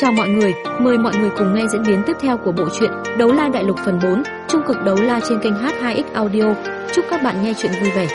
Chào mọi người, mời mọi người cùng nghe diễn biến tiếp theo của bộ truyện Đấu La Đại Lục phần 4, trung cực đấu la trên kênh H2X Audio. Chúc các bạn nghe truyện vui vẻ.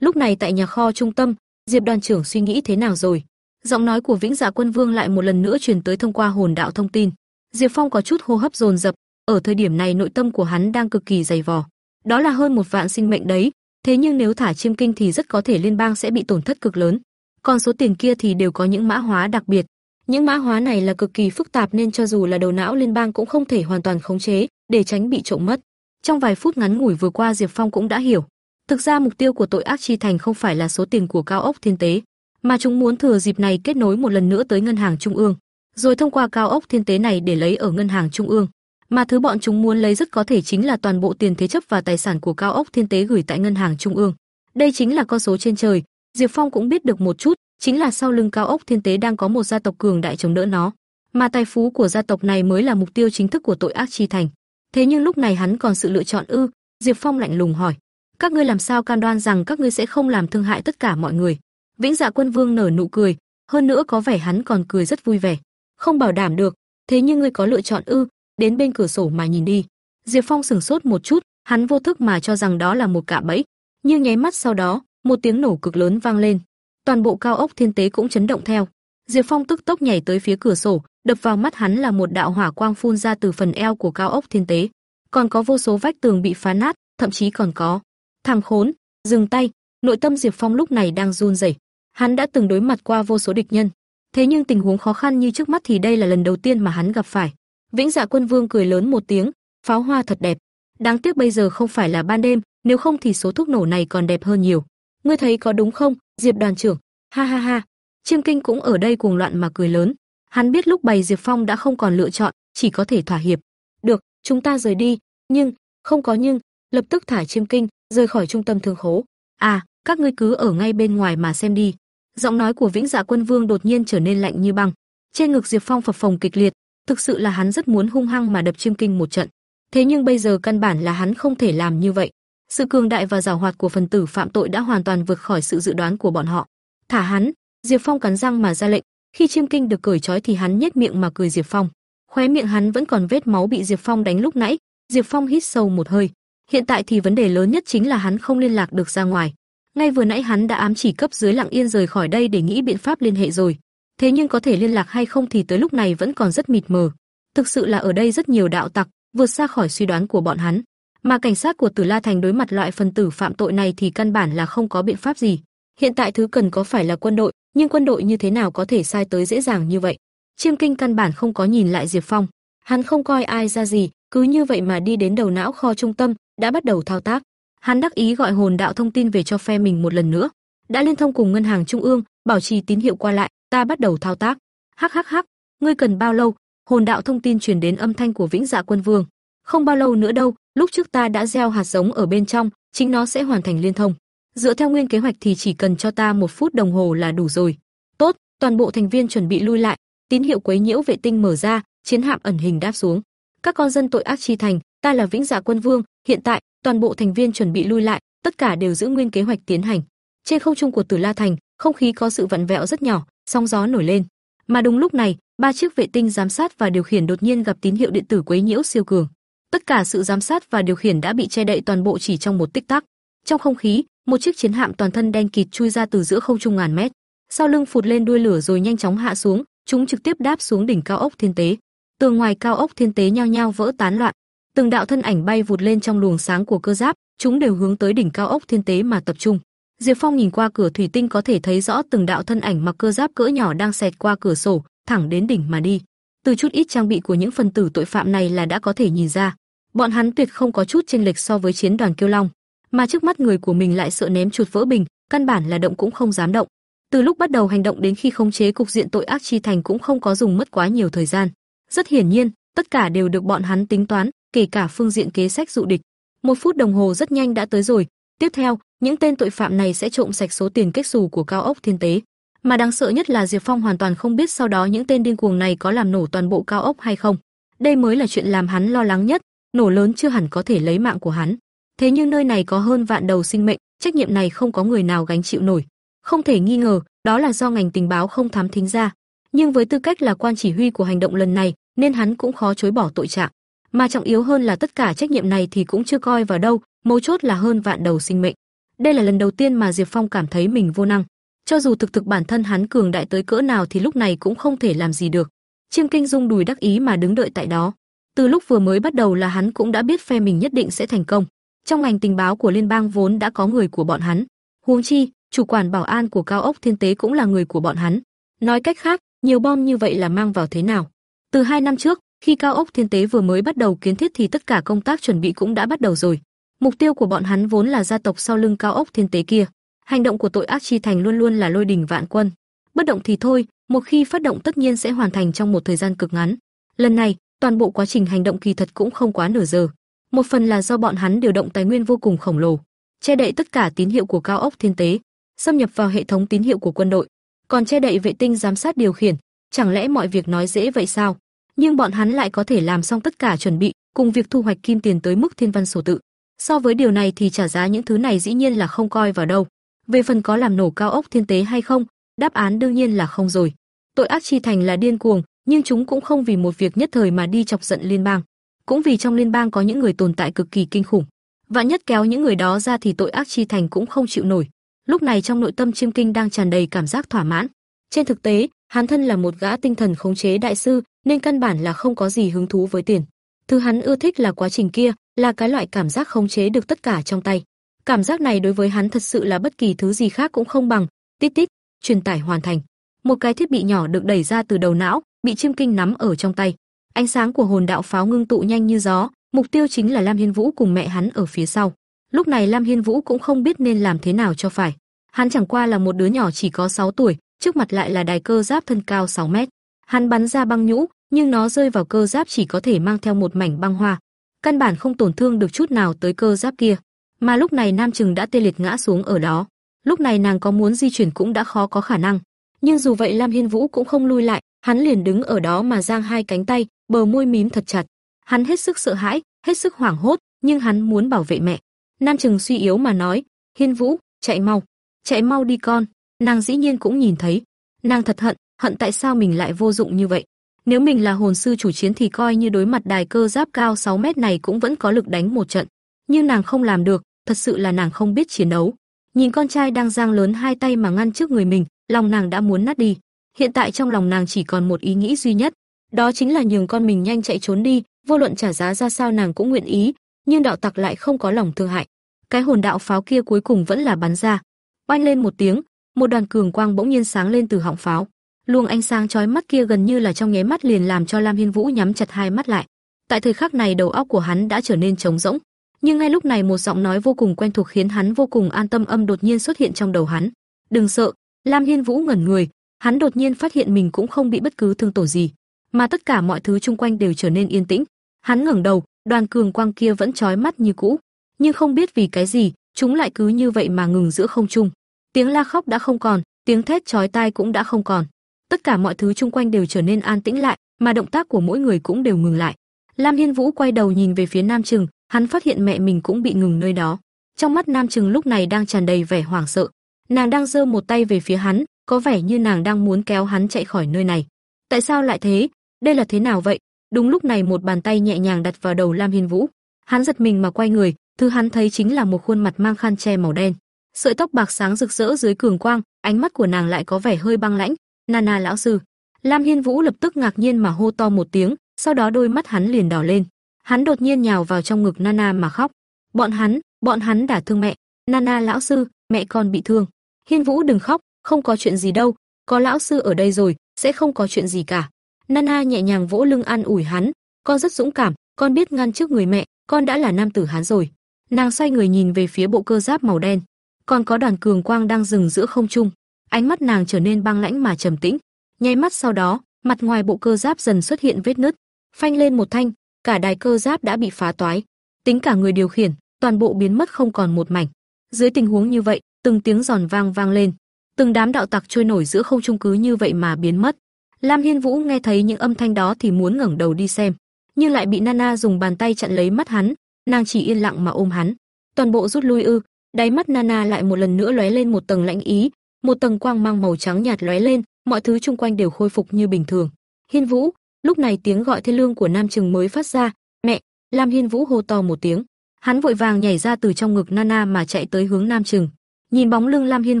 Lúc này tại nhà kho trung tâm, Diệp đoàn trưởng suy nghĩ thế nào rồi? Giọng nói của Vĩnh Dạ Quân Vương lại một lần nữa truyền tới thông qua hồn đạo thông tin. Diệp Phong có chút hô hấp dồn dập, ở thời điểm này nội tâm của hắn đang cực kỳ dày vò. Đó là hơn một vạn sinh mệnh đấy, thế nhưng nếu thả chiêm kinh thì rất có thể liên bang sẽ bị tổn thất cực lớn còn số tiền kia thì đều có những mã hóa đặc biệt. Những mã hóa này là cực kỳ phức tạp nên cho dù là đầu não liên bang cũng không thể hoàn toàn khống chế, để tránh bị trộm mất. Trong vài phút ngắn ngủi vừa qua Diệp Phong cũng đã hiểu, thực ra mục tiêu của tội ác chi thành không phải là số tiền của cao ốc thiên tế, mà chúng muốn thừa dịp này kết nối một lần nữa tới ngân hàng trung ương, rồi thông qua cao ốc thiên tế này để lấy ở ngân hàng trung ương. Mà thứ bọn chúng muốn lấy rất có thể chính là toàn bộ tiền thế chấp và tài sản của cao ốc thiên tế gửi tại ngân hàng trung ương. Đây chính là con số trên trời, Diệp Phong cũng biết được một chút, chính là sau lưng cao ốc thiên tế đang có một gia tộc cường đại chống đỡ nó, mà tài phú của gia tộc này mới là mục tiêu chính thức của tội ác chi thành. Thế nhưng lúc này hắn còn sự lựa chọn ư? Diệp Phong lạnh lùng hỏi. Các ngươi làm sao cam đoan rằng các ngươi sẽ không làm thương hại tất cả mọi người? Vĩnh Dạ Quân Vương nở nụ cười, hơn nữa có vẻ hắn còn cười rất vui vẻ. Không bảo đảm được, thế nhưng ngươi có lựa chọn ư? Đến bên cửa sổ mà nhìn đi. Diệp Phong sững sốt một chút, hắn vô thức mà cho rằng đó là một cạm bẫy, nhưng nháy mắt sau đó, một tiếng nổ cực lớn vang lên, toàn bộ cao ốc thiên tế cũng chấn động theo. Diệp Phong tức tốc nhảy tới phía cửa sổ, đập vào mắt hắn là một đạo hỏa quang phun ra từ phần eo của cao ốc thiên tế, còn có vô số vách tường bị phá nát, thậm chí còn có thằng khốn, dừng tay. Nội tâm Diệp Phong lúc này đang run rẩy. Hắn đã từng đối mặt qua vô số địch nhân, thế nhưng tình huống khó khăn như trước mắt thì đây là lần đầu tiên mà hắn gặp phải. Vĩnh Dạ Quân Vương cười lớn một tiếng, pháo hoa thật đẹp. Đáng tiếc bây giờ không phải là ban đêm, nếu không thì số thuốc nổ này còn đẹp hơn nhiều. Ngươi thấy có đúng không, Diệp đoàn trưởng? Ha ha ha. Chiêm Kinh cũng ở đây cuồng loạn mà cười lớn. Hắn biết lúc bày Diệp Phong đã không còn lựa chọn, chỉ có thể thỏa hiệp. Được, chúng ta rời đi, nhưng, không có nhưng, lập tức thả Chiêm Kinh rời khỏi trung tâm thương khố. À, các ngươi cứ ở ngay bên ngoài mà xem đi. Giọng nói của Vĩnh Dạ Quân Vương đột nhiên trở nên lạnh như băng. Trên ngực Diệp Phong phập phồng kịch liệt, thực sự là hắn rất muốn hung hăng mà đập Chiêm Kinh một trận. Thế nhưng bây giờ căn bản là hắn không thể làm như vậy. Sự cường đại và giàu hoạt của phần tử phạm tội đã hoàn toàn vượt khỏi sự dự đoán của bọn họ. Thả hắn, Diệp Phong cắn răng mà ra lệnh, khi chiêm kinh được cởi trói thì hắn nhếch miệng mà cười Diệp Phong. Khóe miệng hắn vẫn còn vết máu bị Diệp Phong đánh lúc nãy, Diệp Phong hít sâu một hơi. Hiện tại thì vấn đề lớn nhất chính là hắn không liên lạc được ra ngoài. Ngay vừa nãy hắn đã ám chỉ cấp dưới Lặng Yên rời khỏi đây để nghĩ biện pháp liên hệ rồi. Thế nhưng có thể liên lạc hay không thì tới lúc này vẫn còn rất mịt mờ. Thực sự là ở đây rất nhiều đạo tặc, vượt xa khỏi suy đoán của bọn hắn. Mà cảnh sát của Tử La Thành đối mặt loại phần tử phạm tội này thì căn bản là không có biện pháp gì. Hiện tại thứ cần có phải là quân đội, nhưng quân đội như thế nào có thể sai tới dễ dàng như vậy? Chiêm Kinh căn bản không có nhìn lại Diệp Phong, hắn không coi ai ra gì, cứ như vậy mà đi đến đầu não kho trung tâm, đã bắt đầu thao tác. Hắn đắc ý gọi hồn đạo thông tin về cho phe mình một lần nữa, đã liên thông cùng ngân hàng trung ương, bảo trì tín hiệu qua lại, ta bắt đầu thao tác. Hắc hắc hắc, ngươi cần bao lâu? Hồn đạo thông tin truyền đến âm thanh của Vĩnh Dạ Quân Vương. Không bao lâu nữa đâu, lúc trước ta đã gieo hạt giống ở bên trong, chính nó sẽ hoàn thành liên thông. Dựa theo nguyên kế hoạch thì chỉ cần cho ta một phút đồng hồ là đủ rồi. Tốt, toàn bộ thành viên chuẩn bị lui lại, tín hiệu quấy nhiễu vệ tinh mở ra, chiến hạm ẩn hình đáp xuống. Các con dân tội ác chi thành, ta là Vĩnh Dạ Quân Vương, hiện tại toàn bộ thành viên chuẩn bị lui lại, tất cả đều giữ nguyên kế hoạch tiến hành. Trên không trung của Tử La Thành, không khí có sự vặn vẹo rất nhỏ, sóng gió nổi lên. Mà đúng lúc này, ba chiếc vệ tinh giám sát và điều khiển đột nhiên gặp tín hiệu điện tử quấy nhiễu siêu cường. Tất cả sự giám sát và điều khiển đã bị che đậy toàn bộ chỉ trong một tích tắc. Trong không khí, một chiếc chiến hạm toàn thân đen kịt chui ra từ giữa không trung ngàn mét, sau lưng phụt lên đuôi lửa rồi nhanh chóng hạ xuống, chúng trực tiếp đáp xuống đỉnh cao ốc thiên tế. Tường ngoài cao ốc thiên tế nhao nhao vỡ tán loạn, từng đạo thân ảnh bay vụt lên trong luồng sáng của cơ giáp, chúng đều hướng tới đỉnh cao ốc thiên tế mà tập trung. Diệp Phong nhìn qua cửa thủy tinh có thể thấy rõ từng đạo thân ảnh mặc cơ giáp cỡ nhỏ đang xẹt qua cửa sổ, thẳng đến đỉnh mà đi. Từ chút ít trang bị của những phần tử tội phạm này là đã có thể nhìn ra, bọn hắn tuyệt không có chút chênh lệch so với chiến đoàn Kiêu Long mà trước mắt người của mình lại sợ ném chuột vỡ bình, căn bản là động cũng không dám động. Từ lúc bắt đầu hành động đến khi khống chế cục diện tội ác chi thành cũng không có dùng mất quá nhiều thời gian. Rất hiển nhiên, tất cả đều được bọn hắn tính toán, kể cả phương diện kế sách dụ địch. Một phút đồng hồ rất nhanh đã tới rồi. Tiếp theo, những tên tội phạm này sẽ trộm sạch số tiền kết xù của cao ốc thiên tế. Mà đáng sợ nhất là Diệp Phong hoàn toàn không biết sau đó những tên điên cuồng này có làm nổ toàn bộ cao ốc hay không. Đây mới là chuyện làm hắn lo lắng nhất, nổ lớn chưa hẳn có thể lấy mạng của hắn. Thế nhưng nơi này có hơn vạn đầu sinh mệnh, trách nhiệm này không có người nào gánh chịu nổi. Không thể nghi ngờ, đó là do ngành tình báo không thám thính ra. nhưng với tư cách là quan chỉ huy của hành động lần này, nên hắn cũng khó chối bỏ tội trạng. Mà trọng yếu hơn là tất cả trách nhiệm này thì cũng chưa coi vào đâu, mấu chốt là hơn vạn đầu sinh mệnh. Đây là lần đầu tiên mà Diệp Phong cảm thấy mình vô năng. Cho dù thực thực bản thân hắn cường đại tới cỡ nào thì lúc này cũng không thể làm gì được. Chiêm Kinh Dung đùi đắc ý mà đứng đợi tại đó. Từ lúc vừa mới bắt đầu là hắn cũng đã biết phe mình nhất định sẽ thành công. Trong ngành tình báo của liên bang vốn đã có người của bọn hắn. Huống chi, chủ quản bảo an của cao ốc thiên tế cũng là người của bọn hắn. Nói cách khác, nhiều bom như vậy là mang vào thế nào? Từ hai năm trước, khi cao ốc thiên tế vừa mới bắt đầu kiến thiết thì tất cả công tác chuẩn bị cũng đã bắt đầu rồi. Mục tiêu của bọn hắn vốn là gia tộc sau lưng cao ốc thiên tế kia. Hành động của tội ác chi thành luôn luôn là lôi đình vạn quân. Bất động thì thôi, một khi phát động tất nhiên sẽ hoàn thành trong một thời gian cực ngắn. Lần này, toàn bộ quá trình hành động kỳ thật cũng không quá nửa giờ. Một phần là do bọn hắn điều động tài nguyên vô cùng khổng lồ, che đậy tất cả tín hiệu của cao ốc thiên tế, xâm nhập vào hệ thống tín hiệu của quân đội, còn che đậy vệ tinh giám sát điều khiển, chẳng lẽ mọi việc nói dễ vậy sao? Nhưng bọn hắn lại có thể làm xong tất cả chuẩn bị, cùng việc thu hoạch kim tiền tới mức thiên văn sổ tự. So với điều này thì trả giá những thứ này dĩ nhiên là không coi vào đâu. Về phần có làm nổ cao ốc thiên tế hay không, đáp án đương nhiên là không rồi. Tội ác chi thành là điên cuồng, nhưng chúng cũng không vì một việc nhất thời mà đi chọc giận liên bang. Cũng vì trong liên bang có những người tồn tại cực kỳ kinh khủng. Vạn nhất kéo những người đó ra thì tội ác chi thành cũng không chịu nổi. Lúc này trong nội tâm Chiêm Kinh đang tràn đầy cảm giác thỏa mãn. Trên thực tế, hắn thân là một gã tinh thần khống chế đại sư, nên căn bản là không có gì hứng thú với tiền. Thứ hắn ưa thích là quá trình kia, là cái loại cảm giác khống chế được tất cả trong tay. Cảm giác này đối với hắn thật sự là bất kỳ thứ gì khác cũng không bằng. Tít tít, truyền tải hoàn thành. Một cái thiết bị nhỏ được đẩy ra từ đầu não, bị Chiêm Kinh nắm ở trong tay. Ánh sáng của hồn đạo pháo ngưng tụ nhanh như gió, mục tiêu chính là Lam Hiên Vũ cùng mẹ hắn ở phía sau. Lúc này Lam Hiên Vũ cũng không biết nên làm thế nào cho phải. Hắn chẳng qua là một đứa nhỏ chỉ có 6 tuổi, trước mặt lại là đài cơ giáp thân cao 6 mét. Hắn bắn ra băng nhũ, nhưng nó rơi vào cơ giáp chỉ có thể mang theo một mảnh băng hoa, căn bản không tổn thương được chút nào tới cơ giáp kia. Mà lúc này Nam Trừng đã tê liệt ngã xuống ở đó. Lúc này nàng có muốn di chuyển cũng đã khó có khả năng. Nhưng dù vậy Lam Hiên Vũ cũng không lui lại, hắn liền đứng ở đó mà giang hai cánh tay, bờ môi mím thật chặt. Hắn hết sức sợ hãi, hết sức hoảng hốt, nhưng hắn muốn bảo vệ mẹ. Nam Trừng suy yếu mà nói, "Hiên Vũ, chạy mau, chạy mau đi con." Nàng dĩ nhiên cũng nhìn thấy, nàng thật hận, hận tại sao mình lại vô dụng như vậy. Nếu mình là hồn sư chủ chiến thì coi như đối mặt đài cơ giáp cao 6 mét này cũng vẫn có lực đánh một trận, nhưng nàng không làm được, thật sự là nàng không biết chiến đấu. Nhìn con trai đang giang lớn hai tay mà ngăn trước người mình, lòng nàng đã muốn nát đi. Hiện tại trong lòng nàng chỉ còn một ý nghĩ duy nhất, đó chính là nhường con mình nhanh chạy trốn đi, vô luận trả giá ra sao nàng cũng nguyện ý, nhưng đạo tặc lại không có lòng thương hại. Cái hồn đạo pháo kia cuối cùng vẫn là bắn ra. Oanh lên một tiếng, một đoàn cường quang bỗng nhiên sáng lên từ họng pháo. Luồng ánh sáng chói mắt kia gần như là trong nháy mắt liền làm cho Lam Hiên Vũ nhắm chặt hai mắt lại. Tại thời khắc này đầu óc của hắn đã trở nên trống rỗng, nhưng ngay lúc này một giọng nói vô cùng quen thuộc khiến hắn vô cùng an tâm âm đột nhiên xuất hiện trong đầu hắn. "Đừng sợ." Lam Hiên Vũ ngẩn người, hắn đột nhiên phát hiện mình cũng không bị bất cứ thương tổn gì, mà tất cả mọi thứ xung quanh đều trở nên yên tĩnh. Hắn ngẩng đầu, đoàn cường quang kia vẫn chói mắt như cũ, nhưng không biết vì cái gì, chúng lại cứ như vậy mà ngừng giữa không trung. Tiếng la khóc đã không còn, tiếng thét chói tai cũng đã không còn. Tất cả mọi thứ xung quanh đều trở nên an tĩnh lại, mà động tác của mỗi người cũng đều ngừng lại. Lam Hiên Vũ quay đầu nhìn về phía Nam Trừng, hắn phát hiện mẹ mình cũng bị ngừng nơi đó. Trong mắt Nam Trừng lúc này đang tràn đầy vẻ hoảng sợ. Nàng đang giơ một tay về phía hắn, có vẻ như nàng đang muốn kéo hắn chạy khỏi nơi này. Tại sao lại thế? Đây là thế nào vậy? Đúng lúc này một bàn tay nhẹ nhàng đặt vào đầu Lam Hiên Vũ. Hắn giật mình mà quay người, thứ hắn thấy chính là một khuôn mặt mang khăn che màu đen. Sợi tóc bạc sáng rực rỡ dưới cường quang, ánh mắt của nàng lại có vẻ hơi băng lãnh. Nana lão sư. Lam Hiên Vũ lập tức ngạc nhiên mà hô to một tiếng, sau đó đôi mắt hắn liền đỏ lên. Hắn đột nhiên nhào vào trong ngực Nana mà khóc. Bọn hắn, bọn hắn đã thương mẹ. Nana lão sư, mẹ con bị thương. Hiên Vũ đừng khóc, không có chuyện gì đâu, có lão sư ở đây rồi, sẽ không có chuyện gì cả. Nana nhẹ nhàng vỗ lưng an ủi hắn, con rất dũng cảm, con biết ngăn trước người mẹ, con đã là nam tử hán rồi. Nàng xoay người nhìn về phía bộ cơ giáp màu đen, còn có đoàn cường quang đang dừng giữa không trung. Ánh mắt nàng trở nên băng lãnh mà trầm tĩnh. Nháy mắt sau đó, mặt ngoài bộ cơ giáp dần xuất hiện vết nứt, phanh lên một thanh, cả đài cơ giáp đã bị phá toái. Tính cả người điều khiển, toàn bộ biến mất không còn một mảnh. Dưới tình huống như vậy, từng tiếng giòn vang vang lên, từng đám đạo tặc trôi nổi giữa không trung cứ như vậy mà biến mất. Lam Hiên Vũ nghe thấy những âm thanh đó thì muốn ngẩng đầu đi xem, nhưng lại bị Nana dùng bàn tay chặn lấy mắt hắn, nàng chỉ yên lặng mà ôm hắn. Toàn bộ rút lui ư? Đáy mắt Nana lại một lần nữa lóe lên một tầng lãnh ý, một tầng quang mang màu trắng nhạt lóe lên, mọi thứ xung quanh đều khôi phục như bình thường. Hiên Vũ, lúc này tiếng gọi thê lương của Nam Trừng mới phát ra, "Mẹ!" Lam Hiên Vũ hô to một tiếng. Hắn vội vàng nhảy ra từ trong ngực Nana mà chạy tới hướng Nam Trừng. Nhìn bóng lưng Lam Hiên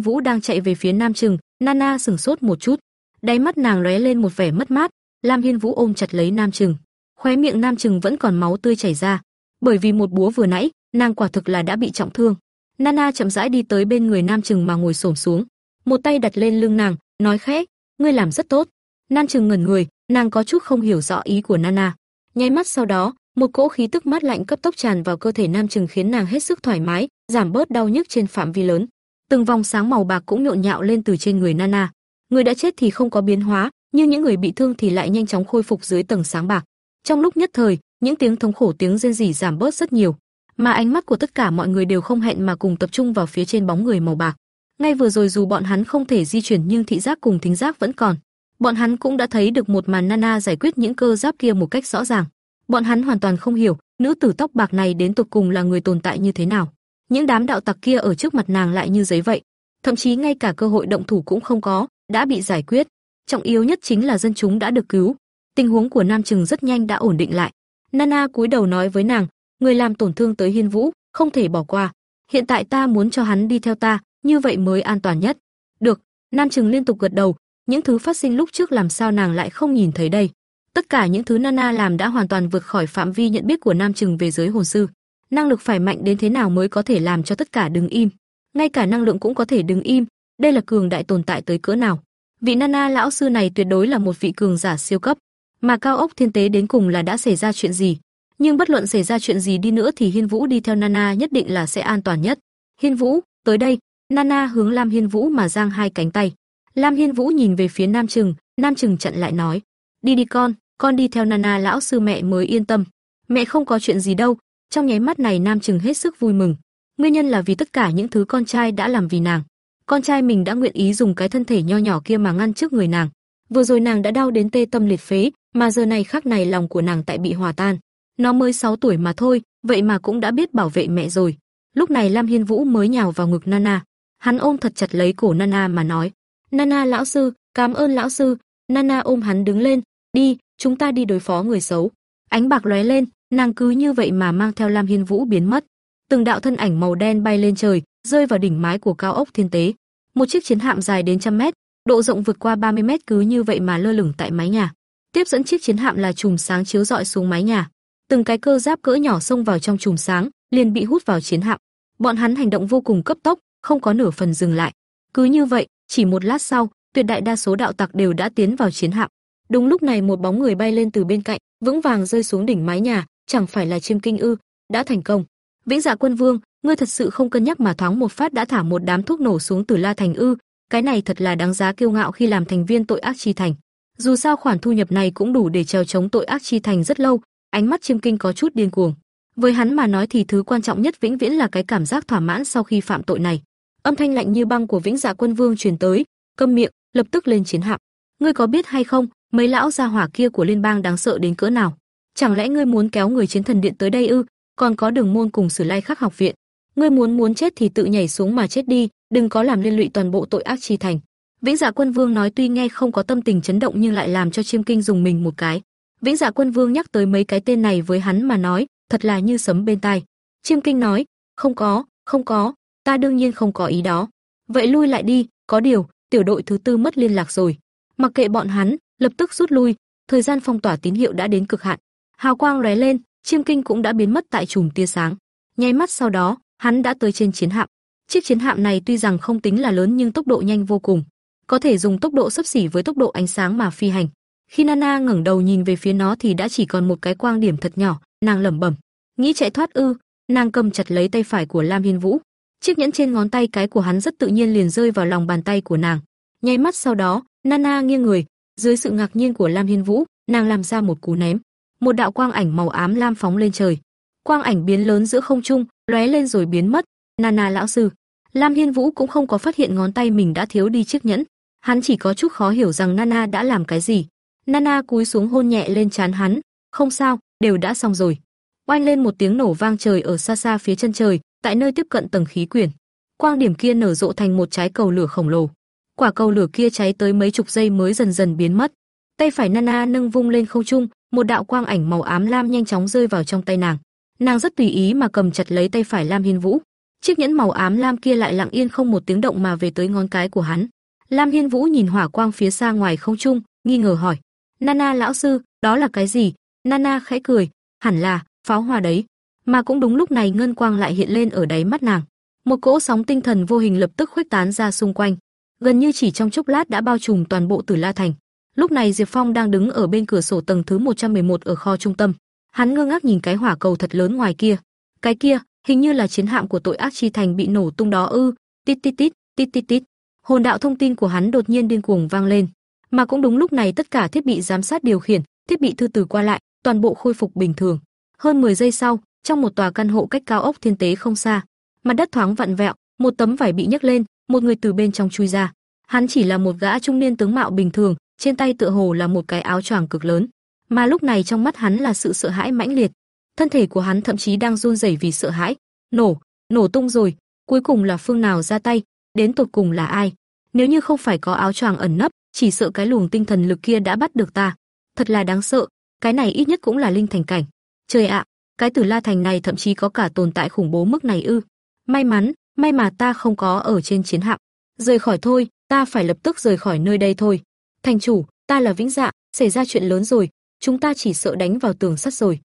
Vũ đang chạy về phía Nam Trừng, Nana sững sốt một chút, đáy mắt nàng lóe lên một vẻ mất mát. Lam Hiên Vũ ôm chặt lấy Nam Trừng, khóe miệng Nam Trừng vẫn còn máu tươi chảy ra, bởi vì một búa vừa nãy, nàng quả thực là đã bị trọng thương. Nana chậm rãi đi tới bên người Nam Trừng mà ngồi xổm xuống, một tay đặt lên lưng nàng, nói khẽ, "Ngươi làm rất tốt." Nam Trừng ngẩn người, nàng có chút không hiểu rõ ý của Nana. Nháy mắt sau đó, một cỗ khí tức mát lạnh cấp tốc tràn vào cơ thể Nam Trừng khiến nàng hết sức thoải mái, giảm bớt đau nhức trên phạm vi lớn. Từng vòng sáng màu bạc cũng nhộn nhạo lên từ trên người Nana. Người đã chết thì không có biến hóa, nhưng những người bị thương thì lại nhanh chóng khôi phục dưới tầng sáng bạc. Trong lúc nhất thời, những tiếng thống khổ tiếng rên rỉ giảm bớt rất nhiều, mà ánh mắt của tất cả mọi người đều không hẹn mà cùng tập trung vào phía trên bóng người màu bạc. Ngay vừa rồi dù bọn hắn không thể di chuyển nhưng thị giác cùng thính giác vẫn còn. Bọn hắn cũng đã thấy được một màn Nana giải quyết những cơ giáp kia một cách rõ ràng. Bọn hắn hoàn toàn không hiểu, nữ tử tóc bạc này đến tục cùng là người tồn tại như thế nào. Những đám đạo tặc kia ở trước mặt nàng lại như giấy vậy, thậm chí ngay cả cơ hội động thủ cũng không có, đã bị giải quyết. Trọng yếu nhất chính là dân chúng đã được cứu. Tình huống của Nam Trừng rất nhanh đã ổn định lại. Nana cúi đầu nói với nàng, người làm tổn thương tới Hiên Vũ, không thể bỏ qua. Hiện tại ta muốn cho hắn đi theo ta, như vậy mới an toàn nhất. Được, Nam Trừng liên tục gật đầu, những thứ phát sinh lúc trước làm sao nàng lại không nhìn thấy đây. Tất cả những thứ Nana làm đã hoàn toàn vượt khỏi phạm vi nhận biết của Nam Trừng về giới hồn sư. Năng lực phải mạnh đến thế nào mới có thể làm cho tất cả đứng im? Ngay cả năng lượng cũng có thể đứng im, đây là cường đại tồn tại tới cỡ nào? Vị Nana lão sư này tuyệt đối là một vị cường giả siêu cấp, mà cao ốc thiên tế đến cùng là đã xảy ra chuyện gì? Nhưng bất luận xảy ra chuyện gì đi nữa thì Hiên Vũ đi theo Nana nhất định là sẽ an toàn nhất. Hiên Vũ, tới đây, Nana hướng Lam Hiên Vũ mà giang hai cánh tay. Lam Hiên Vũ nhìn về phía Nam Trừng, Nam Trừng chặn lại nói: "Đi đi con, con đi theo Nana lão sư mẹ mới yên tâm. Mẹ không có chuyện gì đâu." Trong nháy mắt này Nam Trừng hết sức vui mừng. Nguyên nhân là vì tất cả những thứ con trai đã làm vì nàng. Con trai mình đã nguyện ý dùng cái thân thể nho nhỏ kia mà ngăn trước người nàng. Vừa rồi nàng đã đau đến tê tâm liệt phế, mà giờ này khắc này lòng của nàng tại bị hòa tan. Nó mới 6 tuổi mà thôi, vậy mà cũng đã biết bảo vệ mẹ rồi. Lúc này Lam Hiên Vũ mới nhào vào ngực Nana. Hắn ôm thật chặt lấy cổ Nana mà nói: "Nana lão sư, cảm ơn lão sư." Nana ôm hắn đứng lên, "Đi, chúng ta đi đối phó người xấu." Ánh bạc lóe lên, nàng cứ như vậy mà mang theo Lam Hiên Vũ biến mất. Từng đạo thân ảnh màu đen bay lên trời, rơi vào đỉnh mái của cao ốc thiên tế. Một chiếc chiến hạm dài đến trăm mét, độ rộng vượt qua 30 mét cứ như vậy mà lơ lửng tại mái nhà. Tiếp dẫn chiếc chiến hạm là chùm sáng chiếu rọi xuống mái nhà. Từng cái cơ giáp cỡ nhỏ xông vào trong chùm sáng, liền bị hút vào chiến hạm. Bọn hắn hành động vô cùng cấp tốc, không có nửa phần dừng lại. Cứ như vậy, chỉ một lát sau, tuyệt đại đa số đạo tặc đều đã tiến vào chiến hạm. Đúng lúc này một bóng người bay lên từ bên cạnh, vững vàng rơi xuống đỉnh mái nhà, chẳng phải là Chiêm Kinh ư? Đã thành công. Vĩnh Dạ Quân Vương, ngươi thật sự không cân nhắc mà thoáng một phát đã thả một đám thuốc nổ xuống từ La Thành ư? Cái này thật là đáng giá kiêu ngạo khi làm thành viên tội ác chi thành. Dù sao khoản thu nhập này cũng đủ để trèo chống tội ác chi thành rất lâu, ánh mắt Chiêm Kinh có chút điên cuồng. Với hắn mà nói thì thứ quan trọng nhất vĩnh viễn là cái cảm giác thỏa mãn sau khi phạm tội này. Âm thanh lạnh như băng của Vĩnh Dạ Quân Vương truyền tới, câm miệng, lập tức lên chiến hạm. Ngươi có biết hay không, mấy lão gia hỏa kia của liên bang đáng sợ đến cỡ nào? Chẳng lẽ ngươi muốn kéo người chiến thần điện tới đây ư? Còn có Đường môn cùng Sử Lai Khắc học viện. Ngươi muốn muốn chết thì tự nhảy xuống mà chết đi, đừng có làm liên lụy toàn bộ tội ác chi thành. Vĩnh Dạ Quân Vương nói tuy nghe không có tâm tình chấn động nhưng lại làm cho Chiêm Kinh dùng mình một cái. Vĩnh Dạ Quân Vương nhắc tới mấy cái tên này với hắn mà nói, thật là như sấm bên tai. Chiêm Kinh nói, "Không có, không có, ta đương nhiên không có ý đó." Vậy lui lại đi, có điều, tiểu đội thứ tư mất liên lạc rồi. Mặc kệ bọn hắn, lập tức rút lui, thời gian phong tỏa tín hiệu đã đến cực hạn. Hào quang lóe lên, Chiêm Kinh cũng đã biến mất tại chùm tia sáng. Nháy mắt sau đó, hắn đã tới trên chiến hạm. Chiếc chiến hạm này tuy rằng không tính là lớn nhưng tốc độ nhanh vô cùng, có thể dùng tốc độ sấp xỉ với tốc độ ánh sáng mà phi hành. Khi Nana ngẩng đầu nhìn về phía nó thì đã chỉ còn một cái quang điểm thật nhỏ, nàng lẩm bẩm, nghĩ chạy thoát ư? Nàng cầm chặt lấy tay phải của Lam Hiên Vũ, chiếc nhẫn trên ngón tay cái của hắn rất tự nhiên liền rơi vào lòng bàn tay của nàng. Nháy mắt sau đó, Nana nghiêng người, dưới sự ngạc nhiên của Lam Hiên Vũ, nàng làm ra một cú ném. Một đạo quang ảnh màu ám lam phóng lên trời. Quang ảnh biến lớn giữa không trung, lóe lên rồi biến mất. Nana lão sư, Lam Hiên Vũ cũng không có phát hiện ngón tay mình đã thiếu đi chiếc nhẫn. Hắn chỉ có chút khó hiểu rằng Nana đã làm cái gì. Nana cúi xuống hôn nhẹ lên trán hắn, "Không sao, đều đã xong rồi." Oanh lên một tiếng nổ vang trời ở xa xa phía chân trời, tại nơi tiếp cận tầng khí quyển. Quang điểm kia nở rộ thành một trái cầu lửa khổng lồ. quả cầu lửa kia cháy tới mấy chục giây mới dần dần biến mất. Tay phải Nana nâng vung lên không trung, một đạo quang ảnh màu ám lam nhanh chóng rơi vào trong tay nàng. Nàng rất tùy ý mà cầm chặt lấy tay phải Lam Hiên Vũ. Chiếc nhẫn màu ám lam kia lại lặng yên không một tiếng động mà về tới ngón cái của hắn. Lam Hiên Vũ nhìn hỏa quang phía xa ngoài không trung, nghi ngờ hỏi: "Nana lão sư, đó là cái gì?" Nana khẽ cười, "Hẳn là pháo hoa đấy." Mà cũng đúng lúc này ngân quang lại hiện lên ở đáy mắt nàng. Một cỗ sóng tinh thần vô hình lập tức khuếch tán ra xung quanh, gần như chỉ trong chốc lát đã bao trùm toàn bộ Tử La thành. Lúc này Diệp Phong đang đứng ở bên cửa sổ tầng thứ 111 ở kho trung tâm. Hắn ngơ ngác nhìn cái hỏa cầu thật lớn ngoài kia. Cái kia, hình như là chiến hạm của tội ác chi thành bị nổ tung đó ư? Tít tít tít, tít tít tít. Hồn đạo thông tin của hắn đột nhiên điên cuồng vang lên, mà cũng đúng lúc này tất cả thiết bị giám sát điều khiển, thiết bị thư từ qua lại, toàn bộ khôi phục bình thường. Hơn 10 giây sau, trong một tòa căn hộ cách cao ốc thiên tế không xa, mặt đất thoáng vặn vẹo, một tấm vải bị nhấc lên, một người từ bên trong chui ra. Hắn chỉ là một gã trung niên tướng mạo bình thường, trên tay tựa hồ là một cái áo choàng cực lớn, mà lúc này trong mắt hắn là sự sợ hãi mãnh liệt. Thân thể của hắn thậm chí đang run rẩy vì sợ hãi. Nổ, nổ tung rồi, cuối cùng là phương nào ra tay, đến tột cùng là ai? Nếu như không phải có áo choàng ẩn nấp, chỉ sợ cái luồng tinh thần lực kia đã bắt được ta. Thật là đáng sợ, cái này ít nhất cũng là linh thành cảnh. Trời ạ, cái Tử La thành này thậm chí có cả tồn tại khủng bố mức này ư? May mắn, may mà ta không có ở trên chiến hạm. Rời khỏi thôi, ta phải lập tức rời khỏi nơi đây thôi. Thành chủ, ta là Vĩnh Dạ, xảy ra chuyện lớn rồi, chúng ta chỉ sợ đánh vào tường sắt rồi.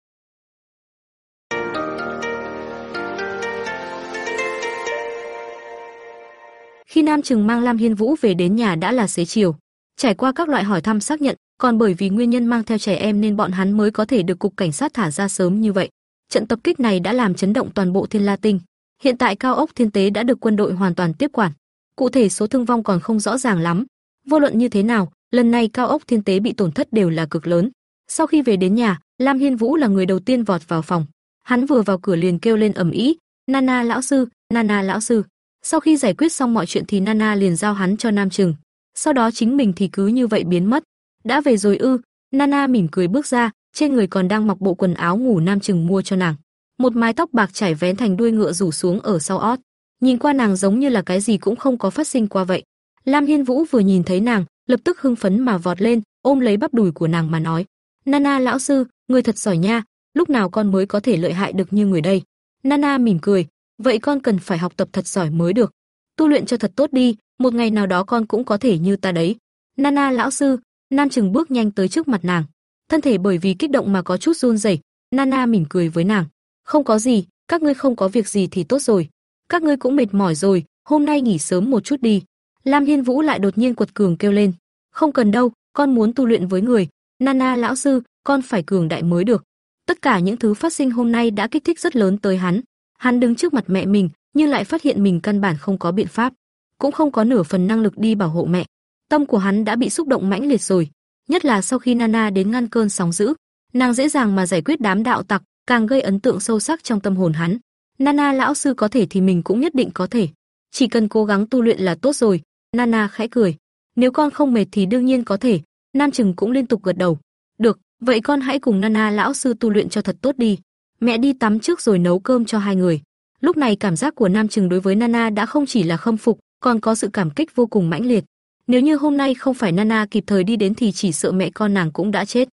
Khi Nam Trừng mang Lam Hiên Vũ về đến nhà đã là xế chiều. Trải qua các loại hỏi thăm xác nhận, còn bởi vì nguyên nhân mang theo trẻ em nên bọn hắn mới có thể được cục cảnh sát thả ra sớm như vậy. Trận tập kích này đã làm chấn động toàn bộ Thiên La Tinh. Hiện tại cao ốc Thiên Tế đã được quân đội hoàn toàn tiếp quản. Cụ thể số thương vong còn không rõ ràng lắm. Vô luận như thế nào, lần này cao ốc Thiên Tế bị tổn thất đều là cực lớn. Sau khi về đến nhà, Lam Hiên Vũ là người đầu tiên vọt vào phòng. Hắn vừa vào cửa liền kêu lên ầm ĩ, "Nana lão sư, Nana lão sư." Sau khi giải quyết xong mọi chuyện thì Nana liền giao hắn cho Nam Trừng. Sau đó chính mình thì cứ như vậy biến mất. Đã về rồi ư? Nana mỉm cười bước ra, trên người còn đang mặc bộ quần áo ngủ Nam Trừng mua cho nàng. Một mái tóc bạc chảy vén thành đuôi ngựa rủ xuống ở sau ót. Nhìn qua nàng giống như là cái gì cũng không có phát sinh qua vậy. Lam Hiên Vũ vừa nhìn thấy nàng, lập tức hưng phấn mà vọt lên, ôm lấy bắp đùi của nàng mà nói: "Nana lão sư, người thật giỏi nha, lúc nào con mới có thể lợi hại được như người đây?" Nana mỉm cười, vậy con cần phải học tập thật giỏi mới được. Tu luyện cho thật tốt đi, một ngày nào đó con cũng có thể như ta đấy. Nana lão sư, Nam Trừng bước nhanh tới trước mặt nàng. Thân thể bởi vì kích động mà có chút run rẩy, Nana mỉm cười với nàng. Không có gì, các ngươi không có việc gì thì tốt rồi. Các ngươi cũng mệt mỏi rồi, hôm nay nghỉ sớm một chút đi. Lam Hiên Vũ lại đột nhiên quật cường kêu lên. Không cần đâu, con muốn tu luyện với người. Nana lão sư, con phải cường đại mới được. Tất cả những thứ phát sinh hôm nay đã kích thích rất lớn tới hắn, Hắn đứng trước mặt mẹ mình, nhưng lại phát hiện mình căn bản không có biện pháp, cũng không có nửa phần năng lực đi bảo hộ mẹ. Tâm của hắn đã bị xúc động mãnh liệt rồi, nhất là sau khi Nana đến ngăn cơn sóng dữ, nàng dễ dàng mà giải quyết đám đạo tặc, càng gây ấn tượng sâu sắc trong tâm hồn hắn. Nana lão sư có thể thì mình cũng nhất định có thể, chỉ cần cố gắng tu luyện là tốt rồi. Nana khẽ cười, nếu con không mệt thì đương nhiên có thể. Nam Trừng cũng liên tục gật đầu. Được, vậy con hãy cùng Nana lão sư tu luyện cho thật tốt đi mẹ đi tắm trước rồi nấu cơm cho hai người. Lúc này cảm giác của Nam Trừng đối với Nana đã không chỉ là khâm phục, còn có sự cảm kích vô cùng mãnh liệt. Nếu như hôm nay không phải Nana kịp thời đi đến thì chỉ sợ mẹ con nàng cũng đã chết.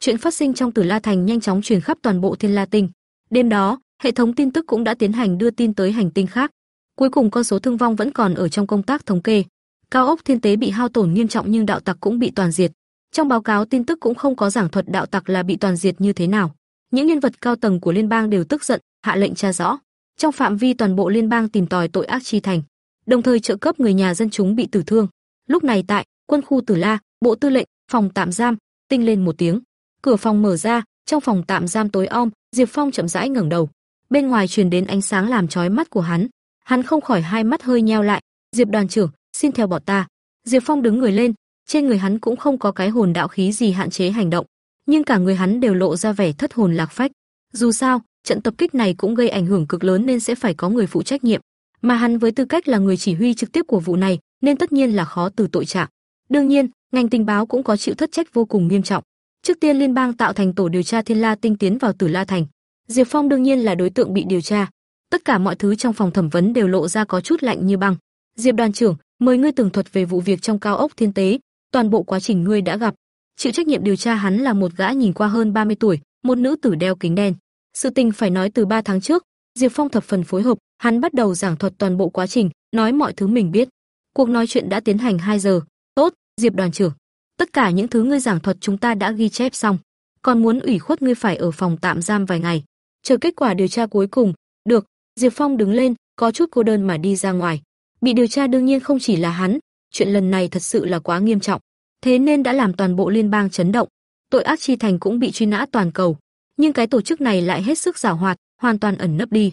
Chuyện phát sinh trong Tử La Thành nhanh chóng truyền khắp toàn bộ Thiên La Tinh. Đêm đó, hệ thống tin tức cũng đã tiến hành đưa tin tới hành tinh khác. Cuối cùng con số thương vong vẫn còn ở trong công tác thống kê. Cao ốc thiên tế bị hao tổn nghiêm trọng nhưng đạo tặc cũng bị toàn diệt. Trong báo cáo tin tức cũng không có giảng thuật đạo tặc là bị toàn diệt như thế nào. Những nhân vật cao tầng của liên bang đều tức giận, hạ lệnh tra rõ. Trong phạm vi toàn bộ liên bang tìm tòi tội ác chi thành, đồng thời trợ cấp người nhà dân chúng bị tử thương. Lúc này tại quân khu Tử La, bộ tư lệnh, phòng tạm giam, tinh lên một tiếng. Cửa phòng mở ra, trong phòng tạm giam tối om, Diệp Phong chậm rãi ngẩng đầu. Bên ngoài truyền đến ánh sáng làm chói mắt của hắn. Hắn không khỏi hai mắt hơi nheo lại. Diệp đoàn trưởng, xin theo bọn ta. Diệp Phong đứng người lên, trên người hắn cũng không có cái hồn đạo khí gì hạn chế hành động, nhưng cả người hắn đều lộ ra vẻ thất hồn lạc phách. Dù sao, trận tập kích này cũng gây ảnh hưởng cực lớn nên sẽ phải có người phụ trách nhiệm, mà hắn với tư cách là người chỉ huy trực tiếp của vụ này, nên tất nhiên là khó từ tội trạng. Đương nhiên, ngành tình báo cũng có chịu thất trách vô cùng nghiêm trọng. Trước tiên liên bang tạo thành tổ điều tra Thiên La tinh tiến vào Tử La thành. Diệp Phong đương nhiên là đối tượng bị điều tra. Tất cả mọi thứ trong phòng thẩm vấn đều lộ ra có chút lạnh như băng. Diệp đoàn trưởng, mời ngươi tường thuật về vụ việc trong cao ốc Thiên Tế, toàn bộ quá trình ngươi đã gặp. Chịu trách nhiệm điều tra hắn là một gã nhìn qua hơn 30 tuổi, một nữ tử đeo kính đen. Sự tình phải nói từ 3 tháng trước, Diệp Phong thập phần phối hợp, hắn bắt đầu giảng thuật toàn bộ quá trình, nói mọi thứ mình biết. Cuộc nói chuyện đã tiến hành 2 giờ. Tốt, Diệp đoàn trưởng, tất cả những thứ ngươi giảng thuật chúng ta đã ghi chép xong, còn muốn ủy khuất ngươi phải ở phòng tạm giam vài ngày, chờ kết quả điều tra cuối cùng. Được, Diệp Phong đứng lên, có chút cô đơn mà đi ra ngoài. Bị điều tra đương nhiên không chỉ là hắn, chuyện lần này thật sự là quá nghiêm trọng, thế nên đã làm toàn bộ liên bang chấn động. Tội ác chi thành cũng bị truy nã toàn cầu, nhưng cái tổ chức này lại hết sức giả hoạt, hoàn toàn ẩn nấp đi.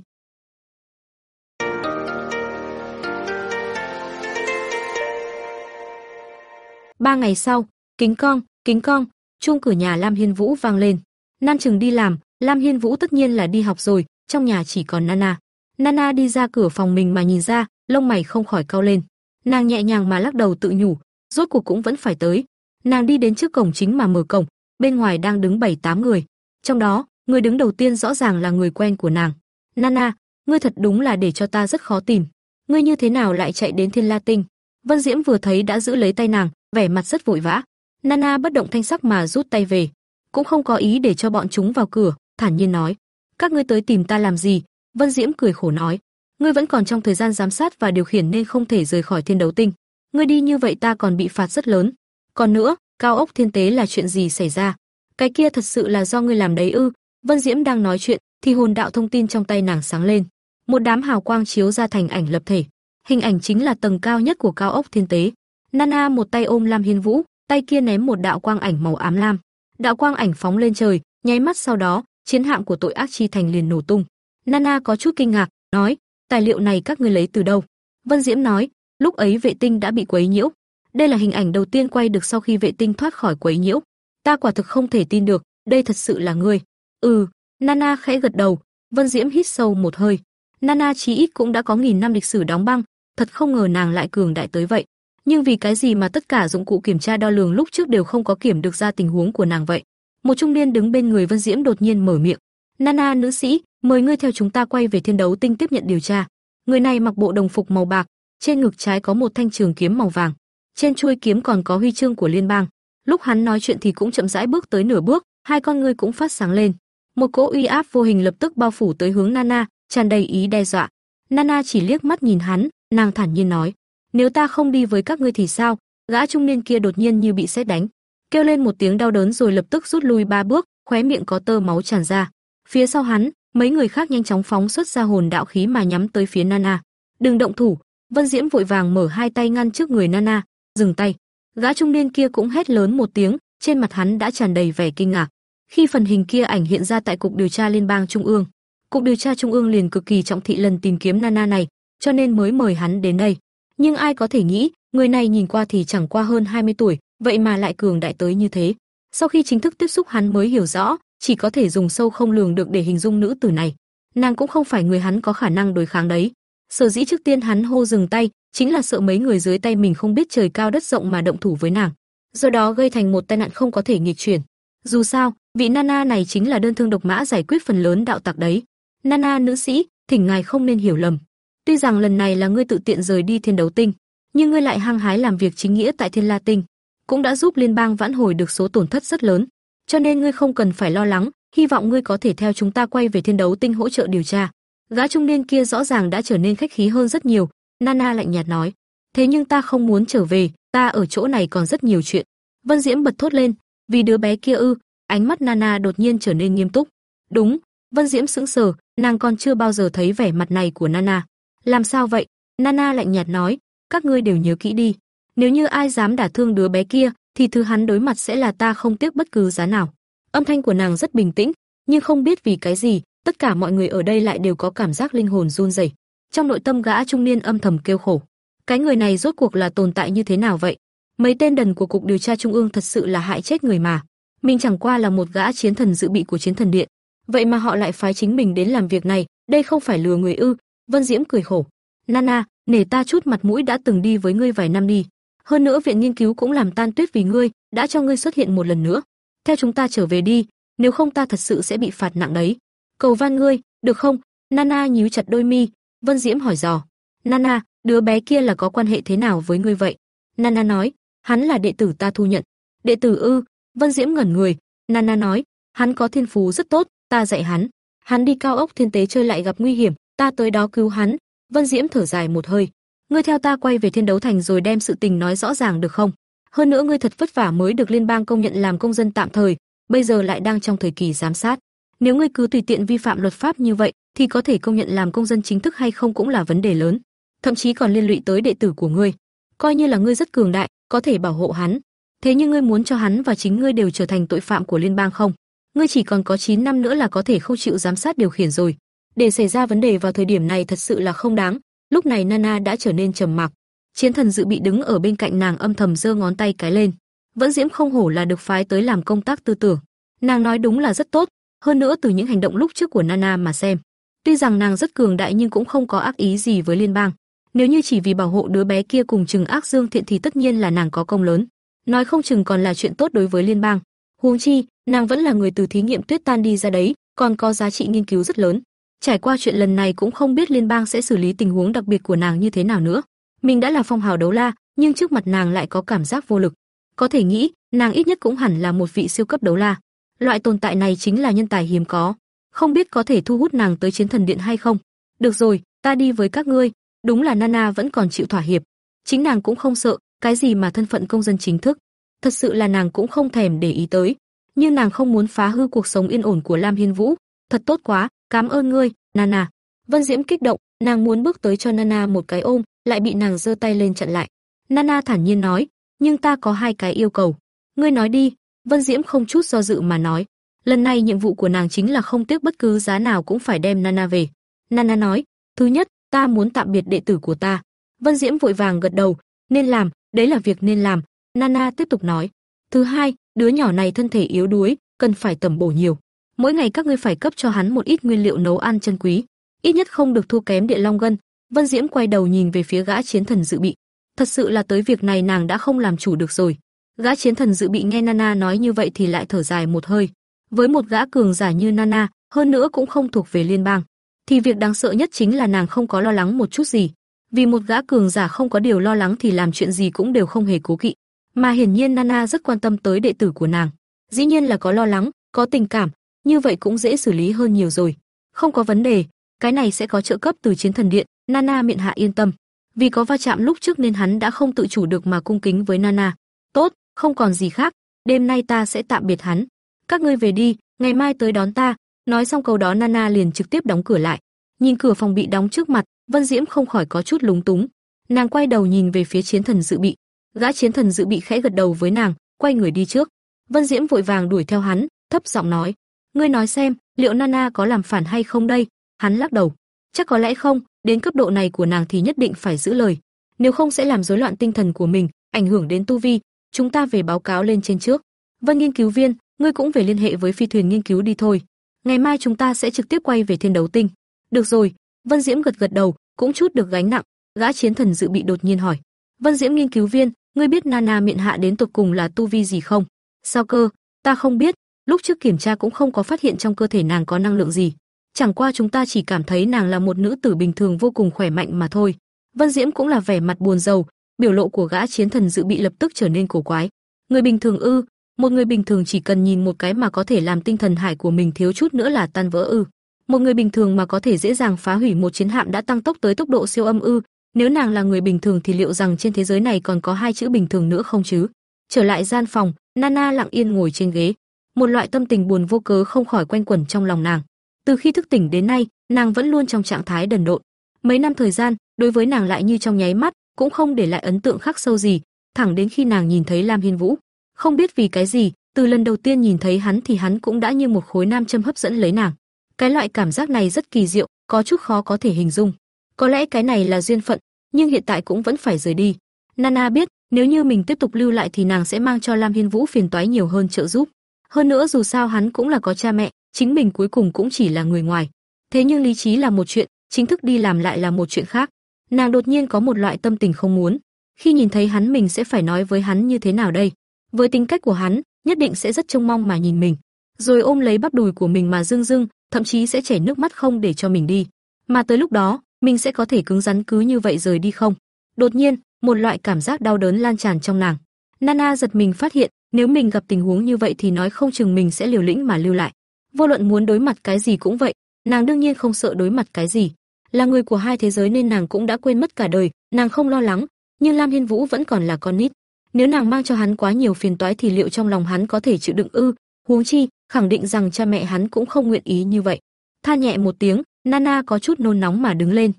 Ba ngày sau, kính con, kính con, chuông cửa nhà Lam Hiên Vũ vang lên. Nan Trừng đi làm, Lam Hiên Vũ tất nhiên là đi học rồi, trong nhà chỉ còn Nana. Nana đi ra cửa phòng mình mà nhìn ra, lông mày không khỏi cau lên. Nàng nhẹ nhàng mà lắc đầu tự nhủ, rốt cuộc cũng vẫn phải tới. Nàng đi đến trước cổng chính mà mở cổng, bên ngoài đang đứng bảy tám người. Trong đó, người đứng đầu tiên rõ ràng là người quen của nàng. Nana, ngươi thật đúng là để cho ta rất khó tìm. Ngươi như thế nào lại chạy đến Thiên La Tinh? Vân Diễm vừa thấy đã giữ lấy tay nàng, vẻ mặt rất vội vã. Nana bất động thanh sắc mà rút tay về, cũng không có ý để cho bọn chúng vào cửa, thản nhiên nói: "Các ngươi tới tìm ta làm gì?" Vân Diễm cười khổ nói: "Ngươi vẫn còn trong thời gian giám sát và điều khiển nên không thể rời khỏi Thiên Đấu Tinh. Ngươi đi như vậy ta còn bị phạt rất lớn. Còn nữa, cao ốc thiên tế là chuyện gì xảy ra? Cái kia thật sự là do ngươi làm đấy ư?" Vân Diễm đang nói chuyện, thì hồn đạo thông tin trong tay nàng sáng lên, một đám hào quang chiếu ra thành ảnh lập thể. Hình ảnh chính là tầng cao nhất của cao ốc thiên tế. Nana một tay ôm Lam Hiên Vũ, tay kia ném một đạo quang ảnh màu ám lam. Đạo quang ảnh phóng lên trời, nháy mắt sau đó, chiến hạm của tội ác chi thành liền nổ tung. Nana có chút kinh ngạc, nói: "Tài liệu này các ngươi lấy từ đâu?" Vân Diễm nói: "Lúc ấy vệ tinh đã bị quấy nhiễu. Đây là hình ảnh đầu tiên quay được sau khi vệ tinh thoát khỏi quấy nhiễu. Ta quả thực không thể tin được, đây thật sự là ngươi." "Ừ." Nana khẽ gật đầu, Vân Diễm hít sâu một hơi. Nana chí ít cũng đã có nghìn năm lịch sử đóng băng, thật không ngờ nàng lại cường đại tới vậy. Nhưng vì cái gì mà tất cả dụng cụ kiểm tra đo lường lúc trước đều không có kiểm được ra tình huống của nàng vậy? Một trung niên đứng bên người Vân Diễm đột nhiên mở miệng. "Nana nữ sĩ, mời ngươi theo chúng ta quay về Thiên Đấu Tinh tiếp nhận điều tra." Người này mặc bộ đồng phục màu bạc, trên ngực trái có một thanh trường kiếm màu vàng, trên chuôi kiếm còn có huy chương của liên bang. Lúc hắn nói chuyện thì cũng chậm rãi bước tới nửa bước, hai con ngươi cũng phát sáng lên. Một cỗ uy áp vô hình lập tức bao phủ tới hướng Nana, tràn đầy ý đe dọa. Nana chỉ liếc mắt nhìn hắn, nàng thản nhiên nói: "Nếu ta không đi với các ngươi thì sao?" Gã trung niên kia đột nhiên như bị sét đánh, kêu lên một tiếng đau đớn rồi lập tức rút lui ba bước, khóe miệng có tơ máu tràn ra. Phía sau hắn, mấy người khác nhanh chóng phóng xuất ra hồn đạo khí mà nhắm tới phía Nana. "Đừng động thủ!" Vân Diễm vội vàng mở hai tay ngăn trước người Nana, "Dừng tay!" Gã trung niên kia cũng hét lớn một tiếng, trên mặt hắn đã tràn đầy vẻ kinh ngạc. Khi phần hình kia ảnh hiện ra tại cục điều tra liên bang trung ương, cục điều tra trung ương liền cực kỳ trọng thị lần tìm kiếm Nana này, cho nên mới mời hắn đến đây. Nhưng ai có thể nghĩ, người này nhìn qua thì chẳng qua hơn 20 tuổi, vậy mà lại cường đại tới như thế. Sau khi chính thức tiếp xúc hắn mới hiểu rõ, chỉ có thể dùng sâu không lường được để hình dung nữ tử này. Nàng cũng không phải người hắn có khả năng đối kháng đấy. Sở dĩ trước tiên hắn hô dừng tay, chính là sợ mấy người dưới tay mình không biết trời cao đất rộng mà động thủ với nàng, do đó gây thành một tai nạn không có thể nghịch chuyển. Dù sao, vị Nana này chính là đơn thương độc mã giải quyết phần lớn đạo tặc đấy. Nana nữ sĩ, thỉnh ngài không nên hiểu lầm. Tuy rằng lần này là ngươi tự tiện rời đi Thiên Đấu Tinh, nhưng ngươi lại hăng hái làm việc chính nghĩa tại Thiên La Tinh, cũng đã giúp liên bang vãn hồi được số tổn thất rất lớn, cho nên ngươi không cần phải lo lắng, hy vọng ngươi có thể theo chúng ta quay về Thiên Đấu Tinh hỗ trợ điều tra. Gã trung niên kia rõ ràng đã trở nên khách khí hơn rất nhiều, Nana lạnh nhạt nói: "Thế nhưng ta không muốn trở về, ta ở chỗ này còn rất nhiều chuyện." Vân Diễm bật thốt lên, "Vì đứa bé kia ư?" Ánh mắt Nana đột nhiên trở nên nghiêm túc. "Đúng." Vân Diễm sững sờ, nàng còn chưa bao giờ thấy vẻ mặt này của Nana. "Làm sao vậy?" Nana lạnh nhạt nói, "Các ngươi đều nhớ kỹ đi, nếu như ai dám đả thương đứa bé kia, thì thứ hắn đối mặt sẽ là ta không tiếc bất cứ giá nào." Âm thanh của nàng rất bình tĩnh, nhưng không biết vì cái gì, tất cả mọi người ở đây lại đều có cảm giác linh hồn run rẩy. Trong nội tâm gã trung niên âm thầm kêu khổ. Cái người này rốt cuộc là tồn tại như thế nào vậy? Mấy tên đần của cục điều tra trung ương thật sự là hại chết người mà. Mình chẳng qua là một gã chiến thần dự bị của chiến thần điện, vậy mà họ lại phái chính mình đến làm việc này, đây không phải lừa người ư? Vân Diễm cười khổ. Nana, nể ta chút mặt mũi đã từng đi với ngươi vài năm đi. Hơn nữa viện nghiên cứu cũng làm tan tuyết vì ngươi, đã cho ngươi xuất hiện một lần nữa. Theo chúng ta trở về đi, nếu không ta thật sự sẽ bị phạt nặng đấy. Cầu van ngươi, được không? Nana nhíu chặt đôi mi, Vân Diễm hỏi dò. Nana, đứa bé kia là có quan hệ thế nào với ngươi vậy? Nana nói, hắn là đệ tử ta thu nhận. Đệ tử ư? Vân Diễm ngẩn người. Nana nói, hắn có thiên phú rất tốt, ta dạy hắn. Hắn đi cao ốc thiên tế chơi lại gặp nguy hiểm, ta tới đó cứu hắn. Vân Diễm thở dài một hơi. Ngươi theo ta quay về thiên đấu thành rồi đem sự tình nói rõ ràng được không? Hơn nữa ngươi thật vất vả mới được liên bang công nhận làm công dân tạm thời, bây giờ lại đang trong thời kỳ giám sát. Nếu ngươi cứ tùy tiện vi phạm luật pháp như vậy, thì có thể công nhận làm công dân chính thức hay không cũng là vấn đề lớn, thậm chí còn liên lụy tới đệ tử của ngươi. Coi như là ngươi rất cường đại, có thể bảo hộ hắn, thế nhưng ngươi muốn cho hắn và chính ngươi đều trở thành tội phạm của liên bang không? Ngươi chỉ còn có 9 năm nữa là có thể không chịu giám sát điều khiển rồi. Để xảy ra vấn đề vào thời điểm này thật sự là không đáng. Lúc này Nana đã trở nên trầm mặc. Chiến thần dự bị đứng ở bên cạnh nàng âm thầm giơ ngón tay cái lên. Vẫn Diễm không hổ là được phái tới làm công tác tư tưởng. Nàng nói đúng là rất tốt, hơn nữa từ những hành động lúc trước của Nana mà xem, tuy rằng nàng rất cường đại nhưng cũng không có ác ý gì với liên bang. Nếu như chỉ vì bảo hộ đứa bé kia cùng Trừng Ác Dương Thiện thì tất nhiên là nàng có công lớn, nói không chừng còn là chuyện tốt đối với liên bang. Huống chi, nàng vẫn là người từ thí nghiệm tuyết tan đi ra đấy, còn có giá trị nghiên cứu rất lớn. Trải qua chuyện lần này cũng không biết liên bang sẽ xử lý tình huống đặc biệt của nàng như thế nào nữa. Mình đã là phong hào đấu la, nhưng trước mặt nàng lại có cảm giác vô lực. Có thể nghĩ, nàng ít nhất cũng hẳn là một vị siêu cấp đấu la. Loại tồn tại này chính là nhân tài hiếm có, không biết có thể thu hút nàng tới chiến thần điện hay không. Được rồi, ta đi với các ngươi. Đúng là Nana vẫn còn chịu thỏa hiệp. Chính nàng cũng không sợ, cái gì mà thân phận công dân chính thức. Thật sự là nàng cũng không thèm để ý tới. Nhưng nàng không muốn phá hư cuộc sống yên ổn của Lam Hiên Vũ. Thật tốt quá, cảm ơn ngươi, Nana. Vân Diễm kích động, nàng muốn bước tới cho Nana một cái ôm, lại bị nàng giơ tay lên chặn lại. Nana thản nhiên nói, nhưng ta có hai cái yêu cầu. Ngươi nói đi, Vân Diễm không chút do dự mà nói. Lần này nhiệm vụ của nàng chính là không tiếc bất cứ giá nào cũng phải đem Nana về. Nana nói, thứ nhất, ta muốn tạm biệt đệ tử của ta. Vân Diễm vội vàng gật đầu, nên làm, đấy là việc nên làm. Nana tiếp tục nói, thứ hai, đứa nhỏ này thân thể yếu đuối, cần phải tầm bổ nhiều. Mỗi ngày các ngươi phải cấp cho hắn một ít nguyên liệu nấu ăn chân quý, ít nhất không được thua kém địa long gân. Vân Diễm quay đầu nhìn về phía gã chiến thần dự bị. Thật sự là tới việc này nàng đã không làm chủ được rồi. Gã chiến thần dự bị nghe Nana nói như vậy thì lại thở dài một hơi. Với một gã cường giả như Nana, hơn nữa cũng không thuộc về liên bang, thì việc đáng sợ nhất chính là nàng không có lo lắng một chút gì. Vì một gã cường giả không có điều lo lắng thì làm chuyện gì cũng đều không hề cố kỵ. Mà hiển nhiên Nana rất quan tâm tới đệ tử của nàng. Dĩ nhiên là có lo lắng, có tình cảm, như vậy cũng dễ xử lý hơn nhiều rồi. Không có vấn đề, cái này sẽ có trợ cấp từ chiến thần điện, Nana miệng hạ yên tâm. Vì có va chạm lúc trước nên hắn đã không tự chủ được mà cung kính với Nana. Tốt, không còn gì khác, đêm nay ta sẽ tạm biệt hắn. Các ngươi về đi, ngày mai tới đón ta. Nói xong câu đó Nana liền trực tiếp đóng cửa lại. Nhìn cửa phòng bị đóng trước mặt, Vân Diễm không khỏi có chút lúng túng. Nàng quay đầu nhìn về phía chiến thần dự bị. Gã chiến thần dự bị khẽ gật đầu với nàng, quay người đi trước. Vân Diễm vội vàng đuổi theo hắn, thấp giọng nói: "Ngươi nói xem, liệu Nana có làm phản hay không đây?" Hắn lắc đầu, chắc có lẽ không, đến cấp độ này của nàng thì nhất định phải giữ lời, nếu không sẽ làm rối loạn tinh thần của mình, ảnh hưởng đến tu vi, chúng ta về báo cáo lên trên trước. Vân nghiên cứu viên, ngươi cũng về liên hệ với phi thuyền nghiên cứu đi thôi. Ngày mai chúng ta sẽ trực tiếp quay về thiên đấu tinh. Được rồi, Vân Diễm gật gật đầu, cũng chút được gánh nặng, gã chiến thần dự bị đột nhiên hỏi. Vân Diễm nghiên cứu viên, ngươi biết Nana miệng hạ đến tột cùng là tu vi gì không? Sao cơ? Ta không biết, lúc trước kiểm tra cũng không có phát hiện trong cơ thể nàng có năng lượng gì. Chẳng qua chúng ta chỉ cảm thấy nàng là một nữ tử bình thường vô cùng khỏe mạnh mà thôi. Vân Diễm cũng là vẻ mặt buồn rầu, biểu lộ của gã chiến thần dự bị lập tức trở nên cổ quái. Người bình thường ư? Một người bình thường chỉ cần nhìn một cái mà có thể làm tinh thần hải của mình thiếu chút nữa là tan vỡ ư? Một người bình thường mà có thể dễ dàng phá hủy một chiến hạm đã tăng tốc tới tốc độ siêu âm ư? Nếu nàng là người bình thường thì liệu rằng trên thế giới này còn có hai chữ bình thường nữa không chứ? Trở lại gian phòng, Nana lặng yên ngồi trên ghế. Một loại tâm tình buồn vô cớ không khỏi quanh quẩn trong lòng nàng. Từ khi thức tỉnh đến nay, nàng vẫn luôn trong trạng thái đần độn. Mấy năm thời gian, đối với nàng lại như trong nháy mắt, cũng không để lại ấn tượng khắc sâu gì, thẳng đến khi nàng nhìn thấy Lam Hiên Vũ. Không biết vì cái gì, từ lần đầu tiên nhìn thấy hắn thì hắn cũng đã như một khối nam châm hấp dẫn lấy nàng. Cái loại cảm giác này rất kỳ diệu, có chút khó có thể hình dung. Có lẽ cái này là duyên phận, nhưng hiện tại cũng vẫn phải rời đi. Nana biết, nếu như mình tiếp tục lưu lại thì nàng sẽ mang cho Lam Hiên Vũ phiền toái nhiều hơn trợ giúp. Hơn nữa dù sao hắn cũng là có cha mẹ, chính mình cuối cùng cũng chỉ là người ngoài. Thế nhưng lý trí là một chuyện, chính thức đi làm lại là một chuyện khác. Nàng đột nhiên có một loại tâm tình không muốn. Khi nhìn thấy hắn mình sẽ phải nói với hắn như thế nào đây? Với tính cách của hắn, nhất định sẽ rất trông mong mà nhìn mình, rồi ôm lấy bắp đùi của mình mà dưng dưng, thậm chí sẽ chảy nước mắt không để cho mình đi. Mà tới lúc đó, mình sẽ có thể cứng rắn cứ như vậy rời đi không? Đột nhiên, một loại cảm giác đau đớn lan tràn trong nàng. Nana giật mình phát hiện, nếu mình gặp tình huống như vậy thì nói không chừng mình sẽ liều lĩnh mà lưu lại. Vô luận muốn đối mặt cái gì cũng vậy, nàng đương nhiên không sợ đối mặt cái gì. Là người của hai thế giới nên nàng cũng đã quên mất cả đời, nàng không lo lắng, nhưng Lam Hiên Vũ vẫn còn là con nít. Nếu nàng mang cho hắn quá nhiều phiền toái thì liệu trong lòng hắn có thể chịu đựng ư? Huống chi, khẳng định rằng cha mẹ hắn cũng không nguyện ý như vậy. Than nhẹ một tiếng, Nana có chút nôn nóng mà đứng lên.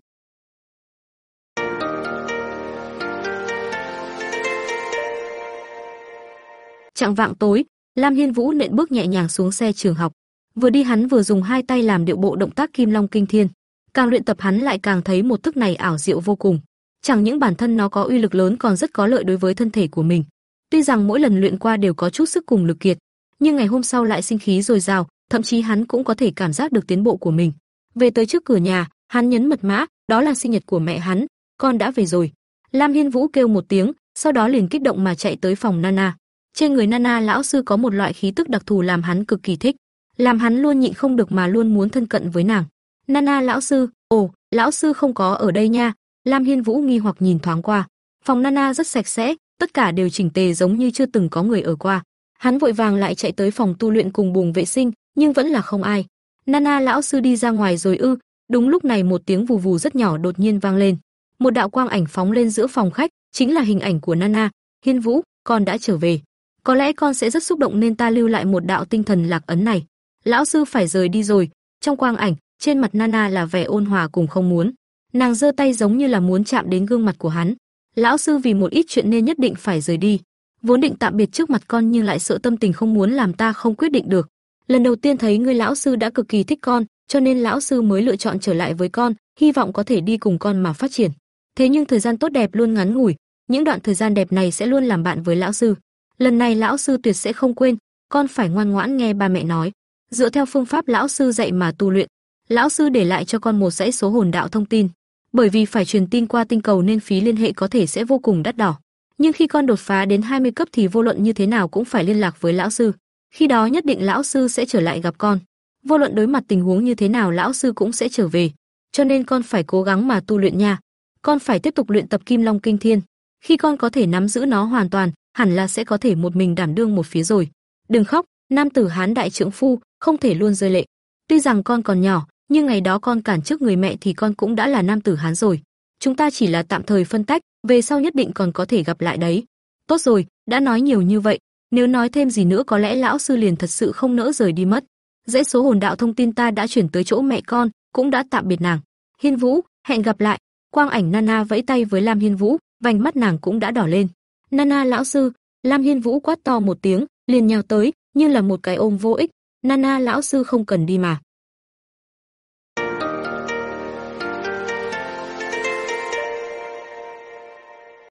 Trạng vạng tối, Lam Hiên Vũ nện bước nhẹ nhàng xuống xe trường học. Vừa đi hắn vừa dùng hai tay làm điệu bộ động tác Kim Long Kinh Thiên. Càng luyện tập hắn lại càng thấy một thức này ảo diệu vô cùng. Chẳng những bản thân nó có uy lực lớn còn rất có lợi đối với thân thể của mình. Tuy rằng mỗi lần luyện qua đều có chút sức cùng lực kiệt, nhưng ngày hôm sau lại sinh khí dồi dào, thậm chí hắn cũng có thể cảm giác được tiến bộ của mình. Về tới trước cửa nhà, hắn nhấn mật mã, đó là sinh nhật của mẹ hắn, con đã về rồi. Lam Hiên Vũ kêu một tiếng, sau đó liền kích động mà chạy tới phòng Nana. Trên người Nana lão sư có một loại khí tức đặc thù làm hắn cực kỳ thích, làm hắn luôn nhịn không được mà luôn muốn thân cận với nàng. Nana lão sư, ồ, lão sư không có ở đây nha. Lam Hiên Vũ nghi hoặc nhìn thoáng qua. Phòng Nana rất sạch sẽ, tất cả đều chỉnh tề giống như chưa từng có người ở qua. Hắn vội vàng lại chạy tới phòng tu luyện cùng buồng vệ sinh, nhưng vẫn là không ai. Nana lão sư đi ra ngoài rồi ư? Đúng lúc này một tiếng vù vù rất nhỏ đột nhiên vang lên. Một đạo quang ảnh phóng lên giữa phòng khách, chính là hình ảnh của Nana. Hiên Vũ, con đã trở về. Có lẽ con sẽ rất xúc động nên ta lưu lại một đạo tinh thần lạc ấn này. Lão sư phải rời đi rồi. Trong quang ảnh, trên mặt Nana là vẻ ôn hòa cùng không muốn. Nàng giơ tay giống như là muốn chạm đến gương mặt của hắn. Lão sư vì một ít chuyện nên nhất định phải rời đi. Vốn định tạm biệt trước mặt con nhưng lại sợ tâm tình không muốn làm ta không quyết định được. Lần đầu tiên thấy người lão sư đã cực kỳ thích con, cho nên lão sư mới lựa chọn trở lại với con, hy vọng có thể đi cùng con mà phát triển. Thế nhưng thời gian tốt đẹp luôn ngắn ngủi, những đoạn thời gian đẹp này sẽ luôn làm bạn với lão sư. Lần này lão sư tuyệt sẽ không quên, con phải ngoan ngoãn nghe ba mẹ nói, dựa theo phương pháp lão sư dạy mà tu luyện. Lão sư để lại cho con một dãy số hồn đạo thông tin, bởi vì phải truyền tin qua tinh cầu nên phí liên hệ có thể sẽ vô cùng đắt đỏ. Nhưng khi con đột phá đến 20 cấp thì vô luận như thế nào cũng phải liên lạc với lão sư. Khi đó nhất định lão sư sẽ trở lại gặp con. Vô luận đối mặt tình huống như thế nào lão sư cũng sẽ trở về. Cho nên con phải cố gắng mà tu luyện nha. Con phải tiếp tục luyện tập Kim Long Kinh Thiên. Khi con có thể nắm giữ nó hoàn toàn, hẳn là sẽ có thể một mình đảm đương một phía rồi. Đừng khóc, nam tử hán đại trưởng phu, không thể luôn rơi lệ. Tuy rằng con còn nhỏ, nhưng ngày đó con cản trước người mẹ thì con cũng đã là nam tử hán rồi. Chúng ta chỉ là tạm thời phân tách, về sau nhất định còn có thể gặp lại đấy. Tốt rồi, đã nói nhiều như vậy, nếu nói thêm gì nữa có lẽ lão sư liền thật sự không nỡ rời đi mất. Dãy số hồn đạo thông tin ta đã chuyển tới chỗ mẹ con, cũng đã tạm biệt nàng. Hiên Vũ, hẹn gặp lại. Quang ảnh Nana vẫy tay với Lam Hiên Vũ, vành mắt nàng cũng đã đỏ lên. Nana lão sư, Lam Hiên Vũ quát to một tiếng, liền nhào tới, như là một cái ôm vô ích. Nana lão sư không cần đi mà.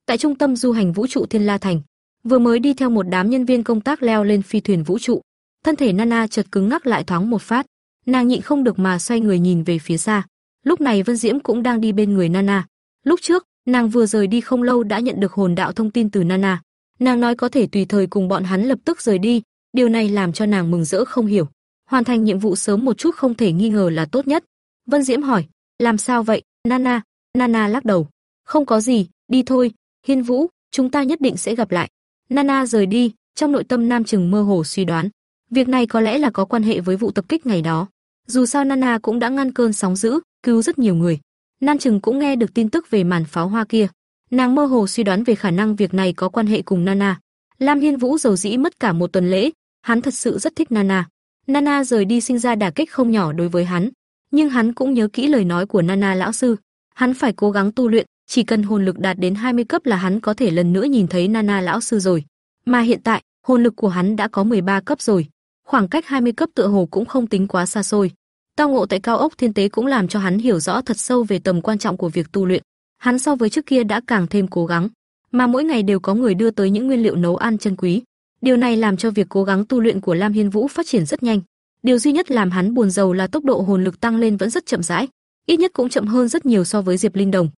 Tại trung tâm du hành vũ trụ Thiên La Thành, vừa mới đi theo một đám nhân viên công tác leo lên phi thuyền vũ trụ, thân thể Nana chợt cứng ngắc lại thoáng một phát, nàng nhịn không được mà xoay người nhìn về phía xa. Lúc này Vân Diễm cũng đang đi bên người Nana. Lúc trước, nàng vừa rời đi không lâu đã nhận được hồn đạo thông tin từ Nana. Nàng nói có thể tùy thời cùng bọn hắn lập tức rời đi, điều này làm cho nàng mừng rỡ không hiểu. Hoàn thành nhiệm vụ sớm một chút không thể nghi ngờ là tốt nhất. Vân Diễm hỏi, làm sao vậy, Nana? Nana lắc đầu, không có gì, đi thôi, Hiên Vũ, chúng ta nhất định sẽ gặp lại. Nana rời đi, trong nội tâm Nam Trừng mơ hồ suy đoán, việc này có lẽ là có quan hệ với vụ tập kích ngày đó. Dù sao Nana cũng đã ngăn cơn sóng dữ, cứu rất nhiều người. Nan Trừng cũng nghe được tin tức về màn pháo hoa kia. Nàng mơ hồ suy đoán về khả năng việc này có quan hệ cùng Nana. Lam Hiên Vũ dầu dĩ mất cả một tuần lễ, hắn thật sự rất thích Nana. Nana rời đi sinh ra đả kích không nhỏ đối với hắn, nhưng hắn cũng nhớ kỹ lời nói của Nana lão sư, hắn phải cố gắng tu luyện, chỉ cần hồn lực đạt đến 20 cấp là hắn có thể lần nữa nhìn thấy Nana lão sư rồi. Mà hiện tại, hồn lực của hắn đã có 13 cấp rồi, khoảng cách 20 cấp tựa hồ cũng không tính quá xa xôi. Tao ngộ tại cao ốc thiên tế cũng làm cho hắn hiểu rõ thật sâu về tầm quan trọng của việc tu luyện. Hắn so với trước kia đã càng thêm cố gắng, mà mỗi ngày đều có người đưa tới những nguyên liệu nấu ăn chân quý. Điều này làm cho việc cố gắng tu luyện của Lam Hiên Vũ phát triển rất nhanh. Điều duy nhất làm hắn buồn rầu là tốc độ hồn lực tăng lên vẫn rất chậm rãi, ít nhất cũng chậm hơn rất nhiều so với Diệp Linh Đồng.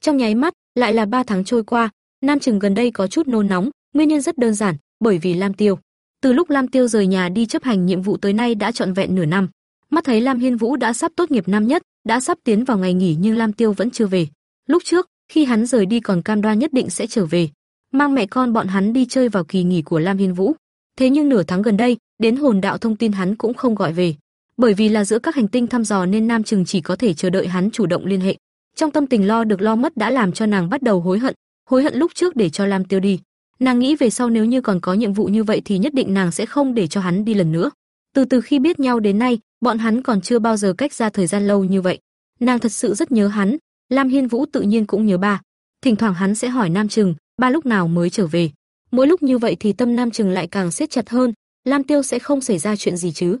Trong nháy mắt, lại là 3 tháng trôi qua, Nam Trừng gần đây có chút nôn nóng, Nguyên nhân rất đơn giản, bởi vì Lam Tiêu. Từ lúc Lam Tiêu rời nhà đi chấp hành nhiệm vụ tới nay đã trọn vẹn nửa năm. Mắt thấy Lam Hiên Vũ đã sắp tốt nghiệp năm nhất, đã sắp tiến vào ngày nghỉ nhưng Lam Tiêu vẫn chưa về. Lúc trước, khi hắn rời đi còn cam đoan nhất định sẽ trở về, mang mẹ con bọn hắn đi chơi vào kỳ nghỉ của Lam Hiên Vũ. Thế nhưng nửa tháng gần đây, đến hồn đạo thông tin hắn cũng không gọi về, bởi vì là giữa các hành tinh thăm dò nên Nam Trừng chỉ có thể chờ đợi hắn chủ động liên hệ. Trong tâm tình lo được lo mất đã làm cho nàng bắt đầu hối hận, hối hận lúc trước để cho Lam Tiêu đi. Nàng nghĩ về sau nếu như còn có nhiệm vụ như vậy thì nhất định nàng sẽ không để cho hắn đi lần nữa. Từ từ khi biết nhau đến nay, bọn hắn còn chưa bao giờ cách ra thời gian lâu như vậy. Nàng thật sự rất nhớ hắn, Lam Hiên Vũ tự nhiên cũng nhớ ba. Thỉnh thoảng hắn sẽ hỏi Nam Trừng, ba lúc nào mới trở về. Mỗi lúc như vậy thì tâm Nam Trừng lại càng siết chặt hơn, Lam Tiêu sẽ không xảy ra chuyện gì chứ?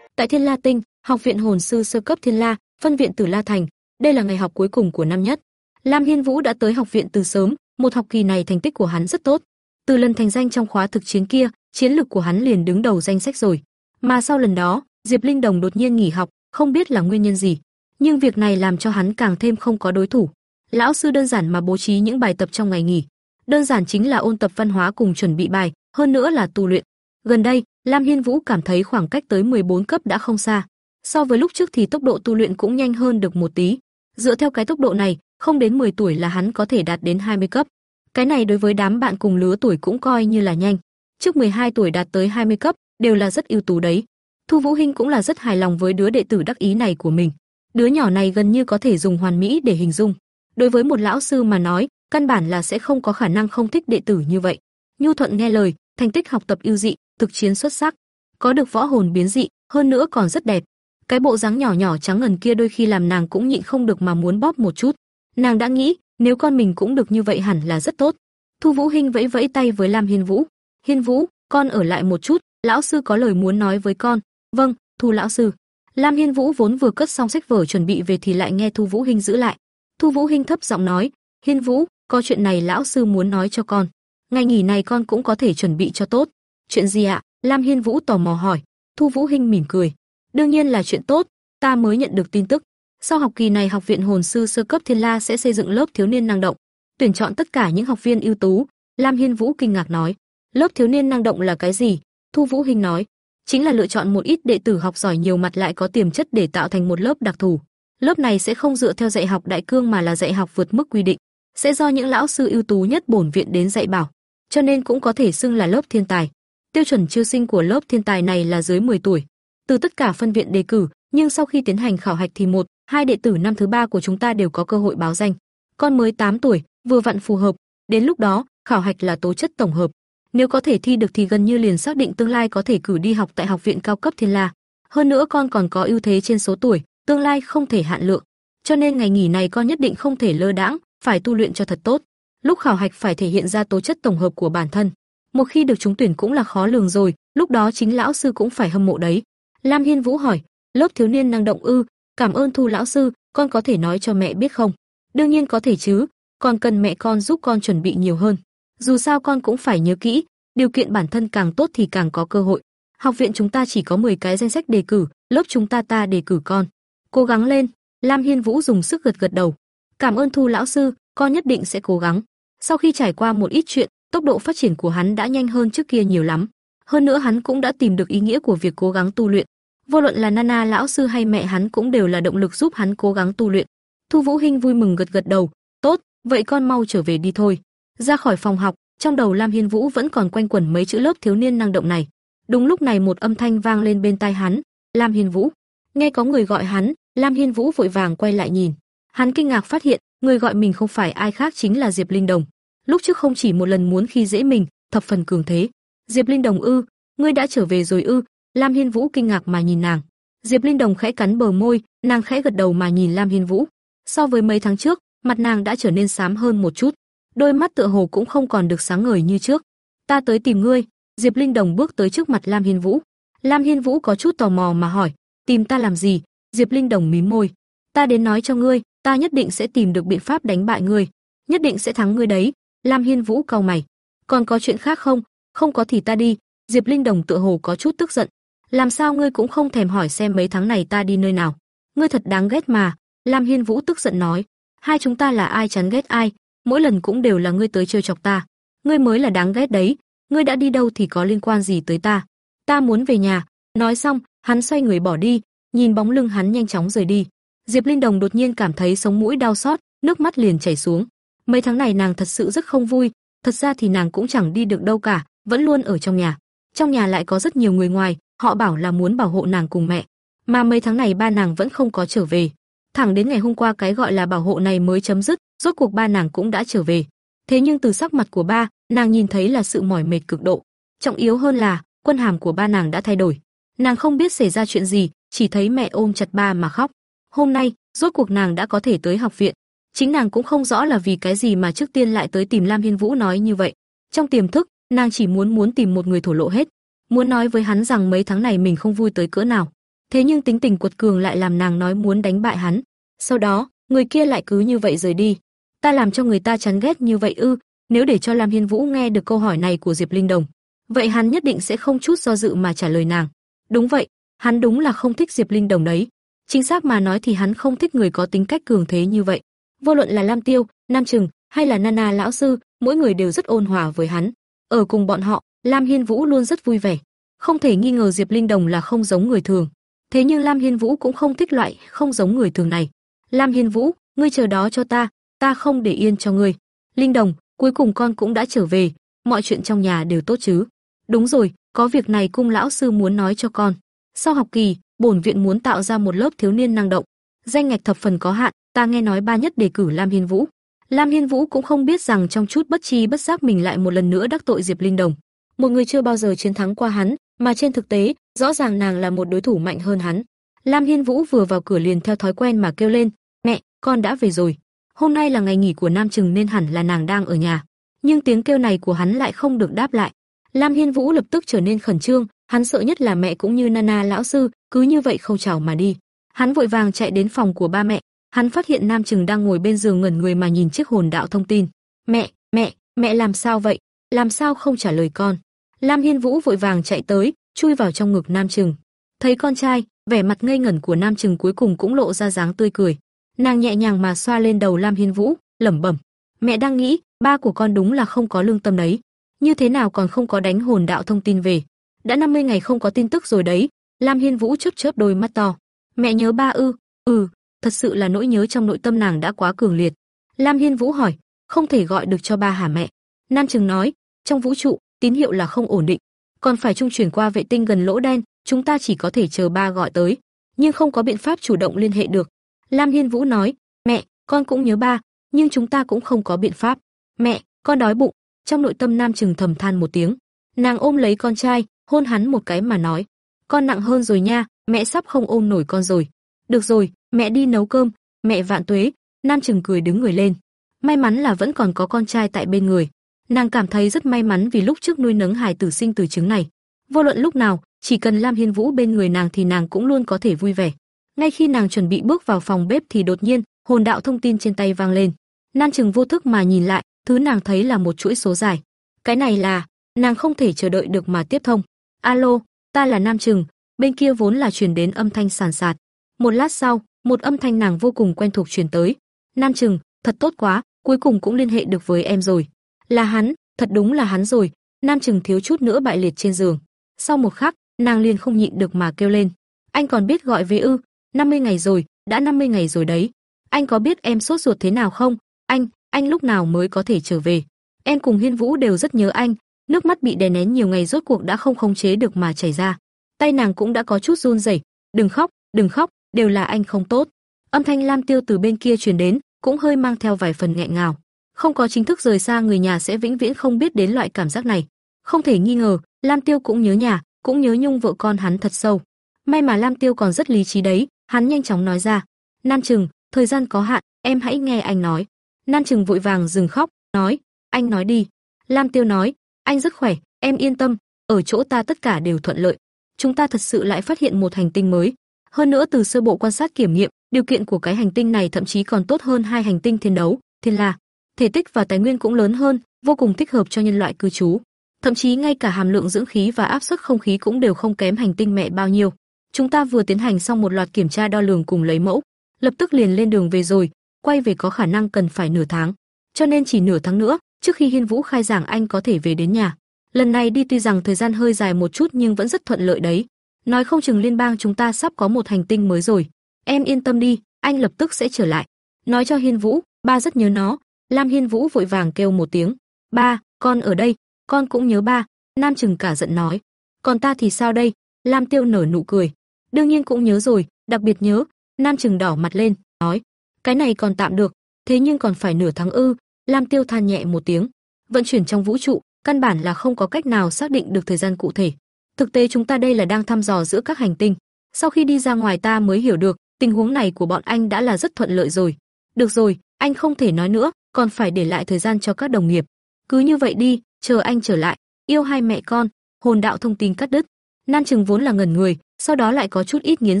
Tại Thiên La Tinh, Học viện Hồn sư sơ cấp Thiên La, phân viện Tử La Thành, đây là ngày học cuối cùng của năm nhất. Lam Hiên Vũ đã tới học viện từ sớm, một học kỳ này thành tích của hắn rất tốt. Từ lần thành danh trong khóa thực chiến kia, chiến lực của hắn liền đứng đầu danh sách rồi. Mà sau lần đó, Diệp Linh Đồng đột nhiên nghỉ học, không biết là nguyên nhân gì, nhưng việc này làm cho hắn càng thêm không có đối thủ. Lão sư đơn giản mà bố trí những bài tập trong ngày nghỉ, đơn giản chính là ôn tập văn hóa cùng chuẩn bị bài, hơn nữa là tu luyện. Gần đây, Lam Hiên Vũ cảm thấy khoảng cách tới 14 cấp đã không xa. So với lúc trước thì tốc độ tu luyện cũng nhanh hơn được một tí. Dựa theo cái tốc độ này, không đến 10 tuổi là hắn có thể đạt đến 20 cấp. Cái này đối với đám bạn cùng lứa tuổi cũng coi như là nhanh. Trước 12 tuổi đạt tới 20 cấp, đều là rất ưu tú đấy. Thu Vũ Hinh cũng là rất hài lòng với đứa đệ tử đắc ý này của mình. Đứa nhỏ này gần như có thể dùng hoàn mỹ để hình dung. Đối với một lão sư mà nói, căn bản là sẽ không có khả năng không thích đệ tử như vậy. Nhu thuận nghe lời, thành tích học tập ưu dị, thực chiến xuất sắc, có được võ hồn biến dị, hơn nữa còn rất đẹp. Cái bộ dáng nhỏ nhỏ trắng ngần kia đôi khi làm nàng cũng nhịn không được mà muốn bóp một chút. Nàng đã nghĩ, nếu con mình cũng được như vậy hẳn là rất tốt. Thu Vũ Hinh vẫy vẫy tay với Lam Hiên Vũ, "Hiên Vũ, con ở lại một chút, lão sư có lời muốn nói với con." "Vâng, Thu lão sư." Lam Hiên Vũ vốn vừa cất xong sách vở chuẩn bị về thì lại nghe Thu Vũ Hinh giữ lại. Thu Vũ Hinh thấp giọng nói, "Hiên Vũ, có chuyện này lão sư muốn nói cho con. Ngày nghỉ này con cũng có thể chuẩn bị cho tốt." "Chuyện gì ạ?" Lam Hiên Vũ tò mò hỏi. Thu Vũ Hinh mỉm cười, "Đương nhiên là chuyện tốt, ta mới nhận được tin tức. Sau học kỳ này học viện hồn sư sơ cấp Thiên La sẽ xây dựng lớp thiếu niên năng động, tuyển chọn tất cả những học viên ưu tú." Lam Hiên Vũ kinh ngạc nói, "Lớp thiếu niên năng động là cái gì?" Thu Vũ Hinh nói, "Chính là lựa chọn một ít đệ tử học giỏi nhiều mặt lại có tiềm chất để tạo thành một lớp đặc thù. Lớp này sẽ không dựa theo dạy học đại cương mà là dạy học vượt mức quy định, sẽ do những lão sư ưu tú nhất bổn viện đến dạy bảo, cho nên cũng có thể xưng là lớp thiên tài. Tiêu chuẩn chiêu sinh của lớp thiên tài này là dưới 10 tuổi. Từ tất cả phân viện đề cử, nhưng sau khi tiến hành khảo hạch thì một, hai đệ tử năm thứ ba của chúng ta đều có cơ hội báo danh. Con mới 8 tuổi, vừa vặn phù hợp, đến lúc đó, khảo hạch là tố chất tổng hợp. Nếu có thể thi được thì gần như liền xác định tương lai có thể cử đi học tại học viện cao cấp Thiên La. Hơn nữa con còn có ưu thế trên số tuổi, tương lai không thể hạn lượng. Cho nên ngày nghỉ này con nhất định không thể lơ đãng, phải tu luyện cho thật tốt. Lúc khảo hạch phải thể hiện ra tố chất tổng hợp của bản thân. Một khi được trúng tuyển cũng là khó lường rồi, lúc đó chính lão sư cũng phải hâm mộ đấy. Lam Hiên Vũ hỏi, lớp thiếu niên năng động ư? Cảm ơn Thu lão sư, con có thể nói cho mẹ biết không? Đương nhiên có thể chứ, còn cần mẹ con giúp con chuẩn bị nhiều hơn. Dù sao con cũng phải nhớ kỹ, điều kiện bản thân càng tốt thì càng có cơ hội. Học viện chúng ta chỉ có 10 cái danh sách đề cử, lớp chúng ta ta đề cử con. Cố gắng lên, Lam Hiên Vũ dùng sức gật gật đầu. Cảm ơn Thu lão sư, con nhất định sẽ cố gắng. Sau khi trải qua một ít chuyện, tốc độ phát triển của hắn đã nhanh hơn trước kia nhiều lắm. Hơn nữa hắn cũng đã tìm được ý nghĩa của việc cố gắng tu luyện. Vô luận là Nana lão sư hay mẹ hắn cũng đều là động lực giúp hắn cố gắng tu luyện. Thu Vũ Hinh vui mừng gật gật đầu, "Tốt, vậy con mau trở về đi thôi." Ra khỏi phòng học, trong đầu Lam Hiên Vũ vẫn còn quanh quẩn mấy chữ lớp thiếu niên năng động này. Đúng lúc này một âm thanh vang lên bên tai hắn, "Lam Hiên Vũ." Nghe có người gọi hắn, Lam Hiên Vũ vội vàng quay lại nhìn. Hắn kinh ngạc phát hiện, người gọi mình không phải ai khác chính là Diệp Linh Đồng. Lúc trước không chỉ một lần muốn khi dễ mình, thập phần cường thế. Diệp Linh Đồng ư, ngươi đã trở về rồi ư? Lam Hiên Vũ kinh ngạc mà nhìn nàng. Diệp Linh Đồng khẽ cắn bờ môi, nàng khẽ gật đầu mà nhìn Lam Hiên Vũ. So với mấy tháng trước, mặt nàng đã trở nên xám hơn một chút, đôi mắt tựa hồ cũng không còn được sáng ngời như trước. "Ta tới tìm ngươi." Diệp Linh Đồng bước tới trước mặt Lam Hiên Vũ. Lam Hiên Vũ có chút tò mò mà hỏi, "Tìm ta làm gì?" Diệp Linh Đồng mím môi, "Ta đến nói cho ngươi, ta nhất định sẽ tìm được biện pháp đánh bại ngươi, nhất định sẽ thắng ngươi đấy." Lam Hiên Vũ cau mày, "Còn có chuyện khác không? Không có thì ta đi." Diệp Linh Đồng tựa hồ có chút tức giận, "Làm sao ngươi cũng không thèm hỏi xem mấy tháng này ta đi nơi nào? Ngươi thật đáng ghét mà." Lam Hiên Vũ tức giận nói, hai chúng ta là ai chán ghét ai, mỗi lần cũng đều là ngươi tới chơi chọc ta. Ngươi mới là đáng ghét đấy, ngươi đã đi đâu thì có liên quan gì tới ta? Ta muốn về nhà. Nói xong, hắn xoay người bỏ đi, nhìn bóng lưng hắn nhanh chóng rời đi. Diệp Linh Đồng đột nhiên cảm thấy sống mũi đau xót, nước mắt liền chảy xuống. Mấy tháng này nàng thật sự rất không vui, thật ra thì nàng cũng chẳng đi được đâu cả, vẫn luôn ở trong nhà. Trong nhà lại có rất nhiều người ngoài, họ bảo là muốn bảo hộ nàng cùng mẹ, mà mấy tháng này ba nàng vẫn không có trở về. Thẳng đến ngày hôm qua cái gọi là bảo hộ này mới chấm dứt, rốt cuộc ba nàng cũng đã trở về. Thế nhưng từ sắc mặt của ba, nàng nhìn thấy là sự mỏi mệt cực độ. Trọng yếu hơn là, quân hàm của ba nàng đã thay đổi. Nàng không biết xảy ra chuyện gì, chỉ thấy mẹ ôm chặt ba mà khóc. Hôm nay, rốt cuộc nàng đã có thể tới học viện. Chính nàng cũng không rõ là vì cái gì mà trước tiên lại tới tìm Lam Hiên Vũ nói như vậy. Trong tiềm thức, nàng chỉ muốn muốn tìm một người thổ lộ hết, muốn nói với hắn rằng mấy tháng này mình không vui tới cỡ nào. Thế nhưng tính tình cuột cường lại làm nàng nói muốn đánh bại hắn. Sau đó, người kia lại cứ như vậy rời đi. Ta làm cho người ta chán ghét như vậy ư? Nếu để cho Lam Hiên Vũ nghe được câu hỏi này của Diệp Linh Đồng, vậy hắn nhất định sẽ không chút do dự mà trả lời nàng. Đúng vậy, hắn đúng là không thích Diệp Linh Đồng đấy. Chính xác mà nói thì hắn không thích người có tính cách cường thế như vậy. Vô luận là Lam Tiêu, Nam Trừng hay là Nana lão sư, mỗi người đều rất ôn hòa với hắn. Ở cùng bọn họ, Lam Hiên Vũ luôn rất vui vẻ. Không thể nghi ngờ Diệp Linh Đồng là không giống người thường. Thế nhưng Lam Hiên Vũ cũng không thích loại không giống người thường này. Lam Hiên Vũ, ngươi chờ đó cho ta, ta không để yên cho ngươi. Linh Đồng, cuối cùng con cũng đã trở về, mọi chuyện trong nhà đều tốt chứ? Đúng rồi, có việc này cung lão sư muốn nói cho con. Sau học kỳ, bổn viện muốn tạo ra một lớp thiếu niên năng động. Danh ngạch thập phần có hạn, ta nghe nói ba nhất đề cử Lam Hiên Vũ. Lam Hiên Vũ cũng không biết rằng trong chút bất chi bất giác mình lại một lần nữa đắc tội Diệp Linh Đồng. Một người chưa bao giờ chiến thắng qua hắn, mà trên thực tế, rõ ràng nàng là một đối thủ mạnh hơn hắn. Lam Hiên Vũ vừa vào cửa liền theo thói quen mà kêu lên, "Mẹ, con đã về rồi." Hôm nay là ngày nghỉ của Nam Trừng nên hẳn là nàng đang ở nhà, nhưng tiếng kêu này của hắn lại không được đáp lại. Lam Hiên Vũ lập tức trở nên khẩn trương, hắn sợ nhất là mẹ cũng như Nana lão sư, cứ như vậy không chào mà đi. Hắn vội vàng chạy đến phòng của ba mẹ, hắn phát hiện Nam Trừng đang ngồi bên giường ngẩn người mà nhìn chiếc hồn đạo thông tin. "Mẹ, mẹ, mẹ làm sao vậy? Làm sao không trả lời con?" Lam Hiên Vũ vội vàng chạy tới, chui vào trong ngực Nam Trừng. Thấy con trai, vẻ mặt ngây ngẩn của Nam Trừng cuối cùng cũng lộ ra dáng tươi cười. Nàng nhẹ nhàng mà xoa lên đầu Lam Hiên Vũ, lẩm bẩm: "Mẹ đang nghĩ, ba của con đúng là không có lương tâm đấy, như thế nào còn không có đánh hồn đạo thông tin về. Đã 50 ngày không có tin tức rồi đấy." Lam Hiên Vũ chớp chớp đôi mắt to. "Mẹ nhớ ba ư?" "Ừ." Thật sự là nỗi nhớ trong nội tâm nàng đã quá cường liệt. Lam Hiên Vũ hỏi: "Không thể gọi được cho ba hả mẹ?" Nam Trừng nói: "Trong vũ trụ, tín hiệu là không ổn định, còn phải trung chuyển qua vệ tinh gần lỗ đen, chúng ta chỉ có thể chờ ba gọi tới, nhưng không có biện pháp chủ động liên hệ được." Lam Hiên Vũ nói: "Mẹ, con cũng nhớ ba, nhưng chúng ta cũng không có biện pháp. Mẹ, con đói bụng." Trong nội tâm Nam Trừng thầm than một tiếng, nàng ôm lấy con trai, hôn hắn một cái mà nói: "Con nặng hơn rồi nha, mẹ sắp không ôm nổi con rồi." "Được rồi, mẹ đi nấu cơm." "Mẹ vạn tuế." Nam Trừng cười đứng người lên. May mắn là vẫn còn có con trai tại bên người. Nàng cảm thấy rất may mắn vì lúc trước nuôi nấng hài tử sinh từ trứng này. Vô luận lúc nào, chỉ cần Lam Hiên Vũ bên người nàng thì nàng cũng luôn có thể vui vẻ. Ngay khi nàng chuẩn bị bước vào phòng bếp thì đột nhiên, hồn đạo thông tin trên tay vang lên. Nan Trừng vô thức mà nhìn lại, thứ nàng thấy là một chuỗi số dài. Cái này là, nàng không thể chờ đợi được mà tiếp thông. "Alo, ta là Nam Trừng." Bên kia vốn là truyền đến âm thanh sàn sạt. Một lát sau, một âm thanh nàng vô cùng quen thuộc truyền tới. "Nam Trừng, thật tốt quá, cuối cùng cũng liên hệ được với em rồi." Là hắn, thật đúng là hắn rồi. Nam Trừng thiếu chút nữa bại liệt trên giường. Sau một khắc, nàng liền không nhịn được mà kêu lên. Anh còn biết gọi về ư? 50 ngày rồi, đã 50 ngày rồi đấy. Anh có biết em sốt ruột thế nào không? Anh, anh lúc nào mới có thể trở về? Em cùng Hiên Vũ đều rất nhớ anh, nước mắt bị đè nén nhiều ngày rốt cuộc đã không khống chế được mà chảy ra. Tay nàng cũng đã có chút run rẩy, "Đừng khóc, đừng khóc, đều là anh không tốt." Âm thanh Lam Tiêu từ bên kia truyền đến, cũng hơi mang theo vài phần nghẹn ngào. Không có chính thức rời xa người nhà sẽ vĩnh viễn không biết đến loại cảm giác này. Không thể nghi ngờ, Lam Tiêu cũng nhớ nhà, cũng nhớ nhung vợ con hắn thật sâu. May mà Lam Tiêu còn rất lý trí đấy, hắn nhanh chóng nói ra, "Nam Trừng, thời gian có hạn, em hãy nghe anh nói." Nam Trừng vội vàng dừng khóc, nói, "Anh nói đi." Lam Tiêu nói, "Anh rất khỏe, em yên tâm, ở chỗ ta tất cả đều thuận lợi. Chúng ta thật sự lại phát hiện một hành tinh mới, hơn nữa từ sơ bộ quan sát kiểm nghiệm, điều kiện của cái hành tinh này thậm chí còn tốt hơn hai hành tinh thiên đấu, Thiên La. Thể tích và tài nguyên cũng lớn hơn, vô cùng thích hợp cho nhân loại cư trú. Thậm chí ngay cả hàm lượng dưỡng khí và áp suất không khí cũng đều không kém hành tinh mẹ bao nhiêu. Chúng ta vừa tiến hành xong một loạt kiểm tra đo lường cùng lấy mẫu, lập tức liền lên đường về rồi, quay về có khả năng cần phải nửa tháng. Cho nên chỉ nửa tháng nữa, trước khi Hiên Vũ khai giảng anh có thể về đến nhà. Lần này đi tuy rằng thời gian hơi dài một chút nhưng vẫn rất thuận lợi đấy. Nói không chừng liên bang chúng ta sắp có một hành tinh mới rồi. Em yên tâm đi, anh lập tức sẽ trở lại. Nói cho Hiên Vũ, ba rất nhớ nó. Lam Hiên Vũ vội vàng kêu một tiếng, "Ba, con ở đây, con cũng nhớ ba." Nam Trừng cả giận nói, "Còn ta thì sao đây?" Lam Tiêu nở nụ cười, "Đương nhiên cũng nhớ rồi, đặc biệt nhớ." Nam Trừng đỏ mặt lên, nói, "Cái này còn tạm được, thế nhưng còn phải nửa tháng ư?" Lam Tiêu than nhẹ một tiếng, "Vận chuyển trong vũ trụ, căn bản là không có cách nào xác định được thời gian cụ thể. Thực tế chúng ta đây là đang thăm dò giữa các hành tinh. Sau khi đi ra ngoài ta mới hiểu được, tình huống này của bọn anh đã là rất thuận lợi rồi. Được rồi, anh không thể nói nữa, còn phải để lại thời gian cho các đồng nghiệp. Cứ như vậy đi, chờ anh trở lại. Yêu hai mẹ con, hồn đạo thông tin cắt đứt. Nan Trừng vốn là ngẩn người, sau đó lại có chút ít nghiến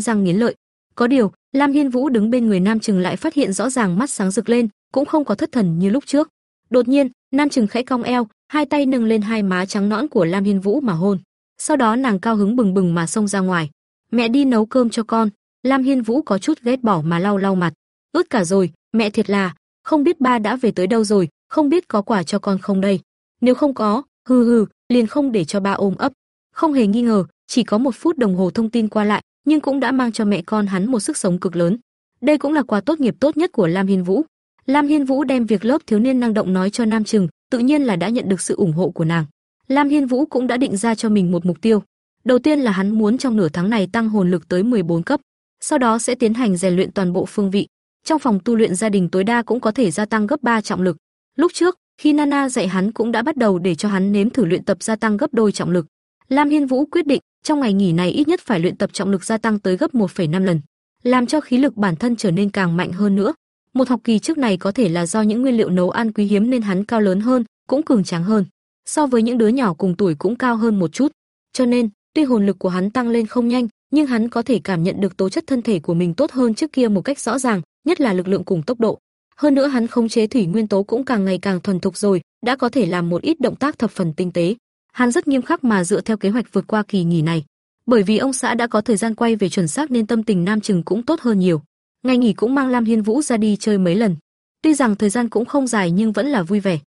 răng nghiến lợi. Có điều, Lam Hiên Vũ đứng bên người Nam Trừng lại phát hiện rõ ràng mắt sáng rực lên, cũng không có thất thần như lúc trước. Đột nhiên, Nam Trừng khẽ cong eo, hai tay nâng lên hai má trắng nõn của Lam Hiên Vũ mà hôn. Sau đó nàng cao hứng bừng bừng mà xông ra ngoài. "Mẹ đi nấu cơm cho con." Lam Hiên Vũ có chút ghét bỏ mà lau lau mặt. "Ướt cả rồi, mẹ thiệt là, không biết ba đã về tới đâu rồi, không biết có quà cho con không đây. Nếu không có, hừ hừ, liền không để cho ba ôm ấp." Không hề nghi ngờ, chỉ có một phút đồng hồ thông tin qua lại, nhưng cũng đã mang cho mẹ con hắn một sức sống cực lớn. Đây cũng là quà tốt nghiệp tốt nhất của Lam Hiên Vũ. Lam Hiên Vũ đem việc lớp thiếu niên năng động nói cho Nam Trừng, tự nhiên là đã nhận được sự ủng hộ của nàng. Lam Hiên Vũ cũng đã định ra cho mình một mục tiêu. Đầu tiên là hắn muốn trong nửa tháng này tăng hồn lực tới 14 cấp, sau đó sẽ tiến hành rèn luyện toàn bộ phương vị. Trong phòng tu luyện gia đình tối đa cũng có thể gia tăng gấp 3 trọng lực. Lúc trước, khi Nana dạy hắn cũng đã bắt đầu để cho hắn nếm thử luyện tập gia tăng gấp đôi trọng lực. Lam Hiên Vũ quyết định, trong ngày nghỉ này ít nhất phải luyện tập trọng lực gia tăng tới gấp 1,5 lần, làm cho khí lực bản thân trở nên càng mạnh hơn nữa. Một học kỳ trước này có thể là do những nguyên liệu nấu ăn quý hiếm nên hắn cao lớn hơn, cũng cường tráng hơn. So với những đứa nhỏ cùng tuổi cũng cao hơn một chút. Cho nên, tuy hồn lực của hắn tăng lên không nhanh, nhưng hắn có thể cảm nhận được tố chất thân thể của mình tốt hơn trước kia một cách rõ ràng, nhất là lực lượng cùng tốc độ. Hơn nữa hắn khống chế thủy nguyên tố cũng càng ngày càng thuần thục rồi, đã có thể làm một ít động tác thập phần tinh tế. Hắn rất nghiêm khắc mà dựa theo kế hoạch vượt qua kỳ nghỉ này. Bởi vì ông xã đã có thời gian quay về chuẩn xác nên tâm tình Nam Trừng cũng tốt hơn nhiều. Ngày nghỉ cũng mang Lam Hiên Vũ ra đi chơi mấy lần. Tuy rằng thời gian cũng không dài nhưng vẫn là vui vẻ.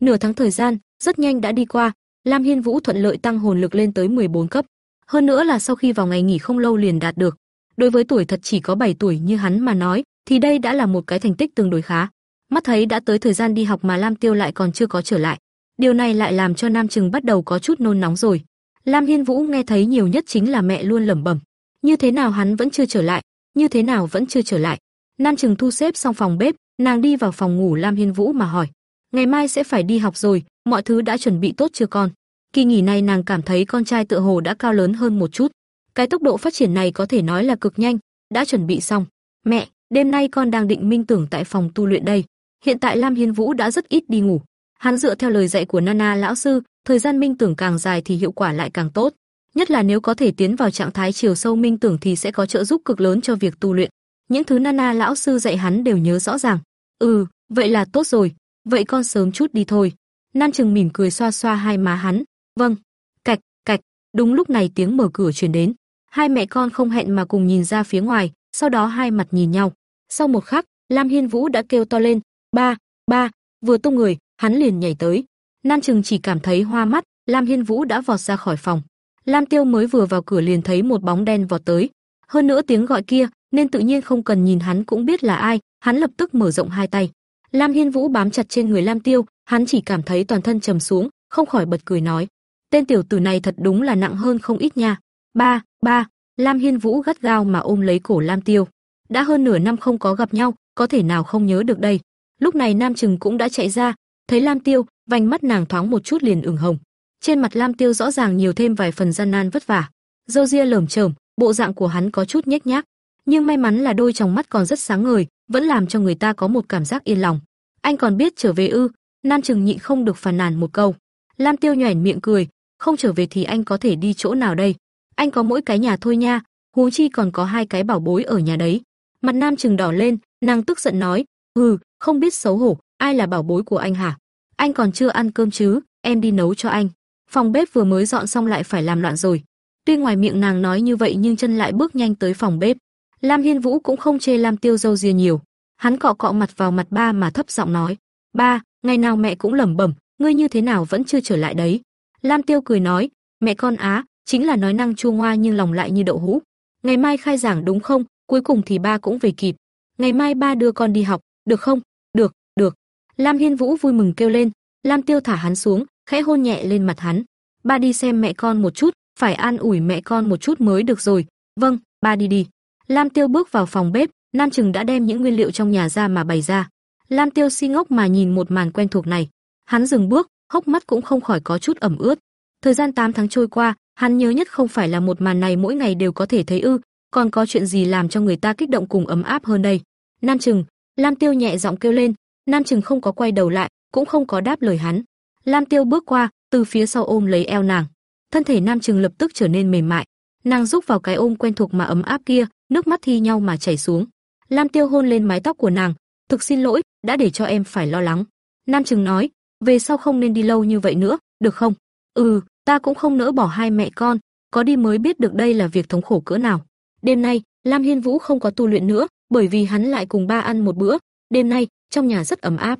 Nửa tháng thời gian, rất nhanh đã đi qua, Lam Hiên Vũ thuận lợi tăng hồn lực lên tới 14 cấp. Hơn nữa là sau khi vào ngày nghỉ không lâu liền đạt được. Đối với tuổi thật chỉ có 7 tuổi như hắn mà nói, thì đây đã là một cái thành tích tương đối khá. Mắt thấy đã tới thời gian đi học mà Lam Tiêu lại còn chưa có trở lại. Điều này lại làm cho Nam Trừng bắt đầu có chút nôn nóng rồi. Lam Hiên Vũ nghe thấy nhiều nhất chính là mẹ luôn lẩm bẩm, như thế nào hắn vẫn chưa trở lại, như thế nào vẫn chưa trở lại. Nam Trừng thu xếp xong phòng bếp, nàng đi vào phòng ngủ Lam Hiên Vũ mà hỏi, ngày mai sẽ phải đi học rồi, mọi thứ đã chuẩn bị tốt chưa con? Kỳ nghỉ này nàng cảm thấy con trai tựa hồ đã cao lớn hơn một chút. Cái tốc độ phát triển này có thể nói là cực nhanh, đã chuẩn bị xong. Mẹ, đêm nay con đang định minh tưởng tại phòng tu luyện đây. Hiện tại Lam Hiên Vũ đã rất ít đi ngủ. Hắn dựa theo lời dạy của Nana lão sư, thời gian minh tưởng càng dài thì hiệu quả lại càng tốt. Nhất là nếu có thể tiến vào trạng thái chiều sâu minh tưởng thì sẽ có trợ giúp cực lớn cho việc tu luyện. Những thứ Nana lão sư dạy hắn đều nhớ rõ ràng. Ừ, vậy là tốt rồi, vậy con sớm chút đi thôi. Nam Trừng mỉm cười xoa xoa hai má hắn. Vâng. Cạch, cạch, đúng lúc này tiếng mở cửa truyền đến. Hai mẹ con không hẹn mà cùng nhìn ra phía ngoài, sau đó hai mặt nhìn nhau. Sau một khắc, Lam Hiên Vũ đã kêu to lên, "Ba, ba!" Vừa tung người, hắn liền nhảy tới. Nam Trừng chỉ cảm thấy hoa mắt, Lam Hiên Vũ đã vọt ra khỏi phòng. Lam Tiêu mới vừa vào cửa liền thấy một bóng đen vọt tới. Hơn nữa tiếng gọi kia, nên tự nhiên không cần nhìn hắn cũng biết là ai, hắn lập tức mở rộng hai tay. Lam Hiên Vũ bám chặt trên người Lam Tiêu, hắn chỉ cảm thấy toàn thân trầm xuống, không khỏi bật cười nói: "Tên tiểu tử này thật đúng là nặng hơn không ít nha." "Ba, ba." Lam Hiên Vũ gắt gao mà ôm lấy cổ Lam Tiêu. Đã hơn nửa năm không có gặp nhau, có thể nào không nhớ được đây. Lúc này Nam Trừng cũng đã chạy ra, thấy Lam Tiêu, vành mắt nàng thoáng một chút liền ửng hồng. Trên mặt Lam Tiêu rõ ràng nhiều thêm vài phần gian nan vất vả. Râu ria lởm chởm, bộ dạng của hắn có chút nhếch nhác, nhưng may mắn là đôi tròng mắt còn rất sáng ngời, vẫn làm cho người ta có một cảm giác yên lòng. Anh còn biết trở về ư? Nam Trừng nhịn không được phàn nàn một câu. Lam Tiêu nhoẻn miệng cười, không trở về thì anh có thể đi chỗ nào đây? Anh có mỗi cái nhà thôi nha, huống chi còn có hai cái bảo bối ở nhà đấy. Mặt Nam Trừng đỏ lên, nàng tức giận nói, "Hừ, không biết xấu hổ, ai là bảo bối của anh hả? Anh còn chưa ăn cơm chứ, em đi nấu cho anh." Phòng bếp vừa mới dọn xong lại phải làm loạn rồi. Tuy ngoài miệng nàng nói như vậy nhưng chân lại bước nhanh tới phòng bếp. Lam Hiên Vũ cũng không chê Lam Tiêu dâu ria nhiều, hắn cọ cọ mặt vào mặt ba mà thấp giọng nói: "Ba, ngày nào mẹ cũng lẩm bẩm, ngươi như thế nào vẫn chưa trở lại đấy?" Lam Tiêu cười nói: "Mẹ con á, chính là nói năng chua ngoa nhưng lòng lại như đậu hũ. Ngày mai khai giảng đúng không? Cuối cùng thì ba cũng về kịp. Ngày mai ba đưa con đi học, được không?" "Được, được." Lam Hiên Vũ vui mừng kêu lên, Lam Tiêu thả hắn xuống, khẽ hôn nhẹ lên mặt hắn. "Ba đi xem mẹ con một chút, phải an ủi mẹ con một chút mới được rồi." "Vâng, ba đi đi." Lam Tiêu bước vào phòng bếp, Nam Trừng đã đem những nguyên liệu trong nhà ra mà bày ra. Lam Tiêu si ngốc mà nhìn một màn quen thuộc này. Hắn dừng bước, hốc mắt cũng không khỏi có chút ẩm ướt. Thời gian 8 tháng trôi qua, hắn nhớ nhất không phải là một màn này mỗi ngày đều có thể thấy ư, còn có chuyện gì làm cho người ta kích động cùng ấm áp hơn đây. Nam Trừng, Lam Tiêu nhẹ giọng kêu lên, Nam Trừng không có quay đầu lại, cũng không có đáp lời hắn. Lam Tiêu bước qua, từ phía sau ôm lấy eo nàng. Thân thể Nam Trừng lập tức trở nên mềm mại. Nàng rúc vào cái ôm quen thuộc mà ấm áp kia, nước mắt thi nhau mà chảy xuống. Lam Tiêu hôn lên mái tóc của nàng, "Thực xin lỗi, đã để cho em phải lo lắng." Nam Trừng nói, "Về sau không nên đi lâu như vậy nữa, được không?" "Ừ, ta cũng không nỡ bỏ hai mẹ con, có đi mới biết được đây là việc thống khổ cỡ nào." Đêm nay, Lam Hiên Vũ không có tu luyện nữa, bởi vì hắn lại cùng ba ăn một bữa, đêm nay trong nhà rất ấm áp.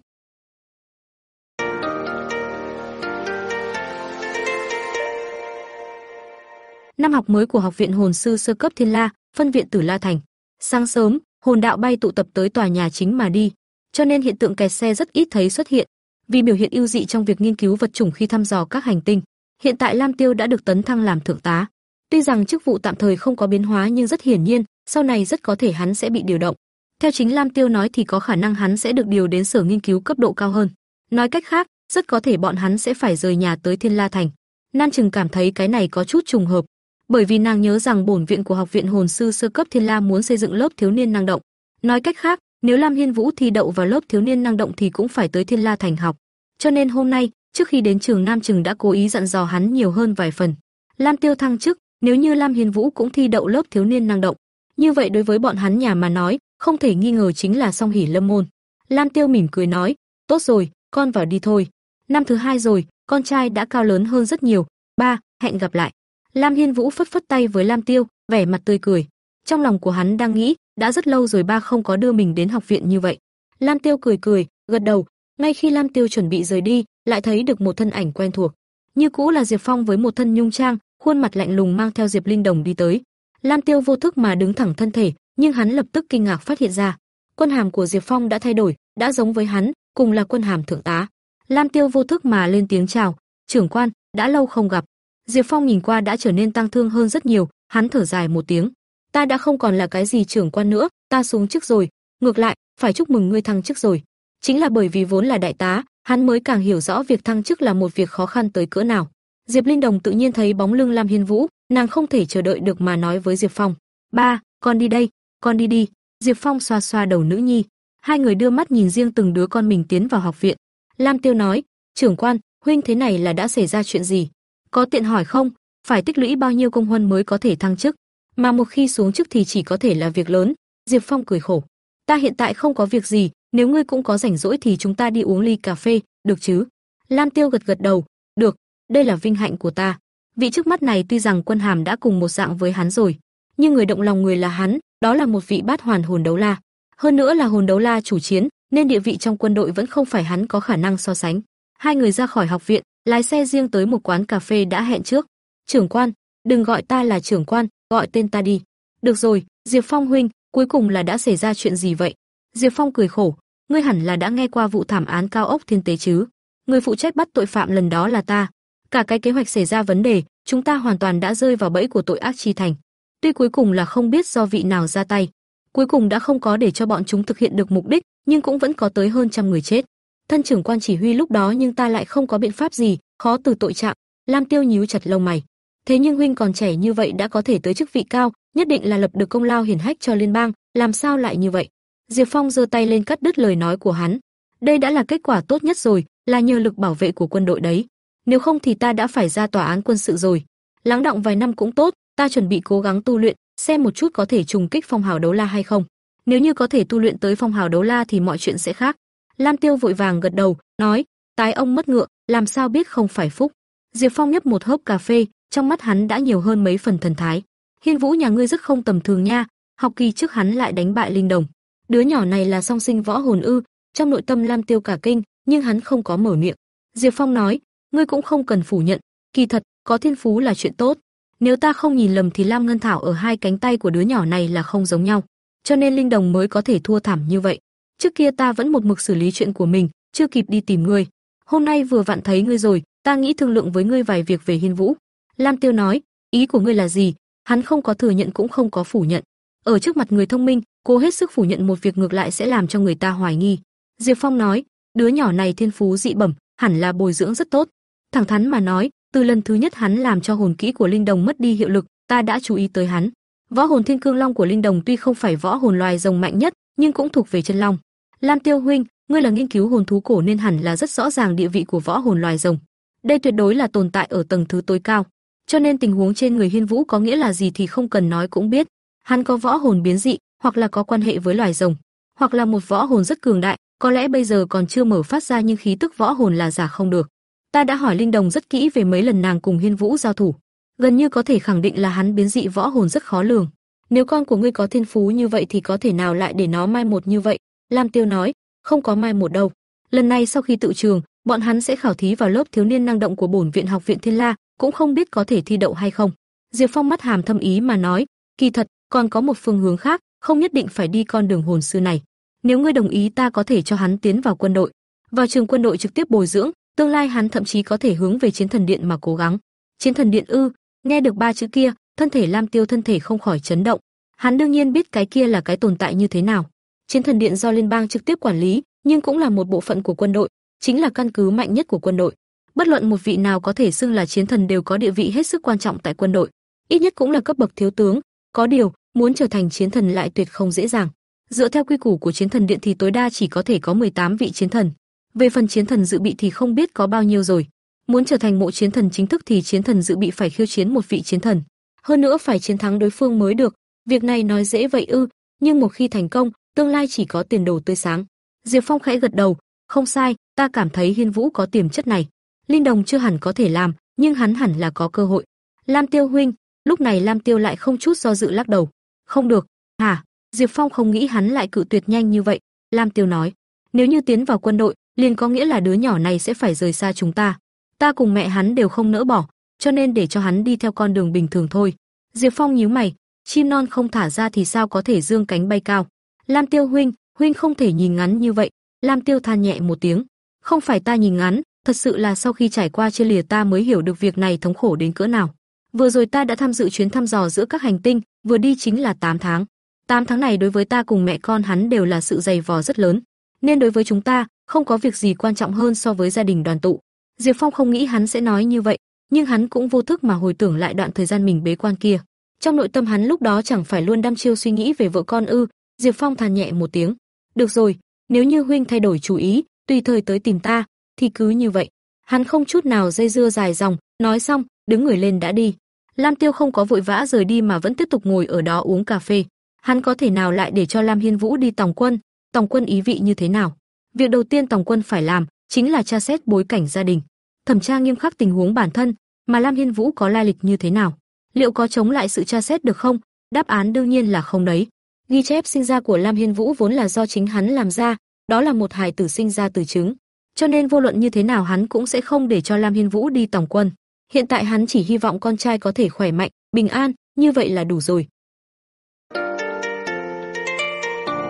Năm học mới của Học viện Hồn sư sơ cấp Thiên La, phân viện Tử La Thành. Sáng sớm, hồn đạo bay tụ tập tới tòa nhà chính mà đi, cho nên hiện tượng kẹt xe rất ít thấy xuất hiện. Vì biểu hiện ưu dị trong việc nghiên cứu vật chủng khi thăm dò các hành tinh, hiện tại Lam Tiêu đã được tấn thăng làm thượng tá. Tuy rằng chức vụ tạm thời không có biến hóa nhưng rất hiển nhiên, sau này rất có thể hắn sẽ bị điều động. Theo chính Lam Tiêu nói thì có khả năng hắn sẽ được điều đến sở nghiên cứu cấp độ cao hơn. Nói cách khác, rất có thể bọn hắn sẽ phải rời nhà tới Thiên La Thành. Nan Trừng cảm thấy cái này có chút trùng hợp, bởi vì nàng nhớ rằng bổn viện của học viện hồn sư sơ cấp Thiên La muốn xây dựng lớp thiếu niên năng động. Nói cách khác, nếu Lam Hiên Vũ thi đậu vào lớp thiếu niên năng động thì cũng phải tới Thiên La thành học. Cho nên hôm nay, trước khi đến trường Nam Trừng đã cố ý dặn dò hắn nhiều hơn vài phần. Lam Tiêu thăng chức, nếu như Lam Hiên Vũ cũng thi đậu lớp thiếu niên năng động, như vậy đối với bọn hắn nhà mà nói, không thể nghi ngờ chính là song hỉ lâm môn. Lam Tiêu mỉm cười nói, "Tốt rồi, con vào đi thôi. Năm thứ hai rồi, con trai đã cao lớn hơn rất nhiều. Ba, hẹn gặp lại." Lam Hiên Vũ phất phất tay với Lam Tiêu, vẻ mặt tươi cười. Trong lòng của hắn đang nghĩ, đã rất lâu rồi ba không có đưa mình đến học viện như vậy. Lam Tiêu cười cười, gật đầu, ngay khi Lam Tiêu chuẩn bị rời đi, lại thấy được một thân ảnh quen thuộc. Như cũ là Diệp Phong với một thân nhung trang, khuôn mặt lạnh lùng mang theo Diệp Linh Đồng đi tới. Lam Tiêu vô thức mà đứng thẳng thân thể, nhưng hắn lập tức kinh ngạc phát hiện ra, quân hàm của Diệp Phong đã thay đổi, đã giống với hắn, cùng là quân hàm thượng tá. Lam Tiêu vô thức mà lên tiếng chào, "Trưởng quan, đã lâu không gặp." Diệp Phong nhìn qua đã trở nên tăng thương hơn rất nhiều, hắn thở dài một tiếng. Ta đã không còn là cái gì trưởng quan nữa, ta xuống chức rồi, ngược lại, phải chúc mừng ngươi thăng chức rồi. Chính là bởi vì vốn là đại tá, hắn mới càng hiểu rõ việc thăng chức là một việc khó khăn tới cỡ nào. Diệp Linh Đồng tự nhiên thấy bóng lưng Lam Hiên Vũ, nàng không thể chờ đợi được mà nói với Diệp Phong: "Ba, con đi đây, con đi đi." Diệp Phong xoa xoa đầu nữ nhi, hai người đưa mắt nhìn riêng từng đứa con mình tiến vào học viện. Lam Tiêu nói: "Trưởng quan, huynh thế này là đã xảy ra chuyện gì?" Có tiện hỏi không, phải tích lũy bao nhiêu công huân mới có thể thăng chức, mà một khi xuống chức thì chỉ có thể là việc lớn. Diệp Phong cười khổ, ta hiện tại không có việc gì, nếu ngươi cũng có rảnh rỗi thì chúng ta đi uống ly cà phê, được chứ? Lam Tiêu gật gật đầu, được, đây là vinh hạnh của ta. Vị trước mắt này tuy rằng quân hàm đã cùng một dạng với hắn rồi, nhưng người động lòng người là hắn, đó là một vị bát hoàn hồn đấu la. Hơn nữa là hồn đấu la chủ chiến, nên địa vị trong quân đội vẫn không phải hắn có khả năng so sánh. Hai người ra khỏi học viện, lái xe riêng tới một quán cà phê đã hẹn trước. "Trưởng quan, đừng gọi ta là trưởng quan, gọi tên ta đi." "Được rồi, Diệp Phong huynh, cuối cùng là đã xảy ra chuyện gì vậy?" Diệp Phong cười khổ, "Ngươi hẳn là đã nghe qua vụ thảm án cao ốc thiên tế chứ? Người phụ trách bắt tội phạm lần đó là ta. Cả cái kế hoạch xảy ra vấn đề, chúng ta hoàn toàn đã rơi vào bẫy của tội ác chi thành. Tuy cuối cùng là không biết do vị nào ra tay, cuối cùng đã không có để cho bọn chúng thực hiện được mục đích, nhưng cũng vẫn có tới hơn trăm người chết thân trưởng quan chỉ huy lúc đó nhưng ta lại không có biện pháp gì, khó từ tội trạng. Lam Tiêu nhíu chặt lông mày. Thế nhưng huynh còn trẻ như vậy đã có thể tới chức vị cao, nhất định là lập được công lao hiển hách cho liên bang, làm sao lại như vậy? Diệp Phong giơ tay lên cắt đứt lời nói của hắn. Đây đã là kết quả tốt nhất rồi, là nhờ lực bảo vệ của quân đội đấy. Nếu không thì ta đã phải ra tòa án quân sự rồi. Lắng động vài năm cũng tốt, ta chuẩn bị cố gắng tu luyện, xem một chút có thể trùng kích phong hào đấu la hay không. Nếu như có thể tu luyện tới phong hào đấu la thì mọi chuyện sẽ khác. Lam Tiêu vội vàng gật đầu, nói, tái ông mất ngựa, làm sao biết không phải phúc. Diệp Phong nhấp một hớp cà phê, trong mắt hắn đã nhiều hơn mấy phần thần thái. Hiên Vũ nhà ngươi rất không tầm thường nha, học kỳ trước hắn lại đánh bại Linh Đồng. Đứa nhỏ này là song sinh võ hồn ư? Trong nội tâm Lam Tiêu cả kinh, nhưng hắn không có mở miệng. Diệp Phong nói, ngươi cũng không cần phủ nhận, kỳ thật, có thiên phú là chuyện tốt. Nếu ta không nhìn lầm thì Lam Ngân Thảo ở hai cánh tay của đứa nhỏ này là không giống nhau, cho nên Linh Đồng mới có thể thua thảm như vậy. Trước kia ta vẫn một mực xử lý chuyện của mình, chưa kịp đi tìm ngươi. Hôm nay vừa vặn thấy ngươi rồi, ta nghĩ thương lượng với ngươi vài việc về Hiên Vũ. Lam Tiêu nói, ý của ngươi là gì? Hắn không có thừa nhận cũng không có phủ nhận. Ở trước mặt người thông minh, cô hết sức phủ nhận một việc ngược lại sẽ làm cho người ta hoài nghi. Diệp Phong nói, đứa nhỏ này thiên phú dị bẩm, hẳn là bồi dưỡng rất tốt. Thẳng thắn mà nói, từ lần thứ nhất hắn làm cho hồn kỹ của Linh Đồng mất đi hiệu lực, ta đã chú ý tới hắn. Võ hồn Thiên Cương Long của Linh Đồng tuy không phải võ hồn loài rồng mạnh nhất, nhưng cũng thuộc về chân long. Lam Tiêu huynh, ngươi là nghiên cứu hồn thú cổ nên hẳn là rất rõ ràng địa vị của võ hồn loài rồng. Đây tuyệt đối là tồn tại ở tầng thứ tối cao, cho nên tình huống trên người Hiên Vũ có nghĩa là gì thì không cần nói cũng biết. Hắn có võ hồn biến dị, hoặc là có quan hệ với loài rồng, hoặc là một võ hồn rất cường đại, có lẽ bây giờ còn chưa mở phát ra nhưng khí tức võ hồn là giả không được. Ta đã hỏi Linh Đồng rất kỹ về mấy lần nàng cùng Hiên Vũ giao thủ, gần như có thể khẳng định là hắn biến dị võ hồn rất khó lường. Nếu con của ngươi có thiên phú như vậy thì có thể nào lại để nó mai một như vậy? Lam Tiêu nói, không có mai một đâu. Lần này sau khi tự trường, bọn hắn sẽ khảo thí vào lớp thiếu niên năng động của bổn viện học viện Thiên La, cũng không biết có thể thi đậu hay không. Diệp Phong mắt hàm thâm ý mà nói, kỳ thật còn có một phương hướng khác, không nhất định phải đi con đường hồn sư này. Nếu ngươi đồng ý ta có thể cho hắn tiến vào quân đội, vào trường quân đội trực tiếp bồi dưỡng, tương lai hắn thậm chí có thể hướng về chiến thần điện mà cố gắng. Chiến thần điện ư? Nghe được ba chữ kia, thân thể Lam Tiêu thân thể không khỏi chấn động. Hắn đương nhiên biết cái kia là cái tồn tại như thế nào. Chiến thần điện do liên bang trực tiếp quản lý, nhưng cũng là một bộ phận của quân đội, chính là căn cứ mạnh nhất của quân đội. Bất luận một vị nào có thể xưng là chiến thần đều có địa vị hết sức quan trọng tại quân đội, ít nhất cũng là cấp bậc thiếu tướng, có điều, muốn trở thành chiến thần lại tuyệt không dễ dàng. Dựa theo quy củ của chiến thần điện thì tối đa chỉ có thể có 18 vị chiến thần. Về phần chiến thần dự bị thì không biết có bao nhiêu rồi. Muốn trở thành mộ chiến thần chính thức thì chiến thần dự bị phải khiêu chiến một vị chiến thần, hơn nữa phải chiến thắng đối phương mới được. Việc này nói dễ vậy ư, nhưng một khi thành công, tương lai chỉ có tiền đồ tươi sáng. Diệp Phong khẽ gật đầu, không sai, ta cảm thấy Hiên Vũ có tiềm chất này. Linh Đồng chưa hẳn có thể làm, nhưng hắn hẳn là có cơ hội. Lam Tiêu huynh, lúc này Lam Tiêu lại không chút do dự lắc đầu. Không được, hả? Diệp Phong không nghĩ hắn lại cự tuyệt nhanh như vậy. Lam Tiêu nói, nếu như tiến vào quân đội, liền có nghĩa là đứa nhỏ này sẽ phải rời xa chúng ta. Ta cùng mẹ hắn đều không nỡ bỏ, cho nên để cho hắn đi theo con đường bình thường thôi. Diệp Phong nhíu mày, chim non không thả ra thì sao có thể dương cánh bay cao? Lam Tiêu huynh, huynh không thể nhìn ngắn như vậy. Lam Tiêu than nhẹ một tiếng, không phải ta nhìn ngắn, thật sự là sau khi trải qua chia lìa ta mới hiểu được việc này thống khổ đến cỡ nào. Vừa rồi ta đã tham dự chuyến thăm dò giữa các hành tinh, vừa đi chính là 8 tháng. 8 tháng này đối với ta cùng mẹ con hắn đều là sự dày vò rất lớn, nên đối với chúng ta, không có việc gì quan trọng hơn so với gia đình đoàn tụ. Diệp Phong không nghĩ hắn sẽ nói như vậy, nhưng hắn cũng vô thức mà hồi tưởng lại đoạn thời gian mình bế quan kia. Trong nội tâm hắn lúc đó chẳng phải luôn đăm chiêu suy nghĩ về vợ con ư? Diệp Phong than nhẹ một tiếng. Được rồi, nếu như huynh thay đổi chủ ý, tùy thời tới tìm ta, thì cứ như vậy. Hắn không chút nào dây dưa dài dòng, nói xong, đứng người lên đã đi. Lam Tiêu không có vội vã rời đi mà vẫn tiếp tục ngồi ở đó uống cà phê. Hắn có thể nào lại để cho Lam Hiên Vũ đi tòng quân? Tòng quân ý vị như thế nào? Việc đầu tiên tòng quân phải làm chính là tra xét bối cảnh gia đình, thẩm tra nghiêm khắc tình huống bản thân, mà Lam Hiên Vũ có lai lịch như thế nào, liệu có chống lại sự tra xét được không? Đáp án đương nhiên là không đấy. Ghi chép sinh ra của Lam Hiên Vũ vốn là do chính hắn làm ra, đó là một hài tử sinh ra từ trứng, cho nên vô luận như thế nào hắn cũng sẽ không để cho Lam Hiên Vũ đi tòng quân. Hiện tại hắn chỉ hy vọng con trai có thể khỏe mạnh, bình an, như vậy là đủ rồi.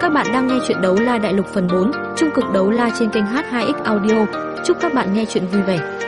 Các bạn đang nghe chuyện đấu la đại lục phần 4, trung cực đấu la trên kênh H2X Audio. Chúc các bạn nghe chuyện vui vẻ.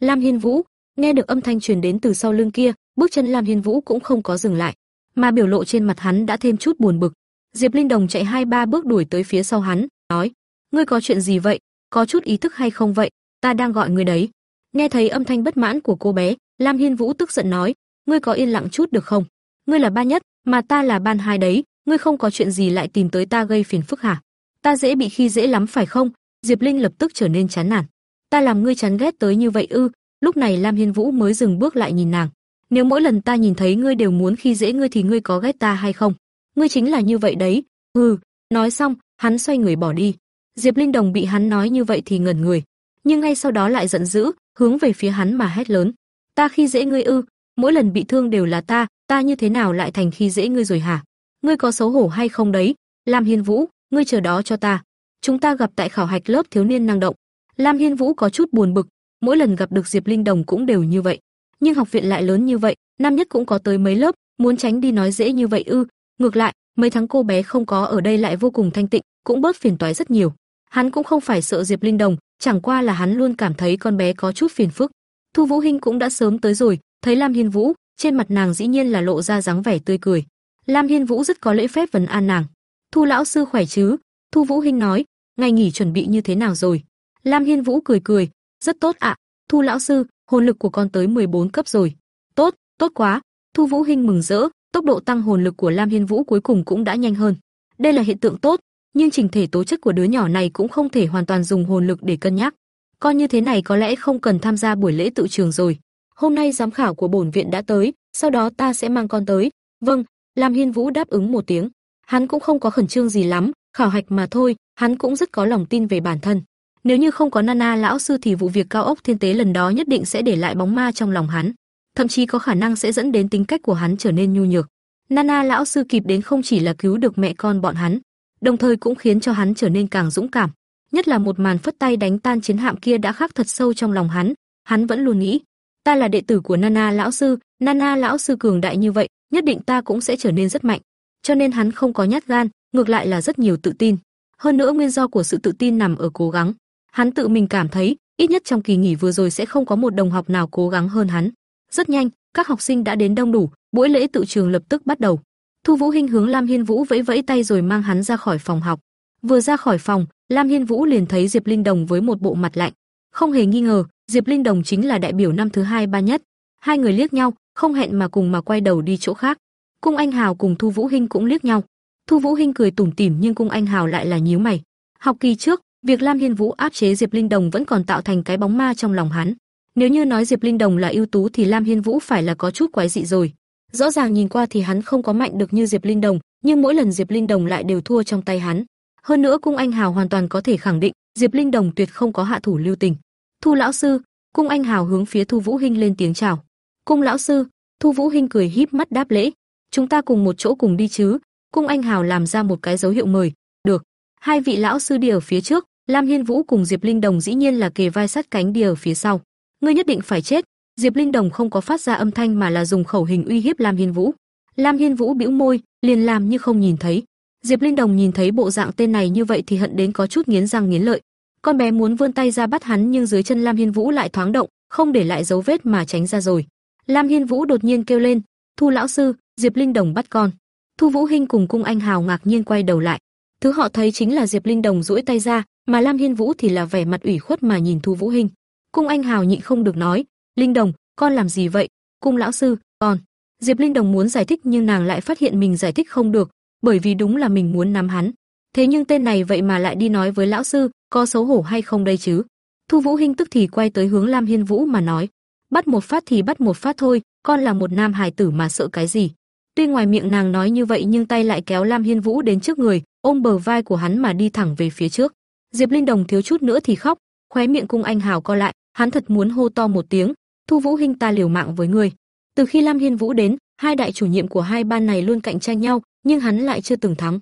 Lam Hiên Vũ, nghe được âm thanh truyền đến từ sau lưng kia, bước chân Lam Hiên Vũ cũng không có dừng lại, mà biểu lộ trên mặt hắn đã thêm chút buồn bực. Diệp Linh Đồng chạy hai ba bước đuổi tới phía sau hắn, nói: "Ngươi có chuyện gì vậy? Có chút ý thức hay không vậy? Ta đang gọi ngươi đấy." Nghe thấy âm thanh bất mãn của cô bé, Lam Hiên Vũ tức giận nói: "Ngươi có yên lặng chút được không? Ngươi là ba nhất, mà ta là ban hai đấy, ngươi không có chuyện gì lại tìm tới ta gây phiền phức hả? Ta dễ bị khi dễ lắm phải không?" Diệp Linh lập tức trở nên chán nản. "Ta làm ngươi chán ghét tới như vậy ư?" Lúc này Lam Hiên Vũ mới dừng bước lại nhìn nàng. "Nếu mỗi lần ta nhìn thấy ngươi đều muốn khi dễ ngươi thì ngươi có ghét ta hay không? Ngươi chính là như vậy đấy." Hừ, nói xong, hắn xoay người bỏ đi. Diệp Linh Đồng bị hắn nói như vậy thì ngẩn người, nhưng ngay sau đó lại giận dữ, hướng về phía hắn mà hét lớn: "Ta khi dễ ngươi ư? Mỗi lần bị thương đều là ta, ta như thế nào lại thành khi dễ ngươi rồi hả? Ngươi có xấu hổ hay không đấy? Lam Hiên Vũ, ngươi chờ đó cho ta. Chúng ta gặp tại khảo hạch lớp thiếu niên năng động." Lam Hiên Vũ có chút buồn bực, mỗi lần gặp được Diệp Linh Đồng cũng đều như vậy, nhưng học viện lại lớn như vậy, năm nhất cũng có tới mấy lớp, muốn tránh đi nói dễ như vậy ư? Ngược lại, mấy tháng cô bé không có ở đây lại vô cùng thanh tịnh, cũng bớt phiền toái rất nhiều. Hắn cũng không phải sợ Diệp Linh Đồng, chẳng qua là hắn luôn cảm thấy con bé có chút phiền phức. Thu Vũ Hinh cũng đã sớm tới rồi, thấy Lam Hiên Vũ, trên mặt nàng dĩ nhiên là lộ ra dáng vẻ tươi cười. Lam Hiên Vũ rất có lễ phép vấn an nàng. "Thu lão sư khỏe chứ?" Thu Vũ Hinh nói, "Ngày nghỉ chuẩn bị như thế nào rồi?" Lam Hiên Vũ cười cười, "Rất tốt ạ, Thu lão sư, hồn lực của con tới 14 cấp rồi." "Tốt, tốt quá." Thu Vũ Hinh mừng rỡ, tốc độ tăng hồn lực của Lam Hiên Vũ cuối cùng cũng đã nhanh hơn. Đây là hiện tượng tốt, nhưng trình thể tố chất của đứa nhỏ này cũng không thể hoàn toàn dùng hồn lực để cân nhắc. Con như thế này có lẽ không cần tham gia buổi lễ tự trường rồi. Hôm nay giám khảo của bổn viện đã tới, sau đó ta sẽ mang con tới. Vâng, Lam Hiên Vũ đáp ứng một tiếng. Hắn cũng không có khẩn trương gì lắm, khảo hạch mà thôi, hắn cũng rất có lòng tin về bản thân. Nếu như không có Nana lão sư thì vụ việc cao ốc thiên tế lần đó nhất định sẽ để lại bóng ma trong lòng hắn, thậm chí có khả năng sẽ dẫn đến tính cách của hắn trở nên nhu nhược. Nana lão sư kịp đến không chỉ là cứu được mẹ con bọn hắn, đồng thời cũng khiến cho hắn trở nên càng dũng cảm. Nhất là một màn phất tay đánh tan chiến hạm kia đã khắc thật sâu trong lòng hắn, hắn vẫn luôn nghĩ, ta là đệ tử của Nana lão sư, Nana lão sư cường đại như vậy, nhất định ta cũng sẽ trở nên rất mạnh. Cho nên hắn không có nhát gan, ngược lại là rất nhiều tự tin. Hơn nữa nguyên do của sự tự tin nằm ở cố gắng. Hắn tự mình cảm thấy, ít nhất trong kỳ nghỉ vừa rồi sẽ không có một đồng học nào cố gắng hơn hắn. Rất nhanh, các học sinh đã đến đông đủ, buổi lễ tự trường lập tức bắt đầu. Thu Vũ Hinh hướng Lam Hiên Vũ vẫy vẫy tay rồi mang hắn ra khỏi phòng học. Vừa ra khỏi phòng, Lam Hiên Vũ liền thấy Diệp Linh Đồng với một bộ mặt lạnh. Không hề nghi ngờ, Diệp Linh Đồng chính là đại biểu năm thứ hai ba nhất. Hai người liếc nhau, không hẹn mà cùng mà quay đầu đi chỗ khác. Cung Anh Hào cùng Thu Vũ Hinh cũng liếc nhau. Thu Vũ Hinh cười tủm tỉm nhưng Cung Anh Hào lại là nhíu mày. Học kỳ trước, việc Lam Hiên Vũ áp chế Diệp Linh Đồng vẫn còn tạo thành cái bóng ma trong lòng hắn. Nếu như nói Diệp Linh Đồng là ưu tú thì Lam Hiên Vũ phải là có chút quái dị rồi. Rõ ràng nhìn qua thì hắn không có mạnh được như Diệp Linh Đồng, nhưng mỗi lần Diệp Linh Đồng lại đều thua trong tay hắn. Hơn nữa Cung Anh Hào hoàn toàn có thể khẳng định, Diệp Linh Đồng tuyệt không có hạ thủ lưu tình. "Thu lão sư." Cung Anh Hào hướng phía Thu Vũ Hinh lên tiếng chào. "Cung lão sư." Thu Vũ Hinh cười híp mắt đáp lễ. "Chúng ta cùng một chỗ cùng đi chứ?" Cung Anh Hào làm ra một cái dấu hiệu mời. "Được." Hai vị lão sư đi ở phía trước, Lam Hiên Vũ cùng Diệp Linh Đồng dĩ nhiên là kề vai sát cánh đi ở phía sau ngươi nhất định phải chết. Diệp Linh Đồng không có phát ra âm thanh mà là dùng khẩu hình uy hiếp Lam Hiên Vũ. Lam Hiên Vũ bĩu môi, liền làm như không nhìn thấy. Diệp Linh Đồng nhìn thấy bộ dạng tên này như vậy thì hận đến có chút nghiến răng nghiến lợi. Con bé muốn vươn tay ra bắt hắn nhưng dưới chân Lam Hiên Vũ lại thoáng động, không để lại dấu vết mà tránh ra rồi. Lam Hiên Vũ đột nhiên kêu lên, "Thu lão sư, Diệp Linh Đồng bắt con." Thu Vũ Hinh cùng cung anh Hào ngạc nhiên quay đầu lại. Thứ họ thấy chính là Diệp Linh Đồng duỗi tay ra, mà Lam Hiên Vũ thì là vẻ mặt ủy khuất mà nhìn Thu Vũ Hinh. Cung Anh Hào nhịn không được nói, "Linh Đồng, con làm gì vậy?" "Cung lão sư, con." Diệp Linh Đồng muốn giải thích nhưng nàng lại phát hiện mình giải thích không được, bởi vì đúng là mình muốn nắm hắn. Thế nhưng tên này vậy mà lại đi nói với lão sư, có xấu hổ hay không đây chứ? Thu Vũ Hinh tức thì quay tới hướng Lam Hiên Vũ mà nói, bắt một phát thì bắt một phát thôi, con là một nam hài tử mà sợ cái gì? Tuy ngoài miệng nàng nói như vậy nhưng tay lại kéo Lam Hiên Vũ đến trước người, ôm bờ vai của hắn mà đi thẳng về phía trước. Diệp Linh Đồng thiếu chút nữa thì khóc, khóe miệng cung anh hào co lại, hắn thật muốn hô to một tiếng, "Thu Vũ Hinh ta liều mạng với ngươi." Từ khi Lam Hiên Vũ đến, hai đại chủ nhiệm của hai ban này luôn cạnh tranh nhau, nhưng hắn lại chưa từng thắng.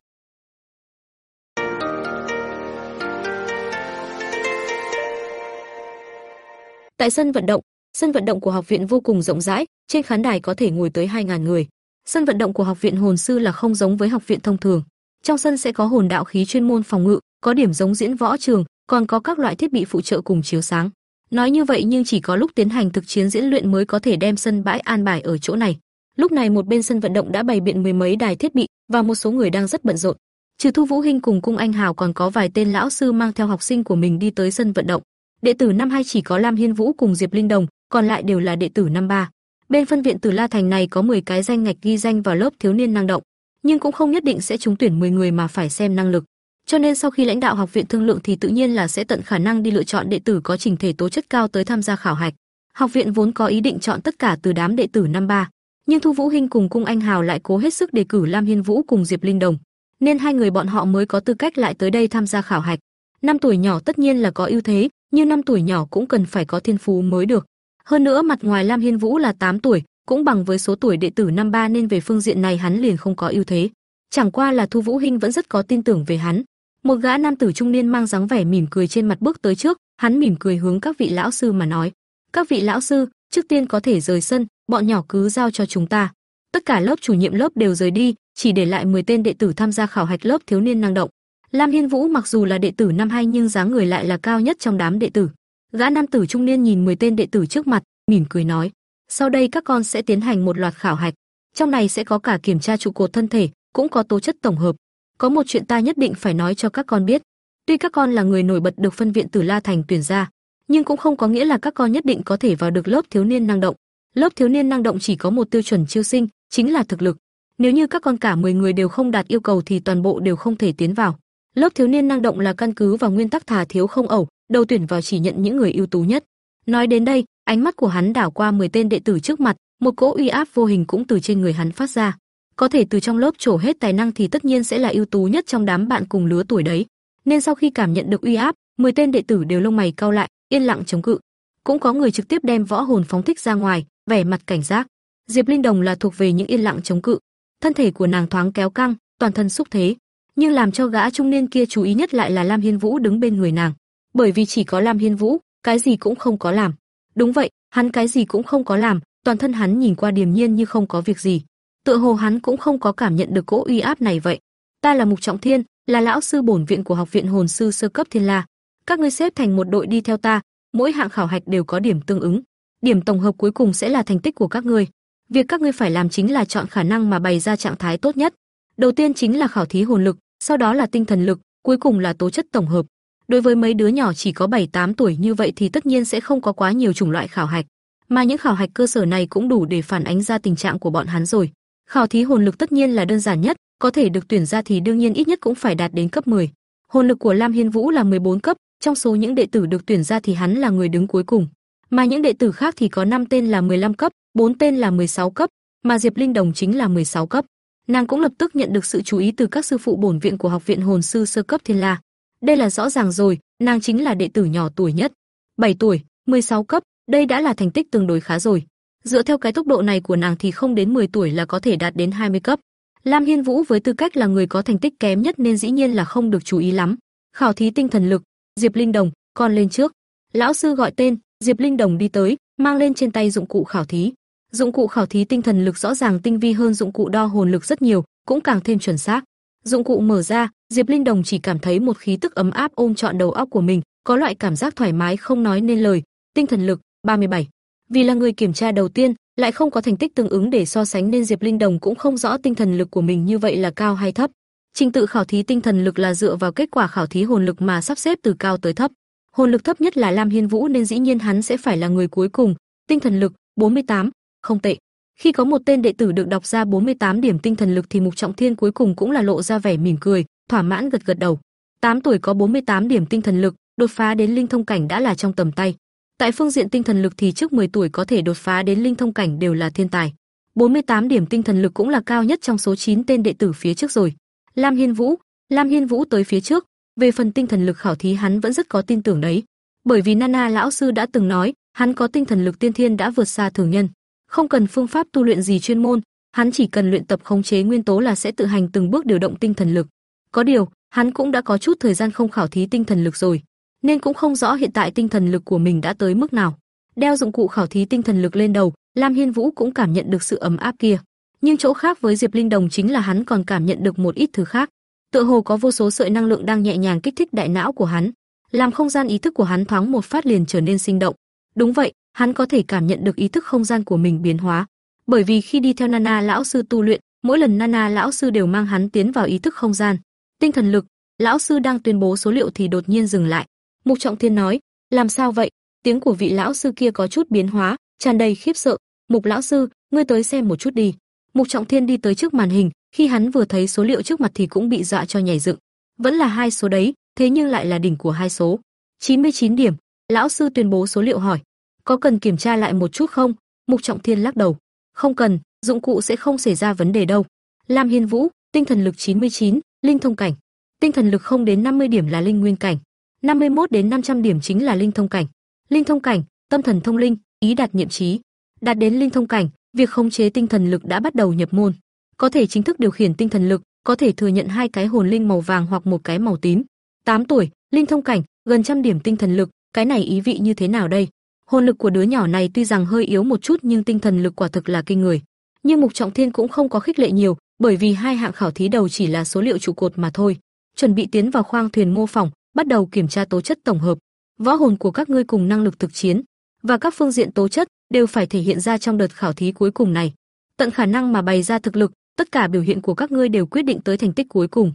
Tại sân vận động, sân vận động của học viện vô cùng rộng rãi, trên khán đài có thể ngồi tới 2000 người. Sân vận động của học viện hồn sư là không giống với học viện thông thường. Trong sân sẽ có hồn đạo khí chuyên môn phòng ngự, có điểm giống diễn võ trường, còn có các loại thiết bị phụ trợ cùng chiếu sáng. Nói như vậy nhưng chỉ có lúc tiến hành thực chiến diễn luyện mới có thể đem sân bãi an bài ở chỗ này. Lúc này một bên sân vận động đã bày biện mười mấy đài thiết bị và một số người đang rất bận rộn. Trừ Thu Vũ Hinh cùng cung Anh Hào còn có vài tên lão sư mang theo học sinh của mình đi tới sân vận động. Đệ tử năm hai chỉ có Lam Hiên Vũ cùng Diệp Linh Đồng, còn lại đều là đệ tử năm ba. Bên phân viện Tử La Thành này có 10 cái danh ngạch ghi danh vào lớp thiếu niên năng động, nhưng cũng không nhất định sẽ trúng tuyển 10 người mà phải xem năng lực. Cho nên sau khi lãnh đạo học viện thương lượng thì tự nhiên là sẽ tận khả năng đi lựa chọn đệ tử có trình thể tố chất cao tới tham gia khảo hạch. Học viện vốn có ý định chọn tất cả từ đám đệ tử năm ba, nhưng Thu Vũ Hinh cùng Cung Anh Hào lại cố hết sức đề cử Lam Hiên Vũ cùng Diệp Linh Đồng, nên hai người bọn họ mới có tư cách lại tới đây tham gia khảo hạch. Năm tuổi nhỏ tất nhiên là có ưu thế, nhưng năm tuổi nhỏ cũng cần phải có thiên phú mới được. Hơn nữa mặt ngoài Lam Hiên Vũ là 8 tuổi, cũng bằng với số tuổi đệ tử năm ba nên về phương diện này hắn liền không có ưu thế. Chẳng qua là Thu Vũ Hinh vẫn rất có tin tưởng về hắn. Một gã nam tử trung niên mang dáng vẻ mỉm cười trên mặt bước tới trước, hắn mỉm cười hướng các vị lão sư mà nói: "Các vị lão sư, trước tiên có thể rời sân, bọn nhỏ cứ giao cho chúng ta." Tất cả lớp chủ nhiệm lớp đều rời đi, chỉ để lại 10 tên đệ tử tham gia khảo hạch lớp thiếu niên năng động. Lam Hiên Vũ mặc dù là đệ tử năm hai nhưng dáng người lại là cao nhất trong đám đệ tử. Gã nam tử trung niên nhìn 10 tên đệ tử trước mặt, mỉm cười nói: "Sau đây các con sẽ tiến hành một loạt khảo hạch, trong này sẽ có cả kiểm tra trụ cột thân thể, cũng có tố chất tổng hợp. Có một chuyện ta nhất định phải nói cho các con biết, tuy các con là người nổi bật được phân viện Tử La Thành tuyển ra, nhưng cũng không có nghĩa là các con nhất định có thể vào được lớp thiếu niên năng động. Lớp thiếu niên năng động chỉ có một tiêu chuẩn chiêu sinh, chính là thực lực. Nếu như các con cả 10 người đều không đạt yêu cầu thì toàn bộ đều không thể tiến vào. Lớp thiếu niên năng động là căn cứ vào nguyên tắc thà thiếu không ẩu, đầu tuyển vào chỉ nhận những người ưu tú nhất. Nói đến đây, ánh mắt của hắn đảo qua 10 tên đệ tử trước mặt, một cỗ uy áp vô hình cũng từ trên người hắn phát ra. Có thể từ trong lớp trổ hết tài năng thì tất nhiên sẽ là ưu tú nhất trong đám bạn cùng lứa tuổi đấy. Nên sau khi cảm nhận được uy áp, 10 tên đệ tử đều lông mày cau lại, yên lặng chống cự. Cũng có người trực tiếp đem võ hồn phóng thích ra ngoài, vẻ mặt cảnh giác. Diệp Linh Đồng là thuộc về những yên lặng chống cự. Thân thể của nàng thoáng kéo căng, toàn thân xúc thế, nhưng làm cho gã trung niên kia chú ý nhất lại là Lam Hiên Vũ đứng bên người nàng, bởi vì chỉ có Lam Hiên Vũ, cái gì cũng không có làm. Đúng vậy, hắn cái gì cũng không có làm, toàn thân hắn nhìn qua điềm nhiên như không có việc gì. Tựa hồ hắn cũng không có cảm nhận được cỗ uy áp này vậy. Ta là Mục Trọng Thiên, là lão sư bổn viện của học viện hồn sư sơ cấp Thiên La. Các ngươi xếp thành một đội đi theo ta, mỗi hạng khảo hạch đều có điểm tương ứng. Điểm tổng hợp cuối cùng sẽ là thành tích của các ngươi. Việc các ngươi phải làm chính là chọn khả năng mà bày ra trạng thái tốt nhất. Đầu tiên chính là khảo thí hồn lực, sau đó là tinh thần lực, cuối cùng là tố chất tổng hợp. Đối với mấy đứa nhỏ chỉ có 7-8 tuổi như vậy thì tất nhiên sẽ không có quá nhiều chủng loại khảo hạch, mà những khảo hạch cơ sở này cũng đủ để phản ánh ra tình trạng của bọn hắn rồi. Khảo thí hồn lực tất nhiên là đơn giản nhất, có thể được tuyển ra thì đương nhiên ít nhất cũng phải đạt đến cấp 10. Hồn lực của Lam Hiên Vũ là 14 cấp, trong số những đệ tử được tuyển ra thì hắn là người đứng cuối cùng, mà những đệ tử khác thì có 5 tên là 15 cấp, 4 tên là 16 cấp, mà Diệp Linh Đồng chính là 16 cấp nàng cũng lập tức nhận được sự chú ý từ các sư phụ bổn viện của học viện hồn sư sơ cấp Thiên La. Đây là rõ ràng rồi, nàng chính là đệ tử nhỏ tuổi nhất. 7 tuổi, 16 cấp, đây đã là thành tích tương đối khá rồi. Dựa theo cái tốc độ này của nàng thì không đến 10 tuổi là có thể đạt đến 20 cấp. Lam Hiên Vũ với tư cách là người có thành tích kém nhất nên dĩ nhiên là không được chú ý lắm. Khảo thí tinh thần lực, Diệp Linh Đồng, con lên trước. Lão sư gọi tên, Diệp Linh Đồng đi tới, mang lên trên tay dụng cụ khảo thí. Dụng cụ khảo thí tinh thần lực rõ ràng tinh vi hơn dụng cụ đo hồn lực rất nhiều, cũng càng thêm chuẩn xác. Dụng cụ mở ra, Diệp Linh Đồng chỉ cảm thấy một khí tức ấm áp ôm trọn đầu óc của mình, có loại cảm giác thoải mái không nói nên lời. Tinh thần lực 37. Vì là người kiểm tra đầu tiên, lại không có thành tích tương ứng để so sánh nên Diệp Linh Đồng cũng không rõ tinh thần lực của mình như vậy là cao hay thấp. Trình tự khảo thí tinh thần lực là dựa vào kết quả khảo thí hồn lực mà sắp xếp từ cao tới thấp. Hồn lực thấp nhất là Lam Hiên Vũ nên dĩ nhiên hắn sẽ phải là người cuối cùng. Tinh thần lực 48, không tệ. Khi có một tên đệ tử được đọc ra 48 điểm tinh thần lực thì Mục Trọng Thiên cuối cùng cũng là lộ ra vẻ mỉm cười, thỏa mãn gật gật đầu. 8 tuổi có 48 điểm tinh thần lực, đột phá đến linh thông cảnh đã là trong tầm tay. Tại phương diện tinh thần lực thì trước 10 tuổi có thể đột phá đến linh thông cảnh đều là thiên tài. 48 điểm tinh thần lực cũng là cao nhất trong số 9 tên đệ tử phía trước rồi. Lam Hiên Vũ, Lam Hiên Vũ tới phía trước, về phần tinh thần lực khảo thí hắn vẫn rất có tin tưởng đấy, bởi vì Nana lão sư đã từng nói, hắn có tinh thần lực tiên thiên đã vượt xa thường nhân không cần phương pháp tu luyện gì chuyên môn, hắn chỉ cần luyện tập khống chế nguyên tố là sẽ tự hành từng bước điều động tinh thần lực. Có điều, hắn cũng đã có chút thời gian không khảo thí tinh thần lực rồi, nên cũng không rõ hiện tại tinh thần lực của mình đã tới mức nào. Đeo dụng cụ khảo thí tinh thần lực lên đầu, Lam Hiên Vũ cũng cảm nhận được sự ấm áp kia. Nhưng chỗ khác với Diệp Linh Đồng chính là hắn còn cảm nhận được một ít thứ khác. Tựa hồ có vô số sợi năng lượng đang nhẹ nhàng kích thích đại não của hắn, làm không gian ý thức của hắn thoáng một phát liền trở nên sinh động. Đúng vậy, hắn có thể cảm nhận được ý thức không gian của mình biến hóa, bởi vì khi đi theo Nana lão sư tu luyện, mỗi lần Nana lão sư đều mang hắn tiến vào ý thức không gian. Tinh thần lực, lão sư đang tuyên bố số liệu thì đột nhiên dừng lại. Mục Trọng Thiên nói, "Làm sao vậy?" Tiếng của vị lão sư kia có chút biến hóa, tràn đầy khiếp sợ. "Mục lão sư, ngươi tới xem một chút đi." Mục Trọng Thiên đi tới trước màn hình, khi hắn vừa thấy số liệu trước mặt thì cũng bị dọa cho nhảy dựng. Vẫn là hai số đấy, thế nhưng lại là đỉnh của hai số. 99 điểm. Lão sư tuyên bố số liệu hỏi, có cần kiểm tra lại một chút không? Mục Trọng Thiên lắc đầu. Không cần, dụng cụ sẽ không xảy ra vấn đề đâu. Lam Hiên Vũ, tinh thần lực 99, linh thông cảnh. Tinh thần lực không đến 50 điểm là linh nguyên cảnh. 51 đến 500 điểm chính là linh thông cảnh. Linh thông cảnh, tâm thần thông linh, ý đạt nhiệm trí. Đạt đến linh thông cảnh, việc khống chế tinh thần lực đã bắt đầu nhập môn. Có thể chính thức điều khiển tinh thần lực, có thể thừa nhận hai cái hồn linh màu vàng hoặc một cái màu tím. 8 tuổi, linh thông cảnh, gần trăm điểm tinh thần lực, cái này ý vị như thế nào đây? Hồn lực của đứa nhỏ này tuy rằng hơi yếu một chút nhưng tinh thần lực quả thực là kinh người. Nhưng Mục Trọng Thiên cũng không có khích lệ nhiều, bởi vì hai hạng khảo thí đầu chỉ là số liệu trụ cột mà thôi. Chuẩn bị tiến vào khoang thuyền mô phỏng, bắt đầu kiểm tra tố chất tổng hợp. Võ hồn của các ngươi cùng năng lực thực chiến và các phương diện tố chất đều phải thể hiện ra trong đợt khảo thí cuối cùng này. Tận khả năng mà bày ra thực lực, tất cả biểu hiện của các ngươi đều quyết định tới thành tích cuối cùng.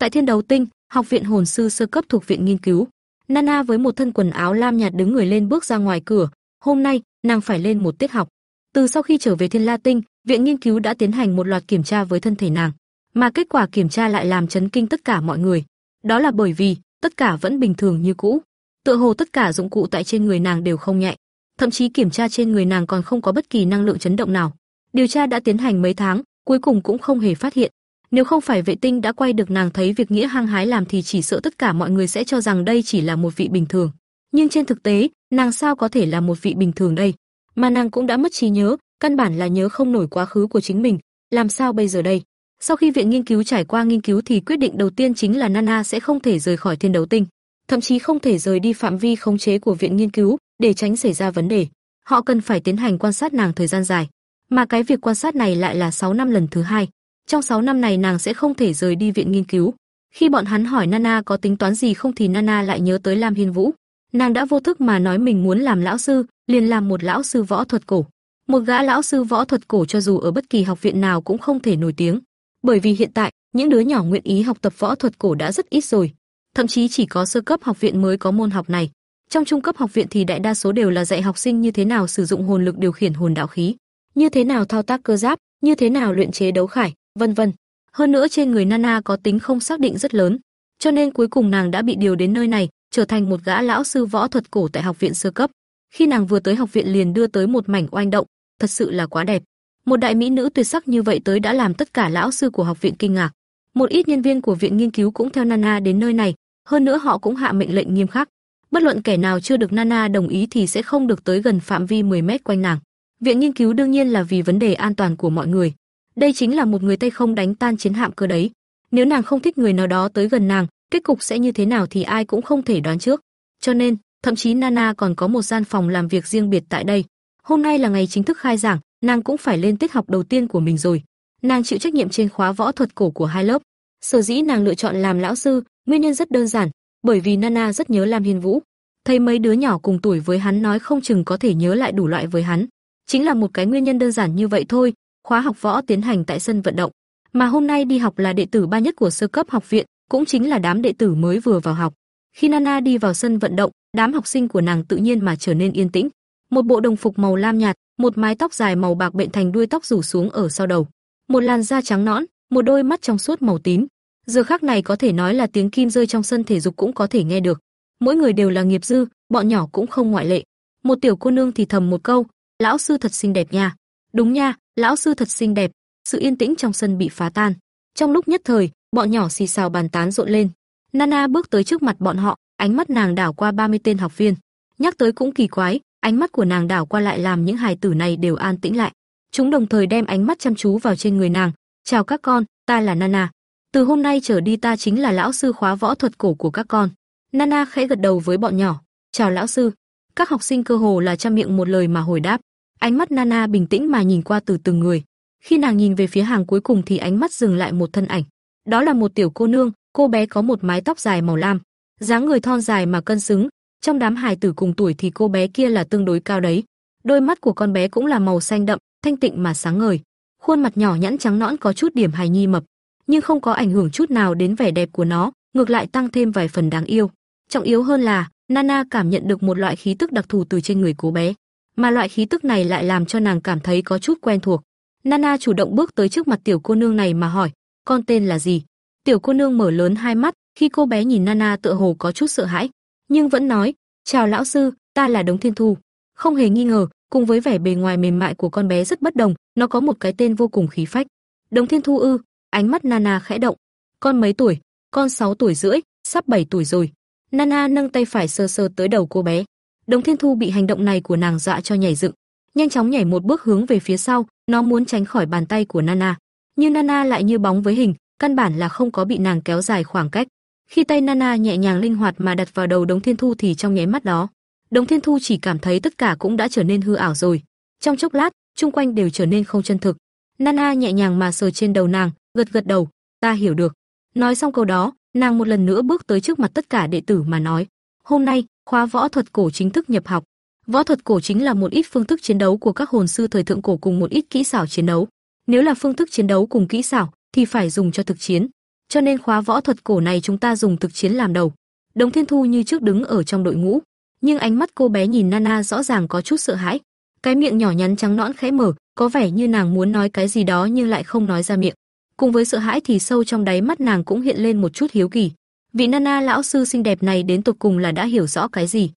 Tại Thiên Đấu Tinh, Học viện Hồn sư sơ cấp thuộc viện nghiên cứu, Nana với một thân quần áo lam nhạt đứng người lên bước ra ngoài cửa, hôm nay nàng phải lên một tiết học. Từ sau khi trở về Thiên La Tinh, viện nghiên cứu đã tiến hành một loạt kiểm tra với thân thể nàng, mà kết quả kiểm tra lại làm chấn kinh tất cả mọi người. Đó là bởi vì tất cả vẫn bình thường như cũ. Tựa hồ tất cả dụng cụ tại trên người nàng đều không nhạy, thậm chí kiểm tra trên người nàng còn không có bất kỳ năng lượng chấn động nào. Điều tra đã tiến hành mấy tháng, cuối cùng cũng không hề phát hiện. Nếu không phải vệ tinh đã quay được nàng thấy việc nghĩa hăng hái làm thì chỉ sợ tất cả mọi người sẽ cho rằng đây chỉ là một vị bình thường. Nhưng trên thực tế, nàng sao có thể là một vị bình thường đây? Mà nàng cũng đã mất trí nhớ, căn bản là nhớ không nổi quá khứ của chính mình, làm sao bây giờ đây? Sau khi viện nghiên cứu trải qua nghiên cứu thì quyết định đầu tiên chính là Nana sẽ không thể rời khỏi thiên đấu tinh, thậm chí không thể rời đi phạm vi khống chế của viện nghiên cứu để tránh xảy ra vấn đề. Họ cần phải tiến hành quan sát nàng thời gian dài, mà cái việc quan sát này lại là 6 năm lần thứ hai. Trong 6 năm này nàng sẽ không thể rời đi viện nghiên cứu. Khi bọn hắn hỏi Nana có tính toán gì không thì Nana lại nhớ tới Lam Hiên Vũ. Nàng đã vô thức mà nói mình muốn làm lão sư, liền làm một lão sư võ thuật cổ. Một gã lão sư võ thuật cổ cho dù ở bất kỳ học viện nào cũng không thể nổi tiếng, bởi vì hiện tại, những đứa nhỏ nguyện ý học tập võ thuật cổ đã rất ít rồi, thậm chí chỉ có sơ cấp học viện mới có môn học này. Trong trung cấp học viện thì đại đa số đều là dạy học sinh như thế nào sử dụng hồn lực điều khiển hồn đạo khí, như thế nào thao tác cơ giáp, như thế nào luyện chế đấu khải, vân vân. Hơn nữa trên người Nana có tính không xác định rất lớn, cho nên cuối cùng nàng đã bị điều đến nơi này, trở thành một gã lão sư võ thuật cổ tại học viện sơ cấp. Khi nàng vừa tới học viện liền đưa tới một mảnh oanh động, thật sự là quá đẹp. Một đại mỹ nữ tuyệt sắc như vậy tới đã làm tất cả lão sư của học viện kinh ngạc. Một ít nhân viên của viện nghiên cứu cũng theo Nana đến nơi này, hơn nữa họ cũng hạ mệnh lệnh nghiêm khắc. Bất luận kẻ nào chưa được Nana đồng ý thì sẽ không được tới gần phạm vi 10 mét quanh nàng. Viện nghiên cứu đương nhiên là vì vấn đề an toàn của mọi người. Đây chính là một người Tây không đánh tan chiến hạm cơ đấy. Nếu nàng không thích người nào đó tới gần nàng, kết cục sẽ như thế nào thì ai cũng không thể đoán trước. Cho nên, thậm chí Nana còn có một gian phòng làm việc riêng biệt tại đây. Hôm nay là ngày chính thức khai giảng, nàng cũng phải lên tiết học đầu tiên của mình rồi. Nàng chịu trách nhiệm trên khóa võ thuật cổ của hai lớp. Sở dĩ nàng lựa chọn làm lão sư, nguyên nhân rất đơn giản, bởi vì Nana rất nhớ Lam Hiên Vũ. Thấy mấy đứa nhỏ cùng tuổi với hắn nói không chừng có thể nhớ lại đủ loại với hắn. Chính là một cái nguyên nhân đơn giản như vậy thôi, khóa học võ tiến hành tại sân vận động. Mà hôm nay đi học là đệ tử ba nhất của sơ cấp học viện, cũng chính là đám đệ tử mới vừa vào học. Khi Nana đi vào sân vận động, đám học sinh của nàng tự nhiên mà trở nên yên tĩnh. Một bộ đồng phục màu lam nhạt, một mái tóc dài màu bạc bện thành đuôi tóc rủ xuống ở sau đầu, một làn da trắng nõn, một đôi mắt trong suốt màu tím. Giờ khắc này có thể nói là tiếng kim rơi trong sân thể dục cũng có thể nghe được. Mỗi người đều là nghiệp dư, bọn nhỏ cũng không ngoại lệ. Một tiểu cô nương thì thầm một câu, lão sư thật xinh đẹp nha. Đúng nha, lão sư thật xinh đẹp. Sự yên tĩnh trong sân bị phá tan. Trong lúc nhất thời, bọn nhỏ xì xào bàn tán rộn lên. Nana bước tới trước mặt bọn họ, ánh mắt nàng đảo qua 30 tên học viên. Nhắc tới cũng kỳ quái, ánh mắt của nàng đảo qua lại làm những hài tử này đều an tĩnh lại. Chúng đồng thời đem ánh mắt chăm chú vào trên người nàng. "Chào các con, ta là Nana. Từ hôm nay trở đi ta chính là lão sư khóa võ thuật cổ của các con." Nana khẽ gật đầu với bọn nhỏ. "Chào lão sư." Các học sinh cơ hồ là trăm miệng một lời mà hồi đáp. Ánh mắt Nana bình tĩnh mà nhìn qua từ từng người. Khi nàng nhìn về phía hàng cuối cùng thì ánh mắt dừng lại một thân ảnh. Đó là một tiểu cô nương, cô bé có một mái tóc dài màu lam, dáng người thon dài mà cân xứng, trong đám hài tử cùng tuổi thì cô bé kia là tương đối cao đấy. Đôi mắt của con bé cũng là màu xanh đậm, thanh tịnh mà sáng ngời. Khuôn mặt nhỏ nhẵn trắng nõn có chút điểm hài nhi mập, nhưng không có ảnh hưởng chút nào đến vẻ đẹp của nó, ngược lại tăng thêm vài phần đáng yêu. Trọng yếu hơn là, Nana cảm nhận được một loại khí tức đặc thù từ trên người cô bé, mà loại khí tức này lại làm cho nàng cảm thấy có chút quen thuộc. Nana chủ động bước tới trước mặt tiểu cô nương này mà hỏi, con tên là gì? Tiểu cô nương mở lớn hai mắt, khi cô bé nhìn Nana tựa hồ có chút sợ hãi nhưng vẫn nói, "Chào lão sư, ta là Đống Thiên Thu." Không hề nghi ngờ, cùng với vẻ bề ngoài mềm mại của con bé rất bất đồng, nó có một cái tên vô cùng khí phách. Đống Thiên Thu ư? Ánh mắt Nana khẽ động. Con mấy tuổi? Con 6 tuổi rưỡi, sắp 7 tuổi rồi. Nana nâng tay phải sơ sơ tới đầu cô bé. Đồng Thiên Thu bị hành động này của nàng dọa cho nhảy dựng, nhanh chóng nhảy một bước hướng về phía sau, nó muốn tránh khỏi bàn tay của Nana. Nhưng Nana lại như bóng với hình, căn bản là không có bị nàng kéo dài khoảng cách. Khi tay Nana nhẹ nhàng linh hoạt mà đặt vào đầu Đống Thiên Thu thì trong nháy mắt đó, Đống Thiên Thu chỉ cảm thấy tất cả cũng đã trở nên hư ảo rồi. Trong chốc lát, chung quanh đều trở nên không chân thực. Nana nhẹ nhàng mà sờ trên đầu nàng, gật gật đầu, "Ta hiểu được." Nói xong câu đó, nàng một lần nữa bước tới trước mặt tất cả đệ tử mà nói, "Hôm nay, khóa võ thuật cổ chính thức nhập học. Võ thuật cổ chính là một ít phương thức chiến đấu của các hồn sư thời thượng cổ cùng một ít kỹ xảo chiến đấu. Nếu là phương thức chiến đấu cùng kỹ xảo thì phải dùng cho thực chiến. Cho nên khóa võ thuật cổ này chúng ta dùng thực chiến làm đầu." Đồng Thiên Thu như trước đứng ở trong đội ngũ, nhưng ánh mắt cô bé nhìn Nana rõ ràng có chút sợ hãi. Cái miệng nhỏ nhắn trắng nõn khẽ mở, có vẻ như nàng muốn nói cái gì đó nhưng lại không nói ra miệng. Cùng với sợ hãi thì sâu trong đáy mắt nàng cũng hiện lên một chút hiếu kỳ. Vị Nana lão sư xinh đẹp này đến tục cùng là đã hiểu rõ cái gì.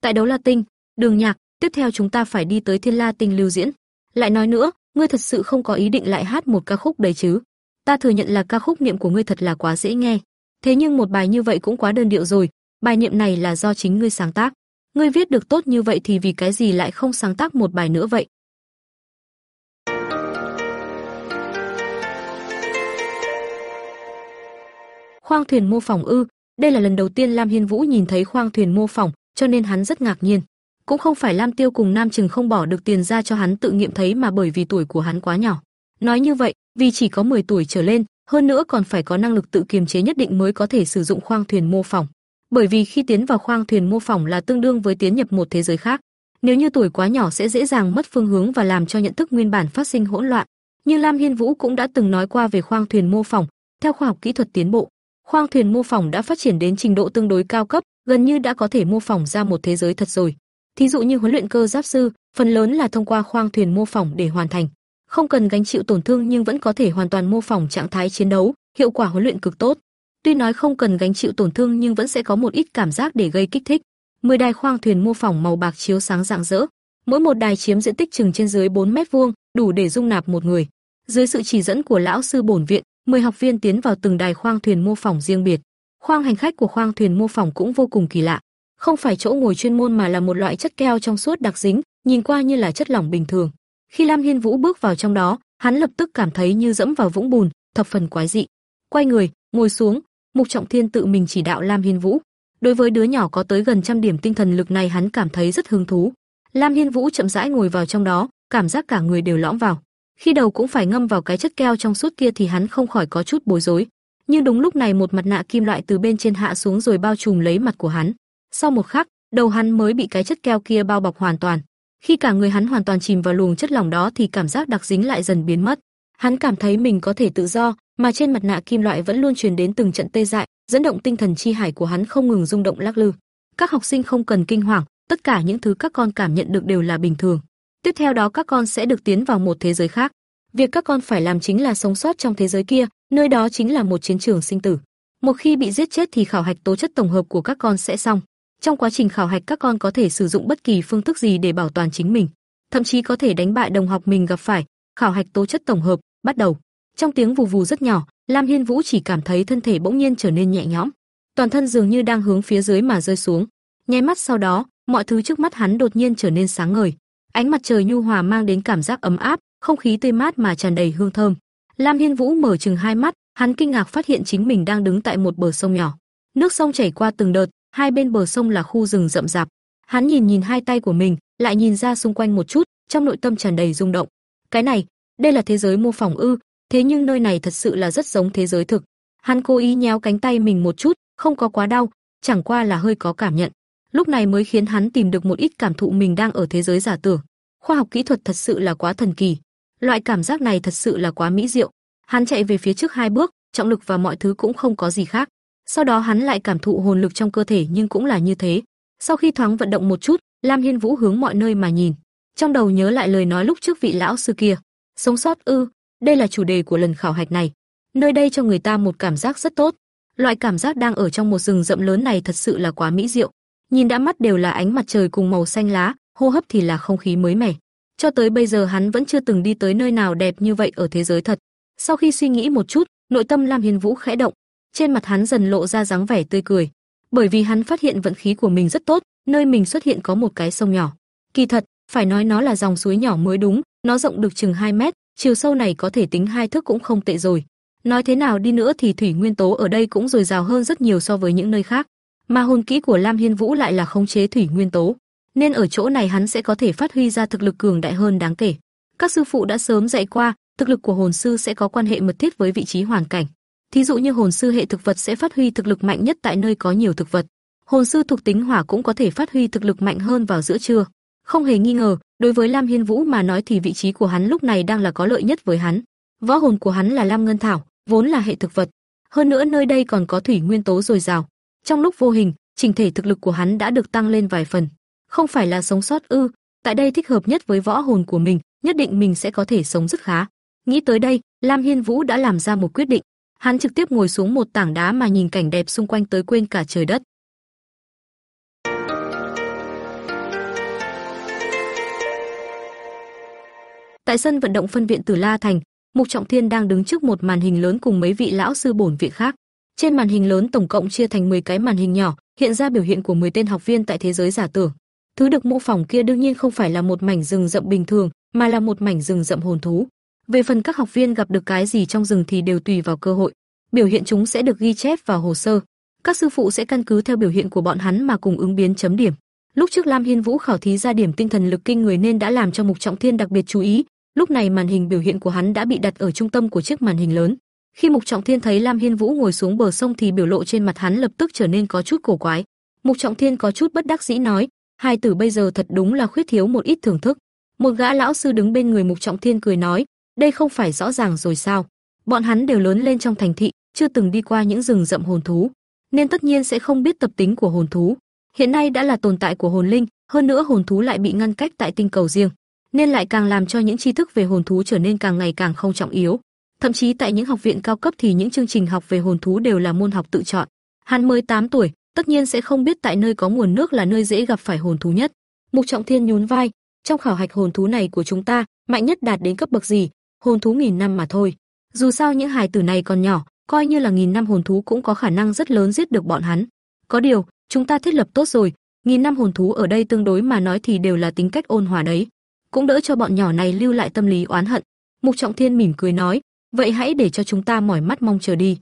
Tại đấu La Tinh, Đường Nhạc, tiếp theo chúng ta phải đi tới Thiên La Tinh lưu diễn. Lại nói nữa, ngươi thật sự không có ý định lại hát một ca khúc đấy chứ? Ta thừa nhận là ca khúc niệm của ngươi thật là quá dễ nghe. Thế nhưng một bài như vậy cũng quá đơn điệu rồi, bài niệm này là do chính ngươi sáng tác. Ngươi viết được tốt như vậy thì vì cái gì lại không sáng tác một bài nữa vậy? Khoang thuyền mô phỏng ư? Đây là lần đầu tiên Lam Hiên Vũ nhìn thấy khoang thuyền mô phỏng, cho nên hắn rất ngạc nhiên. Cũng không phải Lam Tiêu cùng Nam Trừng không bỏ được tiền ra cho hắn tự nghiệm thấy mà bởi vì tuổi của hắn quá nhỏ. Nói như vậy, vì chỉ có 10 tuổi trở lên, hơn nữa còn phải có năng lực tự kiềm chế nhất định mới có thể sử dụng khoang thuyền mô phỏng. Bởi vì khi tiến vào khoang thuyền mô phỏng là tương đương với tiến nhập một thế giới khác. Nếu như tuổi quá nhỏ sẽ dễ dàng mất phương hướng và làm cho nhận thức nguyên bản phát sinh hỗn loạn. Như Lam Hiên Vũ cũng đã từng nói qua về khoang thuyền mô phỏng, theo khoa học kỹ thuật tiến bộ, khoang thuyền mô phỏng đã phát triển đến trình độ tương đối cao cấp, gần như đã có thể mô phỏng ra một thế giới thật rồi. Thí dụ như huấn luyện cơ giáp sư, phần lớn là thông qua khoang thuyền mô phỏng để hoàn thành không cần gánh chịu tổn thương nhưng vẫn có thể hoàn toàn mô phỏng trạng thái chiến đấu, hiệu quả huấn luyện cực tốt. Tuy nói không cần gánh chịu tổn thương nhưng vẫn sẽ có một ít cảm giác để gây kích thích. 10 đài khoang thuyền mô phỏng màu bạc chiếu sáng rạng rỡ, mỗi một đài chiếm diện tích chừng trên dưới 4 mét vuông, đủ để dung nạp một người. Dưới sự chỉ dẫn của lão sư bổn viện, 10 học viên tiến vào từng đài khoang thuyền mô phỏng riêng biệt. Khoang hành khách của khoang thuyền mô phỏng cũng vô cùng kỳ lạ, không phải chỗ ngồi chuyên môn mà là một loại chất keo trong suốt đặc dính, nhìn qua như là chất lỏng bình thường. Khi Lam Hiên Vũ bước vào trong đó, hắn lập tức cảm thấy như dẫm vào vũng bùn, thập phần quái dị. Quay người, ngồi xuống, Mục Trọng Thiên tự mình chỉ đạo Lam Hiên Vũ. Đối với đứa nhỏ có tới gần trăm điểm tinh thần lực này hắn cảm thấy rất hứng thú. Lam Hiên Vũ chậm rãi ngồi vào trong đó, cảm giác cả người đều lõm vào. Khi đầu cũng phải ngâm vào cái chất keo trong suốt kia thì hắn không khỏi có chút bối rối. Nhưng đúng lúc này một mặt nạ kim loại từ bên trên hạ xuống rồi bao trùm lấy mặt của hắn. Sau một khắc, đầu hắn mới bị cái chất keo kia bao bọc hoàn toàn. Khi cả người hắn hoàn toàn chìm vào luồng chất lỏng đó thì cảm giác đặc dính lại dần biến mất. Hắn cảm thấy mình có thể tự do, mà trên mặt nạ kim loại vẫn luôn truyền đến từng trận tê dại, dẫn động tinh thần chi hải của hắn không ngừng rung động lắc lư. Các học sinh không cần kinh hoàng, tất cả những thứ các con cảm nhận được đều là bình thường. Tiếp theo đó các con sẽ được tiến vào một thế giới khác. Việc các con phải làm chính là sống sót trong thế giới kia, nơi đó chính là một chiến trường sinh tử. Một khi bị giết chết thì khảo hạch tố chất tổng hợp của các con sẽ xong. Trong quá trình khảo hạch các con có thể sử dụng bất kỳ phương thức gì để bảo toàn chính mình, thậm chí có thể đánh bại đồng học mình gặp phải. Khảo hạch tố chất tổng hợp bắt đầu. Trong tiếng vù vù rất nhỏ, Lam Hiên Vũ chỉ cảm thấy thân thể bỗng nhiên trở nên nhẹ nhõm, toàn thân dường như đang hướng phía dưới mà rơi xuống. Nháy mắt sau đó, mọi thứ trước mắt hắn đột nhiên trở nên sáng ngời. Ánh mặt trời nhu hòa mang đến cảm giác ấm áp, không khí tươi mát mà tràn đầy hương thơm. Lam Hiên Vũ mở chừng hai mắt, hắn kinh ngạc phát hiện chính mình đang đứng tại một bờ sông nhỏ. Nước sông chảy qua từng đợt, hai bên bờ sông là khu rừng rậm rạp. Hắn nhìn nhìn hai tay của mình, lại nhìn ra xung quanh một chút, trong nội tâm tràn đầy rung động. Cái này, đây là thế giới mô phỏng ư? Thế nhưng nơi này thật sự là rất giống thế giới thực. Hắn cố ý nhéo cánh tay mình một chút, không có quá đau, chẳng qua là hơi có cảm nhận. Lúc này mới khiến hắn tìm được một ít cảm thụ mình đang ở thế giới giả tưởng. Khoa học kỹ thuật thật sự là quá thần kỳ. Loại cảm giác này thật sự là quá mỹ diệu. Hắn chạy về phía trước hai bước, trọng lực và mọi thứ cũng không có gì khác. Sau đó hắn lại cảm thụ hồn lực trong cơ thể nhưng cũng là như thế. Sau khi thoáng vận động một chút, Lam Hiên Vũ hướng mọi nơi mà nhìn, trong đầu nhớ lại lời nói lúc trước vị lão sư kia. Sống sót ư? Đây là chủ đề của lần khảo hạch này. Nơi đây cho người ta một cảm giác rất tốt. Loại cảm giác đang ở trong một rừng rậm lớn này thật sự là quá mỹ diệu nhìn đã mắt đều là ánh mặt trời cùng màu xanh lá, hô hấp thì là không khí mới mẻ. Cho tới bây giờ hắn vẫn chưa từng đi tới nơi nào đẹp như vậy ở thế giới thật. Sau khi suy nghĩ một chút, nội tâm Lam Hiên Vũ khẽ động, trên mặt hắn dần lộ ra dáng vẻ tươi cười, bởi vì hắn phát hiện vận khí của mình rất tốt, nơi mình xuất hiện có một cái sông nhỏ. Kỳ thật, phải nói nó là dòng suối nhỏ mới đúng, nó rộng được chừng 2 mét, chiều sâu này có thể tính hai thước cũng không tệ rồi. Nói thế nào đi nữa thì thủy nguyên tố ở đây cũng dồi dào hơn rất nhiều so với những nơi khác, mà hồn kỹ của Lam Hiên Vũ lại là khống chế thủy nguyên tố, nên ở chỗ này hắn sẽ có thể phát huy ra thực lực cường đại hơn đáng kể. Các sư phụ đã sớm dạy qua, thực lực của hồn sư sẽ có quan hệ mật thiết với vị trí hoàn cảnh. Thí dụ như hồn sư hệ thực vật sẽ phát huy thực lực mạnh nhất tại nơi có nhiều thực vật. Hồn sư thuộc tính hỏa cũng có thể phát huy thực lực mạnh hơn vào giữa trưa. Không hề nghi ngờ, đối với Lam Hiên Vũ mà nói thì vị trí của hắn lúc này đang là có lợi nhất với hắn. Võ hồn của hắn là Lam Ngân Thảo, vốn là hệ thực vật. Hơn nữa nơi đây còn có thủy nguyên tố dồi dào. Trong lúc vô hình, trình thể thực lực của hắn đã được tăng lên vài phần. Không phải là sống sót ư? Tại đây thích hợp nhất với võ hồn của mình, nhất định mình sẽ có thể sống rất khá. Nghĩ tới đây, Lam Hiên Vũ đã làm ra một quyết định. Hắn trực tiếp ngồi xuống một tảng đá mà nhìn cảnh đẹp xung quanh tới quên cả trời đất. Tại sân vận động phân viện Tử La Thành, Mục Trọng Thiên đang đứng trước một màn hình lớn cùng mấy vị lão sư bổn viện khác. Trên màn hình lớn tổng cộng chia thành 10 cái màn hình nhỏ, hiện ra biểu hiện của 10 tên học viên tại thế giới giả tưởng. Thứ được mô phỏng kia đương nhiên không phải là một mảnh rừng rậm bình thường, mà là một mảnh rừng rậm hồn thú. Về phần các học viên gặp được cái gì trong rừng thì đều tùy vào cơ hội, biểu hiện chúng sẽ được ghi chép vào hồ sơ. Các sư phụ sẽ căn cứ theo biểu hiện của bọn hắn mà cùng ứng biến chấm điểm. Lúc trước Lam Hiên Vũ khảo thí ra điểm tinh thần lực kinh người nên đã làm cho Mục Trọng Thiên đặc biệt chú ý, lúc này màn hình biểu hiện của hắn đã bị đặt ở trung tâm của chiếc màn hình lớn. Khi Mục Trọng Thiên thấy Lam Hiên Vũ ngồi xuống bờ sông thì biểu lộ trên mặt hắn lập tức trở nên có chút cổ quái. Mục Trọng Thiên có chút bất đắc dĩ nói, hai tử bây giờ thật đúng là khuyết thiếu một ít thưởng thức. Một gã lão sư đứng bên người Mục Trọng Thiên cười nói, đây không phải rõ ràng rồi sao? Bọn hắn đều lớn lên trong thành thị, chưa từng đi qua những rừng rậm hồn thú, nên tất nhiên sẽ không biết tập tính của hồn thú. Hiện nay đã là tồn tại của hồn linh, hơn nữa hồn thú lại bị ngăn cách tại tinh cầu riêng, nên lại càng làm cho những tri thức về hồn thú trở nên càng ngày càng không trọng yếu. Thậm chí tại những học viện cao cấp thì những chương trình học về hồn thú đều là môn học tự chọn. Hắn mới 8 tuổi, tất nhiên sẽ không biết tại nơi có nguồn nước là nơi dễ gặp phải hồn thú nhất. Mục Trọng Thiên nhún vai, trong khảo hạch hồn thú này của chúng ta, mạnh nhất đạt đến cấp bậc gì? Hồn thú nghìn năm mà thôi. Dù sao những hài tử này còn nhỏ, coi như là nghìn năm hồn thú cũng có khả năng rất lớn giết được bọn hắn. Có điều, chúng ta thiết lập tốt rồi, nghìn năm hồn thú ở đây tương đối mà nói thì đều là tính cách ôn hòa đấy, cũng đỡ cho bọn nhỏ này lưu lại tâm lý oán hận. Mục Trọng Thiên mỉm cười nói, vậy hãy để cho chúng ta mỏi mắt mong chờ đi.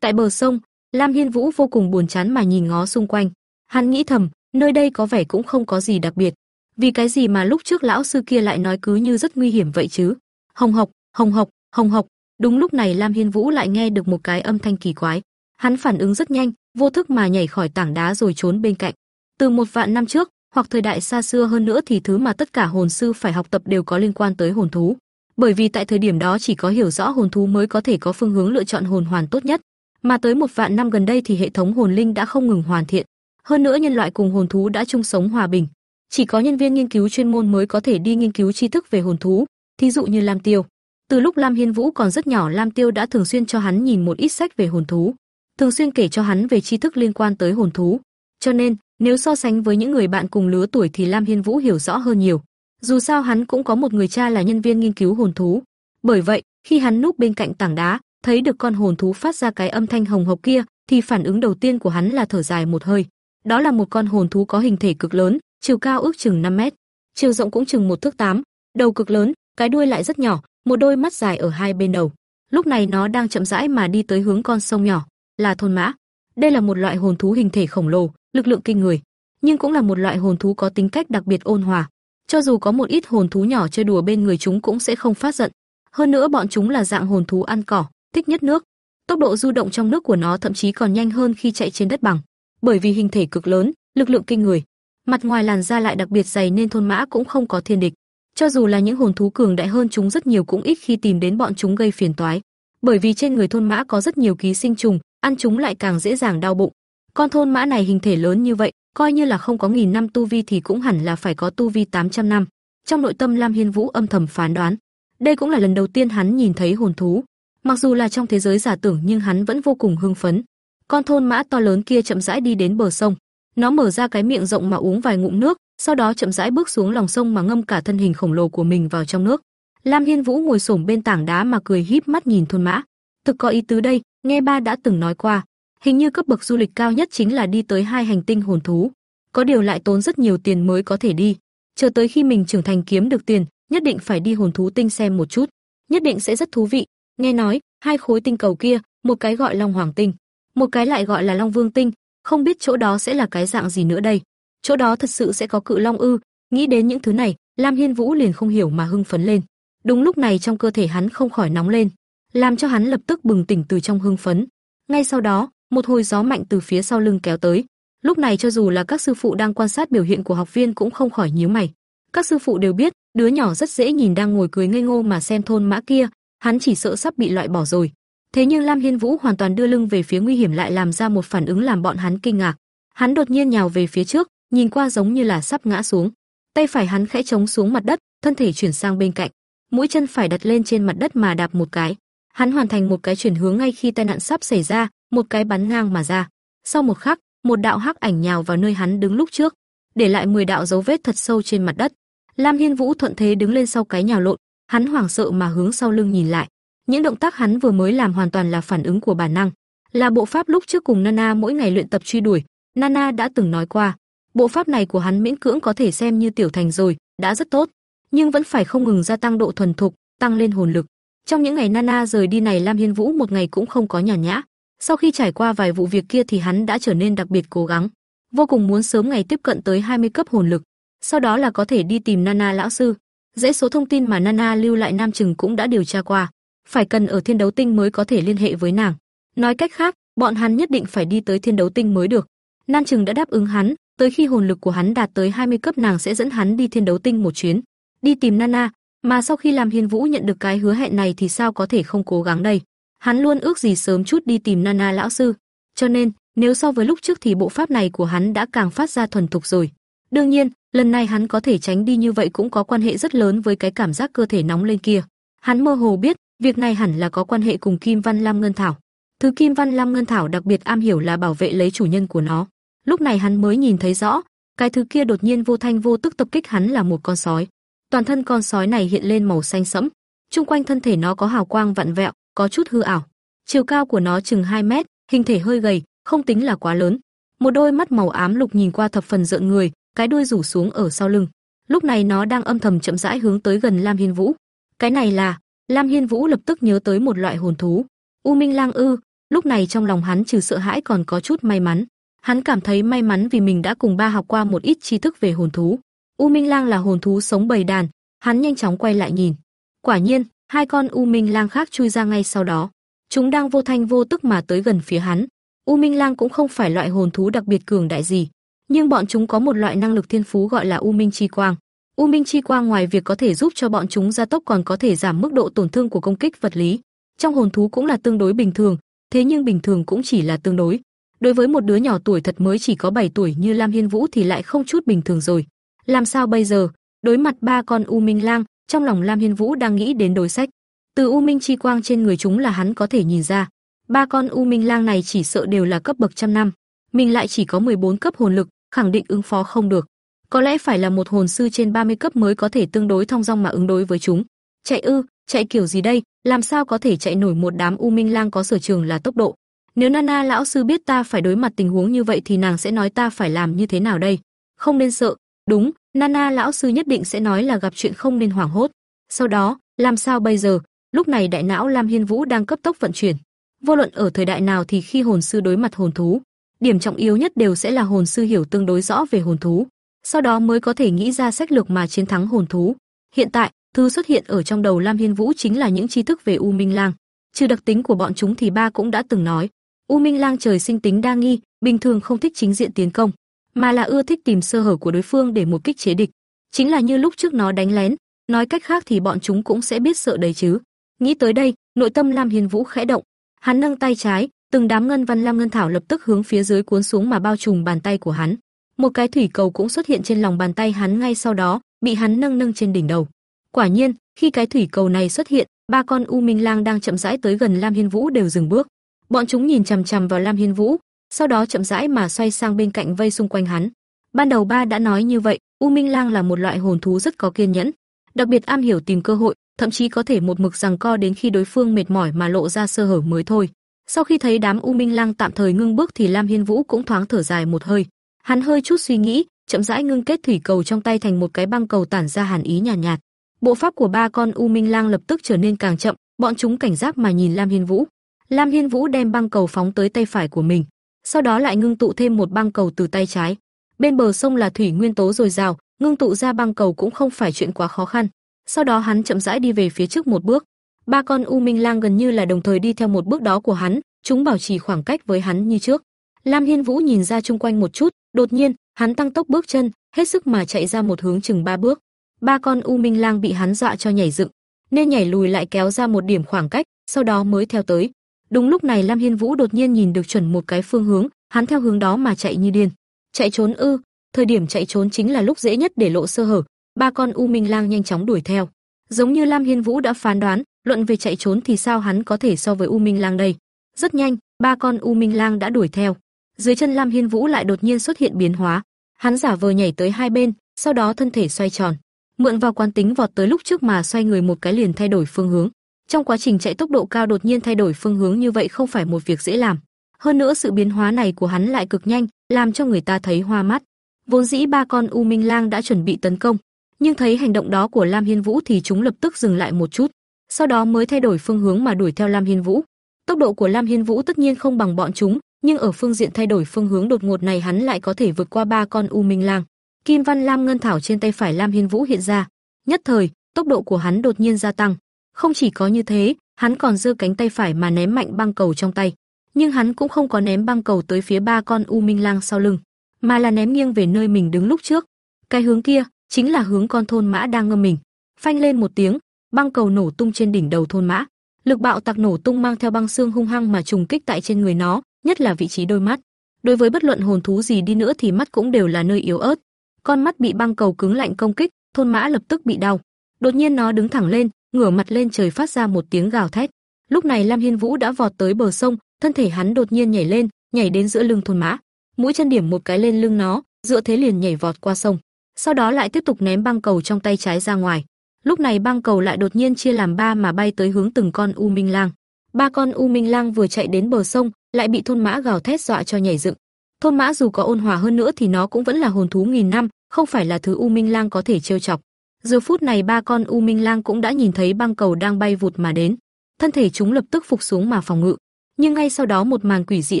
Tại bờ sông, Lam Hiên Vũ vô cùng buồn chán mà nhìn ngó xung quanh. Hắn nghĩ thầm, nơi đây có vẻ cũng không có gì đặc biệt. Vì cái gì mà lúc trước lão sư kia lại nói cứ như rất nguy hiểm vậy chứ? Hồng Hộc, Hồng Hộc, Hồng Hộc. Đúng lúc này Lam Hiên Vũ lại nghe được một cái âm thanh kỳ quái. Hắn phản ứng rất nhanh, vô thức mà nhảy khỏi tảng đá rồi trốn bên cạnh. Từ một vạn năm trước, hoặc thời đại xa xưa hơn nữa thì thứ mà tất cả hồn sư phải học tập đều có liên quan tới hồn thú. Bởi vì tại thời điểm đó chỉ có hiểu rõ hồn thú mới có thể có phương hướng lựa chọn hồn hoàn tốt nhất, mà tới một vạn năm gần đây thì hệ thống hồn linh đã không ngừng hoàn thiện. Hơn nữa nhân loại cùng hồn thú đã chung sống hòa bình, chỉ có nhân viên nghiên cứu chuyên môn mới có thể đi nghiên cứu tri thức về hồn thú, thí dụ như Lam Tiêu. Từ lúc Lam Hiên Vũ còn rất nhỏ, Lam Tiêu đã thường xuyên cho hắn nhìn một ít sách về hồn thú, thường xuyên kể cho hắn về tri thức liên quan tới hồn thú. Cho nên, nếu so sánh với những người bạn cùng lứa tuổi thì Lam Hiên Vũ hiểu rõ hơn nhiều. Dù sao hắn cũng có một người cha là nhân viên nghiên cứu hồn thú. Bởi vậy, khi hắn núp bên cạnh tảng đá, thấy được con hồn thú phát ra cái âm thanh hồng hộc kia, thì phản ứng đầu tiên của hắn là thở dài một hơi. Đó là một con hồn thú có hình thể cực lớn, chiều cao ước chừng 5 mét, chiều rộng cũng chừng một thước tám, đầu cực lớn, cái đuôi lại rất nhỏ, một đôi mắt dài ở hai bên đầu. Lúc này nó đang chậm rãi mà đi tới hướng con sông nhỏ, là thôn mã. Đây là một loại hồn thú hình thể khổng lồ, lực lượng kinh người, nhưng cũng là một loại hồn thú có tính cách đặc biệt ôn hòa. Cho dù có một ít hồn thú nhỏ chơi đùa bên người chúng cũng sẽ không phát giận. Hơn nữa bọn chúng là dạng hồn thú ăn cỏ, thích nhất nước. Tốc độ du động trong nước của nó thậm chí còn nhanh hơn khi chạy trên đất bằng. Bởi vì hình thể cực lớn, lực lượng kinh người, mặt ngoài làn da lại đặc biệt dày nên thôn mã cũng không có thiên địch. Cho dù là những hồn thú cường đại hơn chúng rất nhiều cũng ít khi tìm đến bọn chúng gây phiền toái, bởi vì trên người thôn mã có rất nhiều ký sinh trùng, ăn chúng lại càng dễ dàng đau bụng. Con thôn mã này hình thể lớn như vậy, coi như là không có nghìn năm tu vi thì cũng hẳn là phải có tu vi 800 năm. Trong nội tâm Lam Hiên Vũ âm thầm phán đoán, đây cũng là lần đầu tiên hắn nhìn thấy hồn thú. Mặc dù là trong thế giới giả tưởng nhưng hắn vẫn vô cùng hưng phấn. Con thôn mã to lớn kia chậm rãi đi đến bờ sông. Nó mở ra cái miệng rộng mà uống vài ngụm nước, sau đó chậm rãi bước xuống lòng sông mà ngâm cả thân hình khổng lồ của mình vào trong nước. Lam Hiên Vũ ngồi xổm bên tảng đá mà cười híp mắt nhìn thôn mã. Thực có ý tứ đây, nghe ba đã từng nói qua, hình như cấp bậc du lịch cao nhất chính là đi tới hai hành tinh hồn thú. Có điều lại tốn rất nhiều tiền mới có thể đi. Chờ tới khi mình trưởng thành kiếm được tiền, nhất định phải đi hồn thú tinh xem một chút, nhất định sẽ rất thú vị. Nghe nói, hai khối tinh cầu kia, một cái gọi Long Hoàng tinh, một cái lại gọi là Long Vương tinh, không biết chỗ đó sẽ là cái dạng gì nữa đây. Chỗ đó thật sự sẽ có cự long ư? Nghĩ đến những thứ này, Lam Hiên Vũ liền không hiểu mà hưng phấn lên. Đúng lúc này trong cơ thể hắn không khỏi nóng lên, làm cho hắn lập tức bừng tỉnh từ trong hưng phấn. Ngay sau đó, một hồi gió mạnh từ phía sau lưng kéo tới. Lúc này cho dù là các sư phụ đang quan sát biểu hiện của học viên cũng không khỏi nhíu mày. Các sư phụ đều biết, đứa nhỏ rất dễ nhìn đang ngồi cười ngây ngô mà xem thôn mã kia, hắn chỉ sợ sắp bị loại bỏ rồi. Thế nhưng Lam Hiên Vũ hoàn toàn đưa lưng về phía nguy hiểm lại làm ra một phản ứng làm bọn hắn kinh ngạc. Hắn đột nhiên nhào về phía trước, nhìn qua giống như là sắp ngã xuống. Tay phải hắn khẽ chống xuống mặt đất, thân thể chuyển sang bên cạnh, mũi chân phải đặt lên trên mặt đất mà đạp một cái. Hắn hoàn thành một cái chuyển hướng ngay khi tai nạn sắp xảy ra, một cái bắn ngang mà ra. Sau một khắc, một đạo hắc ảnh nhào vào nơi hắn đứng lúc trước, để lại 10 đạo dấu vết thật sâu trên mặt đất. Lam Hiên Vũ thuận thế đứng lên sau cái nhào lộn, hắn hoảng sợ mà hướng sau lưng nhìn lại. Những động tác hắn vừa mới làm hoàn toàn là phản ứng của bản năng, là bộ pháp lúc trước cùng Nana mỗi ngày luyện tập truy đuổi. Nana đã từng nói qua, bộ pháp này của hắn miễn cưỡng có thể xem như tiểu thành rồi, đã rất tốt, nhưng vẫn phải không ngừng gia tăng độ thuần thục, tăng lên hồn lực. Trong những ngày Nana rời đi này Lam Hiên Vũ một ngày cũng không có nhàn nhã. Sau khi trải qua vài vụ việc kia thì hắn đã trở nên đặc biệt cố gắng, vô cùng muốn sớm ngày tiếp cận tới 20 cấp hồn lực, sau đó là có thể đi tìm Nana lão sư. Dễ số thông tin mà Nana lưu lại Nam Trừng cũng đã điều tra qua, phải cần ở Thiên Đấu Tinh mới có thể liên hệ với nàng. Nói cách khác, bọn hắn nhất định phải đi tới Thiên Đấu Tinh mới được. Nam Trừng đã đáp ứng hắn, tới khi hồn lực của hắn đạt tới 20 cấp nàng sẽ dẫn hắn đi Thiên Đấu Tinh một chuyến, đi tìm Nana, mà sau khi làm Hiên Vũ nhận được cái hứa hẹn này thì sao có thể không cố gắng đây. Hắn luôn ước gì sớm chút đi tìm Nana lão sư, cho nên, nếu so với lúc trước thì bộ pháp này của hắn đã càng phát ra thuần thục rồi. Đương nhiên, lần này hắn có thể tránh đi như vậy cũng có quan hệ rất lớn với cái cảm giác cơ thể nóng lên kia. Hắn mơ hồ biết, việc này hẳn là có quan hệ cùng Kim Văn Lam Ngân Thảo. Thứ Kim Văn Lam Ngân Thảo đặc biệt am hiểu là bảo vệ lấy chủ nhân của nó. Lúc này hắn mới nhìn thấy rõ, cái thứ kia đột nhiên vô thanh vô tức tập kích hắn là một con sói. Toàn thân con sói này hiện lên màu xanh sẫm, chung quanh thân thể nó có hào quang vặn vẹo, có chút hư ảo. Chiều cao của nó chừng 2 mét, hình thể hơi gầy, không tính là quá lớn. Một đôi mắt màu ám lục nhìn qua thập phần rợn người, cái đuôi rủ xuống ở sau lưng. Lúc này nó đang âm thầm chậm rãi hướng tới gần Lam Hiên Vũ. Cái này là, Lam Hiên Vũ lập tức nhớ tới một loại hồn thú, U Minh Lang ư? Lúc này trong lòng hắn trừ sợ hãi còn có chút may mắn. Hắn cảm thấy may mắn vì mình đã cùng ba học qua một ít tri thức về hồn thú. U Minh Lang là hồn thú sống bầy đàn, hắn nhanh chóng quay lại nhìn. Quả nhiên, hai con U Minh Lang khác chui ra ngay sau đó. Chúng đang vô thanh vô tức mà tới gần phía hắn. U Minh Lang cũng không phải loại hồn thú đặc biệt cường đại gì, nhưng bọn chúng có một loại năng lực thiên phú gọi là U Minh Chi Quang. U Minh Chi Quang ngoài việc có thể giúp cho bọn chúng gia tốc còn có thể giảm mức độ tổn thương của công kích vật lý. Trong hồn thú cũng là tương đối bình thường, thế nhưng bình thường cũng chỉ là tương đối. Đối với một đứa nhỏ tuổi thật mới chỉ có 7 tuổi như Lam Hiên Vũ thì lại không chút bình thường rồi. Làm sao bây giờ? Đối mặt ba con U Minh Lang, trong lòng Lam Hiên Vũ đang nghĩ đến đối sách. Từ U Minh chi quang trên người chúng là hắn có thể nhìn ra, ba con U Minh Lang này chỉ sợ đều là cấp bậc trăm năm, mình lại chỉ có 14 cấp hồn lực, khẳng định ứng phó không được. Có lẽ phải là một hồn sư trên 30 cấp mới có thể tương đối thông dong mà ứng đối với chúng. Chạy ư, chạy kiểu gì đây, làm sao có thể chạy nổi một đám U Minh Lang có sở trường là tốc độ. Nếu Nana lão sư biết ta phải đối mặt tình huống như vậy thì nàng sẽ nói ta phải làm như thế nào đây? Không nên sợ, đúng, Nana lão sư nhất định sẽ nói là gặp chuyện không nên hoảng hốt. Sau đó, làm sao bây giờ? Lúc này đại não Lam Hiên Vũ đang cấp tốc vận chuyển. Vô luận ở thời đại nào thì khi hồn sư đối mặt hồn thú, điểm trọng yếu nhất đều sẽ là hồn sư hiểu tương đối rõ về hồn thú, sau đó mới có thể nghĩ ra sách lược mà chiến thắng hồn thú. Hiện tại, thứ xuất hiện ở trong đầu Lam Hiên Vũ chính là những tri thức về U Minh Lang. Trừ đặc tính của bọn chúng thì ba cũng đã từng nói, U Minh Lang trời sinh tính đa nghi, bình thường không thích chính diện tiến công, mà là ưa thích tìm sơ hở của đối phương để một kích chế địch. Chính là như lúc trước nó đánh lén, nói cách khác thì bọn chúng cũng sẽ biết sợ đấy chứ. Nghĩ tới đây, nội tâm Lam Hiên Vũ khẽ động, hắn nâng tay trái, từng đám ngân văn lam ngân thảo lập tức hướng phía dưới cuốn xuống mà bao trùm bàn tay của hắn. Một cái thủy cầu cũng xuất hiện trên lòng bàn tay hắn ngay sau đó, bị hắn nâng nâng trên đỉnh đầu. Quả nhiên, khi cái thủy cầu này xuất hiện, ba con U Minh Lang đang chậm rãi tới gần Lam Hiên Vũ đều dừng bước. Bọn chúng nhìn chằm chằm vào Lam Hiên Vũ, sau đó chậm rãi mà xoay sang bên cạnh vây xung quanh hắn. Ban đầu ba đã nói như vậy, U Minh Lang là một loại hồn thú rất có kiên nhẫn, đặc biệt am hiểu tìm cơ hội, thậm chí có thể một mực rằng co đến khi đối phương mệt mỏi mà lộ ra sơ hở mới thôi. Sau khi thấy đám U Minh Lang tạm thời ngưng bước thì Lam Hiên Vũ cũng thoáng thở dài một hơi. Hắn hơi chút suy nghĩ, chậm rãi ngưng kết thủy cầu trong tay thành một cái băng cầu tản ra hàn ý nhàn nhạt, nhạt. Bộ pháp của ba con U Minh Lang lập tức trở nên càng chậm, bọn chúng cảnh giác mà nhìn Lam Hiên Vũ. Lam Hiên Vũ đem băng cầu phóng tới tay phải của mình, sau đó lại ngưng tụ thêm một băng cầu từ tay trái. Bên bờ sông là thủy nguyên tố dồi dào, ngưng tụ ra băng cầu cũng không phải chuyện quá khó khăn. Sau đó hắn chậm rãi đi về phía trước một bước. Ba con U Minh Lang gần như là đồng thời đi theo một bước đó của hắn, chúng bảo trì khoảng cách với hắn như trước. Lam Hiên Vũ nhìn ra chung quanh một chút, đột nhiên, hắn tăng tốc bước chân, hết sức mà chạy ra một hướng chừng ba bước. Ba con U Minh Lang bị hắn dọa cho nhảy dựng, nên nhảy lùi lại kéo ra một điểm khoảng cách, sau đó mới theo tới. Đúng lúc này Lam Hiên Vũ đột nhiên nhìn được chuẩn một cái phương hướng, hắn theo hướng đó mà chạy như điên. Chạy trốn ư? Thời điểm chạy trốn chính là lúc dễ nhất để lộ sơ hở. Ba con U Minh Lang nhanh chóng đuổi theo. Giống như Lam Hiên Vũ đã phán đoán, luận về chạy trốn thì sao hắn có thể so với U Minh Lang đây? Rất nhanh, ba con U Minh Lang đã đuổi theo. Dưới chân Lam Hiên Vũ lại đột nhiên xuất hiện biến hóa, hắn giả vờ nhảy tới hai bên, sau đó thân thể xoay tròn, mượn vào quán tính vọt tới lúc trước mà xoay người một cái liền thay đổi phương hướng. Trong quá trình chạy tốc độ cao đột nhiên thay đổi phương hướng như vậy không phải một việc dễ làm. Hơn nữa sự biến hóa này của hắn lại cực nhanh, làm cho người ta thấy hoa mắt. Vốn dĩ ba con U Minh Lang đã chuẩn bị tấn công, nhưng thấy hành động đó của Lam Hiên Vũ thì chúng lập tức dừng lại một chút, sau đó mới thay đổi phương hướng mà đuổi theo Lam Hiên Vũ. Tốc độ của Lam Hiên Vũ tất nhiên không bằng bọn chúng, nhưng ở phương diện thay đổi phương hướng đột ngột này hắn lại có thể vượt qua ba con U Minh Lang. Kim Văn Lam Ngân Thảo trên tay phải Lam Hiên Vũ hiện ra, nhất thời, tốc độ của hắn đột nhiên gia tăng. Không chỉ có như thế, hắn còn giơ cánh tay phải mà ném mạnh băng cầu trong tay, nhưng hắn cũng không có ném băng cầu tới phía ba con U Minh Lang sau lưng, mà là ném nghiêng về nơi mình đứng lúc trước. Cái hướng kia chính là hướng con thôn mã đang ngâm mình. Phanh lên một tiếng, băng cầu nổ tung trên đỉnh đầu thôn mã. Lực bạo tạc nổ tung mang theo băng xương hung hăng mà trùng kích tại trên người nó, nhất là vị trí đôi mắt. Đối với bất luận hồn thú gì đi nữa thì mắt cũng đều là nơi yếu ớt. Con mắt bị băng cầu cứng lạnh công kích, thôn mã lập tức bị đau. Đột nhiên nó đứng thẳng lên, ngửa mặt lên trời phát ra một tiếng gào thét. Lúc này Lam Hiên Vũ đã vọt tới bờ sông, thân thể hắn đột nhiên nhảy lên, nhảy đến giữa lưng thôn mã, mũi chân điểm một cái lên lưng nó, dựa thế liền nhảy vọt qua sông. Sau đó lại tiếp tục ném băng cầu trong tay trái ra ngoài. Lúc này băng cầu lại đột nhiên chia làm ba mà bay tới hướng từng con U Minh Lang. Ba con U Minh Lang vừa chạy đến bờ sông, lại bị thôn mã gào thét dọa cho nhảy dựng. Thôn mã dù có ôn hòa hơn nữa thì nó cũng vẫn là hồn thú nghìn năm, không phải là thứ U Minh Lang có thể trêu chọc. Giờ phút này ba con U Minh Lang cũng đã nhìn thấy băng cầu đang bay vụt mà đến, thân thể chúng lập tức phục xuống mà phòng ngự. Nhưng ngay sau đó một màn quỷ dị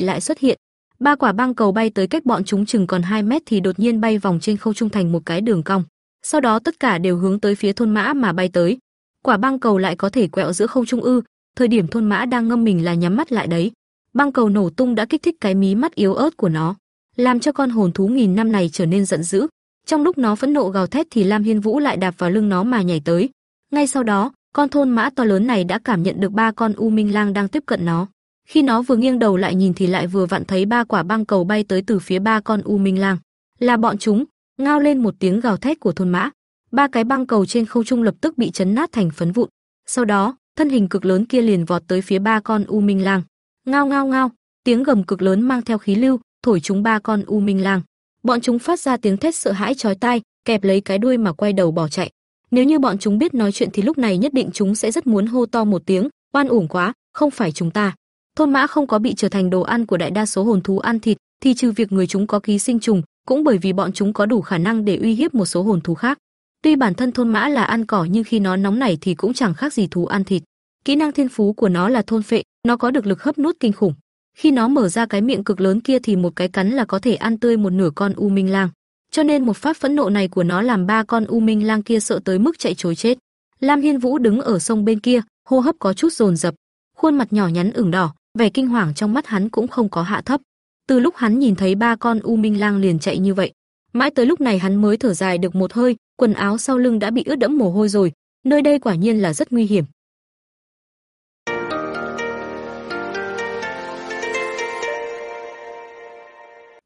lại xuất hiện. Ba quả băng cầu bay tới cách bọn chúng chừng còn 2 mét thì đột nhiên bay vòng trên không trung thành một cái đường cong. Sau đó tất cả đều hướng tới phía thôn mã mà bay tới. Quả băng cầu lại có thể quẹo giữa không trung ư? Thời điểm thôn mã đang ngâm mình là nhắm mắt lại đấy. Băng cầu nổ tung đã kích thích cái mí mắt yếu ớt của nó, làm cho con hồn thú nghìn năm này trở nên giận dữ. Trong lúc nó phẫn nộ gào thét thì Lam Hiên Vũ lại đạp vào lưng nó mà nhảy tới. Ngay sau đó, con thôn mã to lớn này đã cảm nhận được ba con U Minh Lang đang tiếp cận nó. Khi nó vừa nghiêng đầu lại nhìn thì lại vừa vặn thấy ba quả băng cầu bay tới từ phía ba con U Minh Lang. Là bọn chúng, ngao lên một tiếng gào thét của thôn mã. Ba cái băng cầu trên không trung lập tức bị chấn nát thành phấn vụn. Sau đó, thân hình cực lớn kia liền vọt tới phía ba con U Minh Lang. Ngao ngao ngao, tiếng gầm cực lớn mang theo khí lưu, thổi chúng ba con U Minh Lang. Bọn chúng phát ra tiếng thét sợ hãi chói tai, kẹp lấy cái đuôi mà quay đầu bỏ chạy. Nếu như bọn chúng biết nói chuyện thì lúc này nhất định chúng sẽ rất muốn hô to một tiếng, oan uổng quá, không phải chúng ta. Thôn mã không có bị trở thành đồ ăn của đại đa số hồn thú ăn thịt, thì trừ việc người chúng có ký sinh trùng, cũng bởi vì bọn chúng có đủ khả năng để uy hiếp một số hồn thú khác. Tuy bản thân thôn mã là ăn cỏ nhưng khi nó nóng nảy thì cũng chẳng khác gì thú ăn thịt. Kỹ năng thiên phú của nó là thôn phệ, nó có được lực hấp nút kinh khủng. Khi nó mở ra cái miệng cực lớn kia thì một cái cắn là có thể ăn tươi một nửa con u minh lang. Cho nên một phát phẫn nộ này của nó làm ba con u minh lang kia sợ tới mức chạy trối chết. Lam Hiên Vũ đứng ở sông bên kia, hô hấp có chút dồn dập, khuôn mặt nhỏ nhắn ửng đỏ, vẻ kinh hoàng trong mắt hắn cũng không có hạ thấp. Từ lúc hắn nhìn thấy ba con u minh lang liền chạy như vậy, mãi tới lúc này hắn mới thở dài được một hơi, quần áo sau lưng đã bị ướt đẫm mồ hôi rồi, nơi đây quả nhiên là rất nguy hiểm.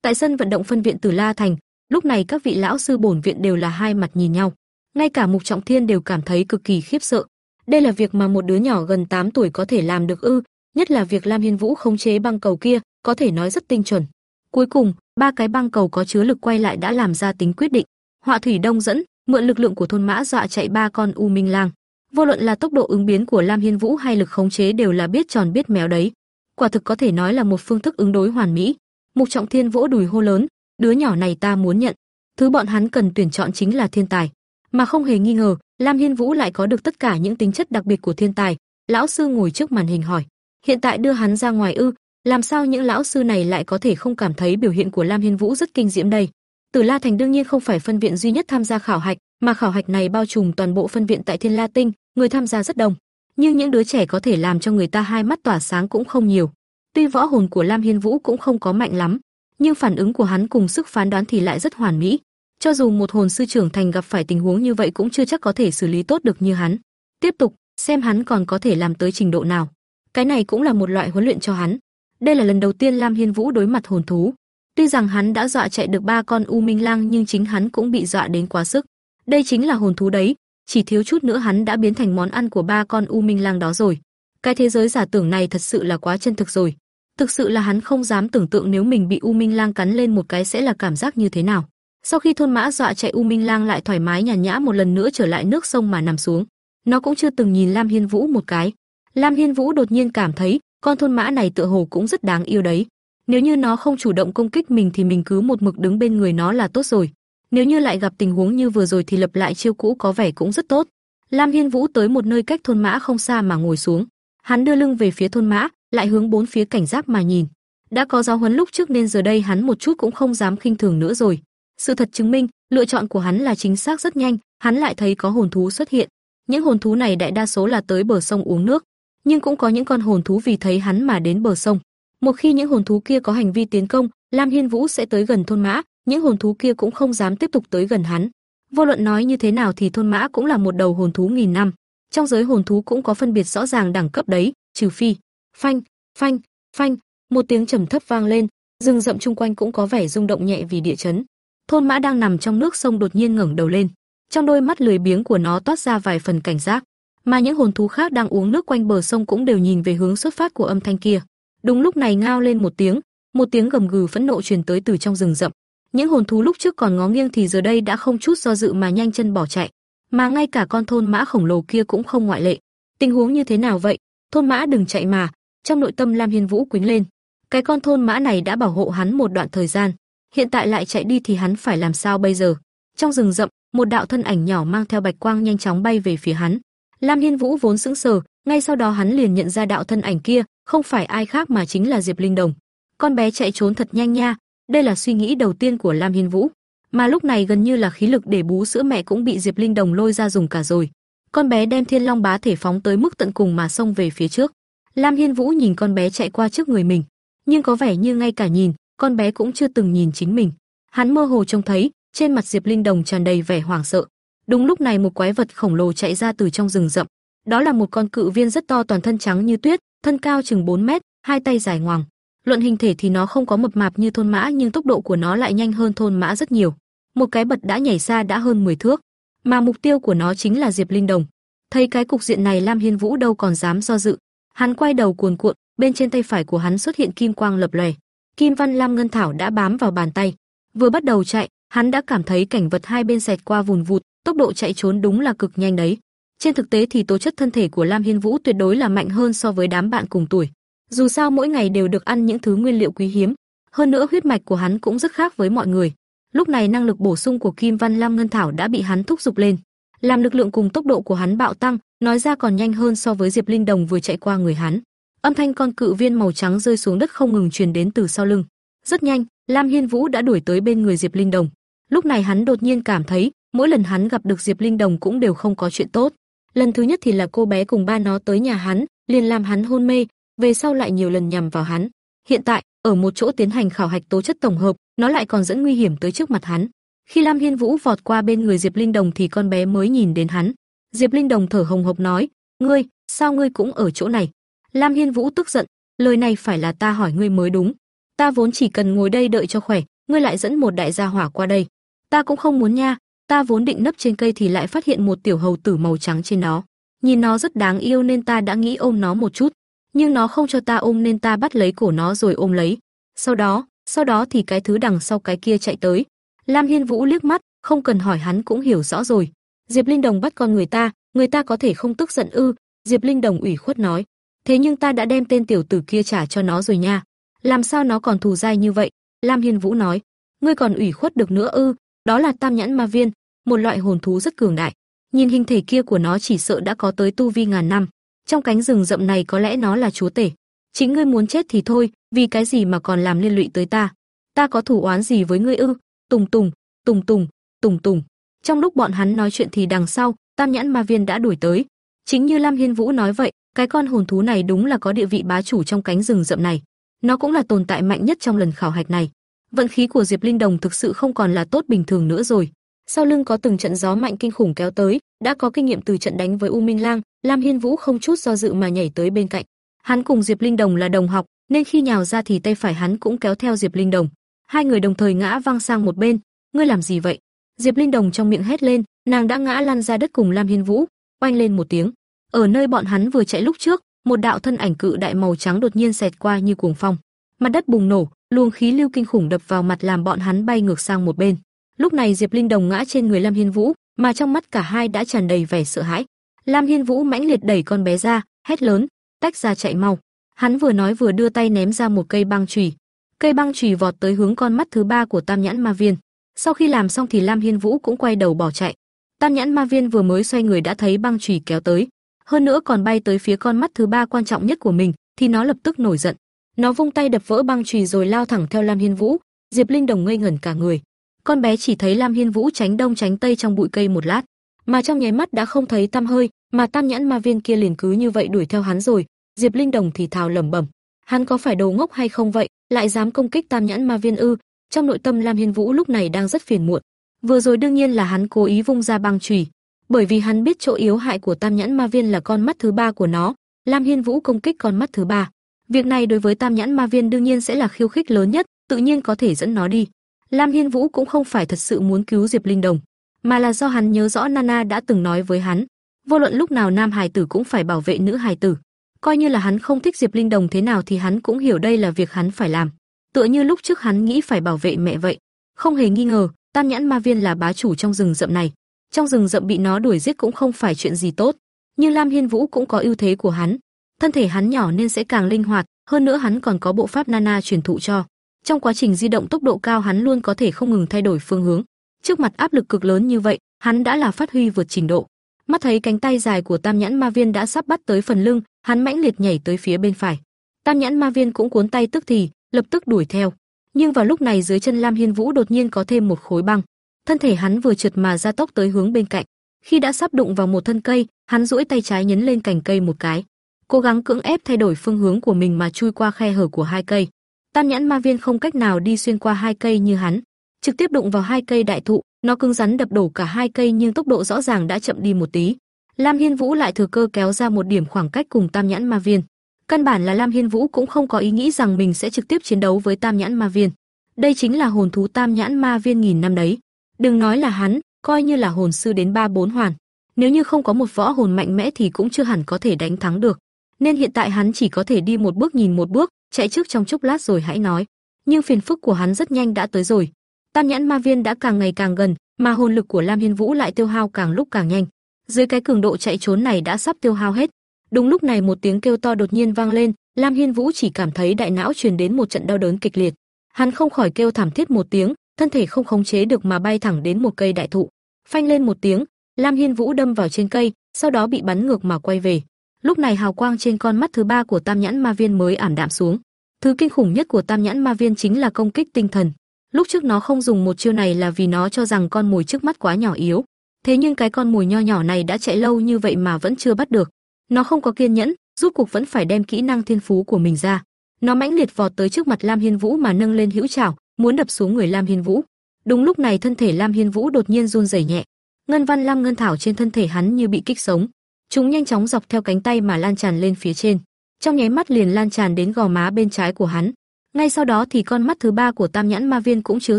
Tại sân vận động phân viện Tử La Thành, lúc này các vị lão sư bổn viện đều là hai mặt nhìn nhau, ngay cả Mục Trọng Thiên đều cảm thấy cực kỳ khiếp sợ. Đây là việc mà một đứa nhỏ gần 8 tuổi có thể làm được ư? Nhất là việc Lam Hiên Vũ khống chế băng cầu kia, có thể nói rất tinh chuẩn. Cuối cùng, ba cái băng cầu có chứa lực quay lại đã làm ra tính quyết định. Họa thủy đông dẫn, mượn lực lượng của thôn mã dọa chạy ba con u minh lang. Vô luận là tốc độ ứng biến của Lam Hiên Vũ hay lực khống chế đều là biết tròn biết méo đấy. Quả thực có thể nói là một phương thức ứng đối hoàn mỹ. Mục Trọng Thiên vỗ đùi hô lớn, đứa nhỏ này ta muốn nhận. Thứ bọn hắn cần tuyển chọn chính là thiên tài, mà không hề nghi ngờ, Lam Hiên Vũ lại có được tất cả những tính chất đặc biệt của thiên tài. Lão sư ngồi trước màn hình hỏi, hiện tại đưa hắn ra ngoài ư? Làm sao những lão sư này lại có thể không cảm thấy biểu hiện của Lam Hiên Vũ rất kinh diễm đây? Tử La Thành đương nhiên không phải phân viện duy nhất tham gia khảo hạch, mà khảo hạch này bao trùm toàn bộ phân viện tại Thiên La Tinh, người tham gia rất đông. Nhưng những đứa trẻ có thể làm cho người ta hai mắt tỏa sáng cũng không nhiều. Tuy võ hồn của Lam Hiên Vũ cũng không có mạnh lắm, nhưng phản ứng của hắn cùng sức phán đoán thì lại rất hoàn mỹ. Cho dù một hồn sư trưởng thành gặp phải tình huống như vậy cũng chưa chắc có thể xử lý tốt được như hắn. Tiếp tục, xem hắn còn có thể làm tới trình độ nào. Cái này cũng là một loại huấn luyện cho hắn. Đây là lần đầu tiên Lam Hiên Vũ đối mặt hồn thú. Tuy rằng hắn đã dọa chạy được ba con U Minh Lang nhưng chính hắn cũng bị dọa đến quá sức. Đây chính là hồn thú đấy, chỉ thiếu chút nữa hắn đã biến thành món ăn của ba con U Minh Lang đó rồi. Cái thế giới giả tưởng này thật sự là quá chân thực rồi. Thực sự là hắn không dám tưởng tượng nếu mình bị U Minh Lang cắn lên một cái sẽ là cảm giác như thế nào. Sau khi thôn mã dọa chạy U Minh Lang lại thoải mái nhàn nhã một lần nữa trở lại nước sông mà nằm xuống. Nó cũng chưa từng nhìn Lam Hiên Vũ một cái. Lam Hiên Vũ đột nhiên cảm thấy, con thôn mã này tựa hồ cũng rất đáng yêu đấy. Nếu như nó không chủ động công kích mình thì mình cứ một mực đứng bên người nó là tốt rồi. Nếu như lại gặp tình huống như vừa rồi thì lập lại chiêu cũ có vẻ cũng rất tốt. Lam Hiên Vũ tới một nơi cách thôn mã không xa mà ngồi xuống. Hắn đưa lưng về phía thôn mã, lại hướng bốn phía cảnh giác mà nhìn. Đã có giáo huấn lúc trước nên giờ đây hắn một chút cũng không dám khinh thường nữa rồi. Sự thật chứng minh, lựa chọn của hắn là chính xác rất nhanh, hắn lại thấy có hồn thú xuất hiện. Những hồn thú này đại đa số là tới bờ sông uống nước, nhưng cũng có những con hồn thú vì thấy hắn mà đến bờ sông. Một khi những hồn thú kia có hành vi tiến công, Lam Hiên Vũ sẽ tới gần thôn mã, những hồn thú kia cũng không dám tiếp tục tới gần hắn. Vô luận nói như thế nào thì thôn mã cũng là một đầu hồn thú nghìn năm. Trong giới hồn thú cũng có phân biệt rõ ràng đẳng cấp đấy, trừ phi. Phanh, phanh, phanh, một tiếng trầm thấp vang lên, rừng rậm chung quanh cũng có vẻ rung động nhẹ vì địa chấn. Thôn mã đang nằm trong nước sông đột nhiên ngẩng đầu lên, trong đôi mắt lười biếng của nó toát ra vài phần cảnh giác, mà những hồn thú khác đang uống nước quanh bờ sông cũng đều nhìn về hướng xuất phát của âm thanh kia. Đúng lúc này ngao lên một tiếng, một tiếng gầm gừ phẫn nộ truyền tới từ trong rừng rậm. Những hồn thú lúc trước còn ngó nghiêng thì giờ đây đã không chút do dự mà nhanh chân bỏ chạy, mà ngay cả con thôn mã khổng lồ kia cũng không ngoại lệ. Tình huống như thế nào vậy? Thôn mã đừng chạy mà, trong nội tâm Lam Hiên Vũ quính lên. Cái con thôn mã này đã bảo hộ hắn một đoạn thời gian, hiện tại lại chạy đi thì hắn phải làm sao bây giờ? Trong rừng rậm, một đạo thân ảnh nhỏ mang theo bạch quang nhanh chóng bay về phía hắn. Lam Hiên Vũ vốn sững sờ, ngay sau đó hắn liền nhận ra đạo thân ảnh kia, không phải ai khác mà chính là Diệp Linh Đồng. Con bé chạy trốn thật nhanh nha, đây là suy nghĩ đầu tiên của Lam Hiên Vũ. Mà lúc này gần như là khí lực để bú sữa mẹ cũng bị Diệp Linh Đồng lôi ra dùng cả rồi. Con bé đem Thiên Long bá thể phóng tới mức tận cùng mà xông về phía trước. Lam Hiên Vũ nhìn con bé chạy qua trước người mình, nhưng có vẻ như ngay cả nhìn, con bé cũng chưa từng nhìn chính mình. Hắn mơ hồ trông thấy, trên mặt Diệp Linh Đồng tràn đầy vẻ hoảng sợ. Đúng lúc này một quái vật khổng lồ chạy ra từ trong rừng rậm. Đó là một con cự viên rất to toàn thân trắng như tuyết, thân cao chừng 4 mét, hai tay dài ngoằng. Luận hình thể thì nó không có mập mạp như thôn mã nhưng tốc độ của nó lại nhanh hơn thôn mã rất nhiều. Một cái bật đã nhảy xa đã hơn 10 thước, mà mục tiêu của nó chính là Diệp Linh Đồng. Thấy cái cục diện này Lam Hiên Vũ đâu còn dám do dự, hắn quay đầu cuồn cuộn, bên trên tay phải của hắn xuất hiện kim quang lập lòe. Kim Văn Lam Ngân Thảo đã bám vào bàn tay. Vừa bắt đầu chạy, hắn đã cảm thấy cảnh vật hai bên xẹt qua vùn vụt, tốc độ chạy trốn đúng là cực nhanh đấy. Trên thực tế thì tố chất thân thể của Lam Hiên Vũ tuyệt đối là mạnh hơn so với đám bạn cùng tuổi. Dù sao mỗi ngày đều được ăn những thứ nguyên liệu quý hiếm, hơn nữa huyết mạch của hắn cũng rất khác với mọi người. Lúc này năng lực bổ sung của Kim Văn Lam Ngân Thảo đã bị hắn thúc giục lên, làm lực lượng cùng tốc độ của hắn bạo tăng, nói ra còn nhanh hơn so với Diệp Linh Đồng vừa chạy qua người hắn. Âm thanh con cự viên màu trắng rơi xuống đất không ngừng truyền đến từ sau lưng. Rất nhanh, Lam Hiên Vũ đã đuổi tới bên người Diệp Linh Đồng. Lúc này hắn đột nhiên cảm thấy, mỗi lần hắn gặp được Diệp Linh Đồng cũng đều không có chuyện tốt. Lần thứ nhất thì là cô bé cùng ba nó tới nhà hắn, liền làm hắn hôn mê, về sau lại nhiều lần nhằm vào hắn. Hiện tại, ở một chỗ tiến hành khảo hạch tố chất tổng hợp, nó lại còn dẫn nguy hiểm tới trước mặt hắn. Khi Lam Hiên Vũ vọt qua bên người Diệp Linh Đồng thì con bé mới nhìn đến hắn. Diệp Linh Đồng thở hồng hộc nói: "Ngươi, sao ngươi cũng ở chỗ này?" Lam Hiên Vũ tức giận, lời này phải là ta hỏi ngươi mới đúng. Ta vốn chỉ cần ngồi đây đợi cho khỏe, ngươi lại dẫn một đại gia hỏa qua đây. Ta cũng không muốn nha, ta vốn định nấp trên cây thì lại phát hiện một tiểu hầu tử màu trắng trên đó. nhìn nó rất đáng yêu nên ta đã nghĩ ôm nó một chút, nhưng nó không cho ta ôm nên ta bắt lấy cổ nó rồi ôm lấy. Sau đó, sau đó thì cái thứ đằng sau cái kia chạy tới. Lam Hiên Vũ liếc mắt, không cần hỏi hắn cũng hiểu rõ rồi. Diệp Linh Đồng bắt con người ta, người ta có thể không tức giận ư? Diệp Linh Đồng ủy khuất nói. Thế nhưng ta đã đem tên tiểu tử kia trả cho nó rồi nha. Làm sao nó còn thù dai như vậy? Lam Hiên Vũ nói. Ngươi còn ủy khuất được nữa ư? Đó là Tam Nhãn Ma Viên, một loại hồn thú rất cường đại. Nhìn hình thể kia của nó chỉ sợ đã có tới tu vi ngàn năm. Trong cánh rừng rậm này có lẽ nó là chúa tể. Chính ngươi muốn chết thì thôi, vì cái gì mà còn làm liên lụy tới ta? Ta có thủ oán gì với ngươi ư? Tùng tùng, tùng tùng, tùng tùng. Trong lúc bọn hắn nói chuyện thì đằng sau, Tam Nhãn Ma Viên đã đuổi tới. Chính như Lam Hiên Vũ nói vậy, cái con hồn thú này đúng là có địa vị bá chủ trong cánh rừng rậm này. Nó cũng là tồn tại mạnh nhất trong lần khảo hạch này. Vận khí của Diệp Linh Đồng thực sự không còn là tốt bình thường nữa rồi. Sau lưng có từng trận gió mạnh kinh khủng kéo tới, đã có kinh nghiệm từ trận đánh với U Minh Lang, Lam Hiên Vũ không chút do dự mà nhảy tới bên cạnh. Hắn cùng Diệp Linh Đồng là đồng học, nên khi nhào ra thì tay phải hắn cũng kéo theo Diệp Linh Đồng. Hai người đồng thời ngã văng sang một bên. Ngươi làm gì vậy? Diệp Linh Đồng trong miệng hét lên, nàng đã ngã lăn ra đất cùng Lam Hiên Vũ, oanh lên một tiếng. Ở nơi bọn hắn vừa chạy lúc trước, một đạo thân ảnh cự đại màu trắng đột nhiên xẹt qua như cuồng phong. Mặt đất bùng nổ, luồng khí lưu kinh khủng đập vào mặt làm bọn hắn bay ngược sang một bên. Lúc này Diệp Linh Đồng ngã trên người Lam Hiên Vũ, mà trong mắt cả hai đã tràn đầy vẻ sợ hãi. Lam Hiên Vũ mãnh liệt đẩy con bé ra, hét lớn, tách ra chạy mau. Hắn vừa nói vừa đưa tay ném ra một cây băng chùy. Cây băng chùy vọt tới hướng con mắt thứ ba của Tam Nhãn Ma Viên. Sau khi làm xong thì Lam Hiên Vũ cũng quay đầu bỏ chạy. Tam Nhãn Ma Viên vừa mới xoay người đã thấy băng chùy kéo tới, hơn nữa còn bay tới phía con mắt thứ ba quan trọng nhất của mình, thì nó lập tức nổi giận. Nó vung tay đập vỡ băng chùy rồi lao thẳng theo Lam Hiên Vũ, Diệp Linh Đồng ngây ngẩn cả người. Con bé chỉ thấy Lam Hiên Vũ tránh đông tránh tây trong bụi cây một lát, mà trong nháy mắt đã không thấy tăm hơi, mà Tam Nhãn Ma Viên kia liền cứ như vậy đuổi theo hắn rồi. Diệp Linh Đồng thì thào lẩm bẩm, hắn có phải đồ ngốc hay không vậy, lại dám công kích Tam Nhãn Ma Viên ư? Trong nội tâm Lam Hiên Vũ lúc này đang rất phiền muộn. Vừa rồi đương nhiên là hắn cố ý vung ra băng chùy, bởi vì hắn biết chỗ yếu hại của Tam Nhãn Ma Viên là con mắt thứ ba của nó, Lam Hiên Vũ công kích con mắt thứ ba. Việc này đối với Tam Nhãn Ma Viên đương nhiên sẽ là khiêu khích lớn nhất, tự nhiên có thể dẫn nó đi. Lam Hiên Vũ cũng không phải thật sự muốn cứu Diệp Linh Đồng, mà là do hắn nhớ rõ Nana đã từng nói với hắn, vô luận lúc nào nam hài tử cũng phải bảo vệ nữ hài tử. Coi như là hắn không thích Diệp Linh Đồng thế nào thì hắn cũng hiểu đây là việc hắn phải làm. Tựa như lúc trước hắn nghĩ phải bảo vệ mẹ vậy. Không hề nghi ngờ, Tam Nhãn Ma Viên là bá chủ trong rừng rậm này. Trong rừng rậm bị nó đuổi giết cũng không phải chuyện gì tốt, nhưng Lam Hiên Vũ cũng có ưu thế của hắn. Thân thể hắn nhỏ nên sẽ càng linh hoạt, hơn nữa hắn còn có bộ pháp Nana truyền thụ cho. Trong quá trình di động tốc độ cao hắn luôn có thể không ngừng thay đổi phương hướng. Trước mặt áp lực cực lớn như vậy, hắn đã là phát huy vượt trình độ. Mắt thấy cánh tay dài của Tam Nhãn Ma Viên đã sắp bắt tới phần lưng, hắn mãnh liệt nhảy tới phía bên phải. Tam Nhãn Ma Viên cũng cuốn tay tức thì, lập tức đuổi theo. Nhưng vào lúc này dưới chân Lam Hiên Vũ đột nhiên có thêm một khối băng. Thân thể hắn vừa trượt mà ra tốc tới hướng bên cạnh. Khi đã sắp đụng vào một thân cây, hắn duỗi tay trái nhấn lên cành cây một cái, cố gắng cưỡng ép thay đổi phương hướng của mình mà chui qua khe hở của hai cây. Tam nhãn ma viên không cách nào đi xuyên qua hai cây như hắn, trực tiếp đụng vào hai cây đại thụ, nó cứng rắn đập đổ cả hai cây nhưng tốc độ rõ ràng đã chậm đi một tí. Lam Hiên Vũ lại thừa cơ kéo ra một điểm khoảng cách cùng Tam nhãn ma viên. Căn bản là Lam Hiên Vũ cũng không có ý nghĩ rằng mình sẽ trực tiếp chiến đấu với Tam nhãn ma viên. Đây chính là hồn thú Tam nhãn ma viên nghìn năm đấy. Đừng nói là hắn, coi như là hồn sư đến ba bốn hoàn, nếu như không có một võ hồn mạnh mẽ thì cũng chưa hẳn có thể đánh thắng được. Nên hiện tại hắn chỉ có thể đi một bước nhìn một bước, chạy trước trong chốc lát rồi hãy nói. Nhưng phiền phức của hắn rất nhanh đã tới rồi. Tam nhãn ma viên đã càng ngày càng gần, mà hồn lực của Lam Hiên Vũ lại tiêu hao càng lúc càng nhanh. Dưới cái cường độ chạy trốn này đã sắp tiêu hao hết. Đúng lúc này một tiếng kêu to đột nhiên vang lên, Lam Hiên Vũ chỉ cảm thấy đại não truyền đến một trận đau đớn kịch liệt. Hắn không khỏi kêu thảm thiết một tiếng, thân thể không khống chế được mà bay thẳng đến một cây đại thụ. Phanh lên một tiếng, Lam Hiên Vũ đâm vào trên cây, sau đó bị bắn ngược mà quay về. Lúc này hào quang trên con mắt thứ ba của Tam Nhãn Ma Viên mới ảm đạm xuống. Thứ kinh khủng nhất của Tam Nhãn Ma Viên chính là công kích tinh thần. Lúc trước nó không dùng một chiêu này là vì nó cho rằng con mồi trước mắt quá nhỏ yếu. Thế nhưng cái con mồi nho nhỏ này đã chạy lâu như vậy mà vẫn chưa bắt được. Nó không có kiên nhẫn, rốt cuộc vẫn phải đem kỹ năng thiên phú của mình ra. Nó mãnh liệt vọt tới trước mặt Lam Hiên Vũ mà nâng lên hữu trảo, muốn đập xuống người Lam Hiên Vũ. Đúng lúc này thân thể Lam Hiên Vũ đột nhiên run rẩy nhẹ, ngân văn lam ngân thảo trên thân thể hắn như bị kích sống, chúng nhanh chóng dọc theo cánh tay mà lan tràn lên phía trên, trong nháy mắt liền lan tràn đến gò má bên trái của hắn. Ngay sau đó thì con mắt thứ ba của Tam Nhãn Ma Viên cũng chiếu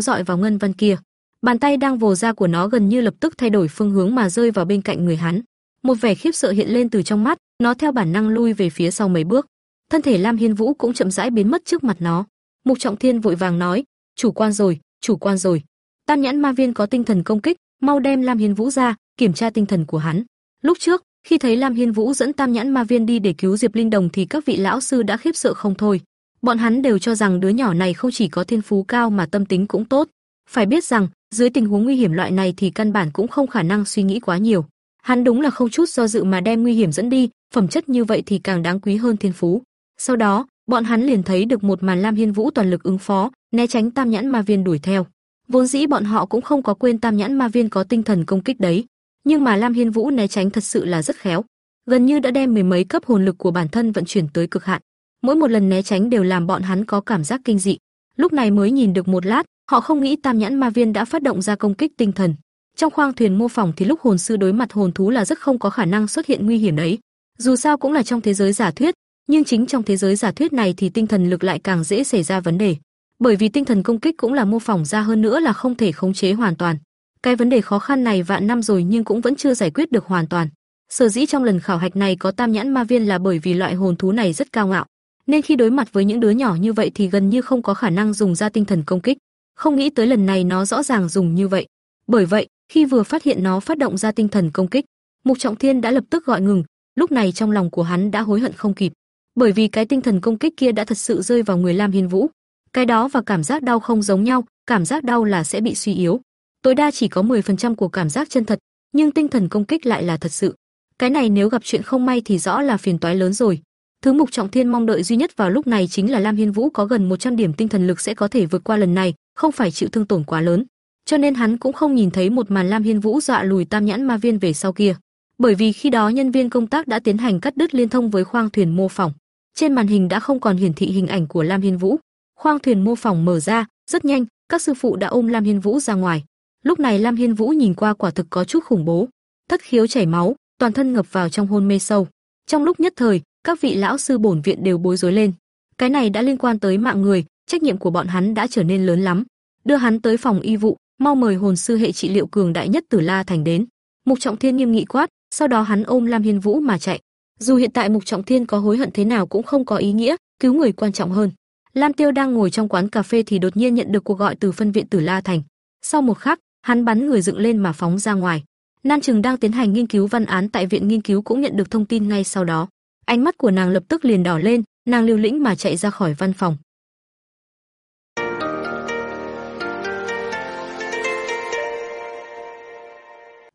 rọi vào ngân văn kia. Bàn tay đang vồ ra của nó gần như lập tức thay đổi phương hướng mà rơi vào bên cạnh người hắn. Một vẻ khiếp sợ hiện lên từ trong mắt, nó theo bản năng lui về phía sau mấy bước. Thân thể Lam Hiên Vũ cũng chậm rãi biến mất trước mặt nó. Mục Trọng Thiên vội vàng nói, "Chủ quan rồi, chủ quan rồi. Tam nhãn ma viên có tinh thần công kích, mau đem Lam Hiên Vũ ra, kiểm tra tinh thần của hắn." Lúc trước, khi thấy Lam Hiên Vũ dẫn Tam nhãn ma viên đi để cứu Diệp Linh Đồng thì các vị lão sư đã khiếp sợ không thôi. Bọn hắn đều cho rằng đứa nhỏ này không chỉ có thiên phú cao mà tâm tính cũng tốt. Phải biết rằng, dưới tình huống nguy hiểm loại này thì căn bản cũng không khả năng suy nghĩ quá nhiều. Hắn đúng là không chút do dự mà đem nguy hiểm dẫn đi, phẩm chất như vậy thì càng đáng quý hơn thiên phú. Sau đó, bọn hắn liền thấy được một màn Lam Hiên Vũ toàn lực ứng phó, né tránh Tam Nhãn Ma Viên đuổi theo. Vốn dĩ bọn họ cũng không có quên Tam Nhãn Ma Viên có tinh thần công kích đấy, nhưng mà Lam Hiên Vũ né tránh thật sự là rất khéo, gần như đã đem mười mấy cấp hồn lực của bản thân vận chuyển tới cực hạn. Mỗi một lần né tránh đều làm bọn hắn có cảm giác kinh dị. Lúc này mới nhìn được một lát, họ không nghĩ Tam Nhãn Ma Viên đã phát động ra công kích tinh thần. Trong khoang thuyền mô phỏng thì lúc hồn sư đối mặt hồn thú là rất không có khả năng xuất hiện nguy hiểm đấy. Dù sao cũng là trong thế giới giả thuyết, nhưng chính trong thế giới giả thuyết này thì tinh thần lực lại càng dễ xảy ra vấn đề. Bởi vì tinh thần công kích cũng là mô phỏng ra hơn nữa là không thể khống chế hoàn toàn. Cái vấn đề khó khăn này vạn năm rồi nhưng cũng vẫn chưa giải quyết được hoàn toàn. Sở dĩ trong lần khảo hạch này có Tam Nhãn Ma Viên là bởi vì loại hồn thú này rất cao ngạo, nên khi đối mặt với những đứa nhỏ như vậy thì gần như không có khả năng dùng ra tinh thần công kích. Không nghĩ tới lần này nó rõ ràng dùng như vậy. Bởi vậy, khi vừa phát hiện nó phát động ra tinh thần công kích, Mục Trọng Thiên đã lập tức gọi ngừng, lúc này trong lòng của hắn đã hối hận không kịp, bởi vì cái tinh thần công kích kia đã thật sự rơi vào người Lam Hiên Vũ. Cái đó và cảm giác đau không giống nhau, cảm giác đau là sẽ bị suy yếu, tối đa chỉ có 10% của cảm giác chân thật, nhưng tinh thần công kích lại là thật sự. Cái này nếu gặp chuyện không may thì rõ là phiền toái lớn rồi. Thứ Mục Trọng Thiên mong đợi duy nhất vào lúc này chính là Lam Hiên Vũ có gần 100 điểm tinh thần lực sẽ có thể vượt qua lần này, không phải chịu thương tổn quá lớn. Cho nên hắn cũng không nhìn thấy một màn Lam Hiên Vũ dọa lùi Tam Nhãn Ma Viên về sau kia, bởi vì khi đó nhân viên công tác đã tiến hành cắt đứt liên thông với khoang thuyền mô phỏng. Trên màn hình đã không còn hiển thị hình ảnh của Lam Hiên Vũ. Khoang thuyền mô phỏng mở ra, rất nhanh, các sư phụ đã ôm Lam Hiên Vũ ra ngoài. Lúc này Lam Hiên Vũ nhìn qua quả thực có chút khủng bố, thất khiếu chảy máu, toàn thân ngập vào trong hôn mê sâu. Trong lúc nhất thời, các vị lão sư bổn viện đều bối rối lên. Cái này đã liên quan tới mạng người, trách nhiệm của bọn hắn đã trở nên lớn lắm. Đưa hắn tới phòng y vụ, mau mời hồn sư hệ trị liệu cường đại nhất Tử La Thành đến. Mục Trọng Thiên nghiêm nghị quát, sau đó hắn ôm Lam Hiên Vũ mà chạy. Dù hiện tại Mục Trọng Thiên có hối hận thế nào cũng không có ý nghĩa, cứu người quan trọng hơn. Lam Tiêu đang ngồi trong quán cà phê thì đột nhiên nhận được cuộc gọi từ phân viện Tử La Thành. Sau một khắc, hắn bắn người dựng lên mà phóng ra ngoài. Nan Trừng đang tiến hành nghiên cứu văn án tại viện nghiên cứu cũng nhận được thông tin ngay sau đó. Ánh mắt của nàng lập tức liền đỏ lên, nàng liều lĩnh mà chạy ra khỏi văn phòng.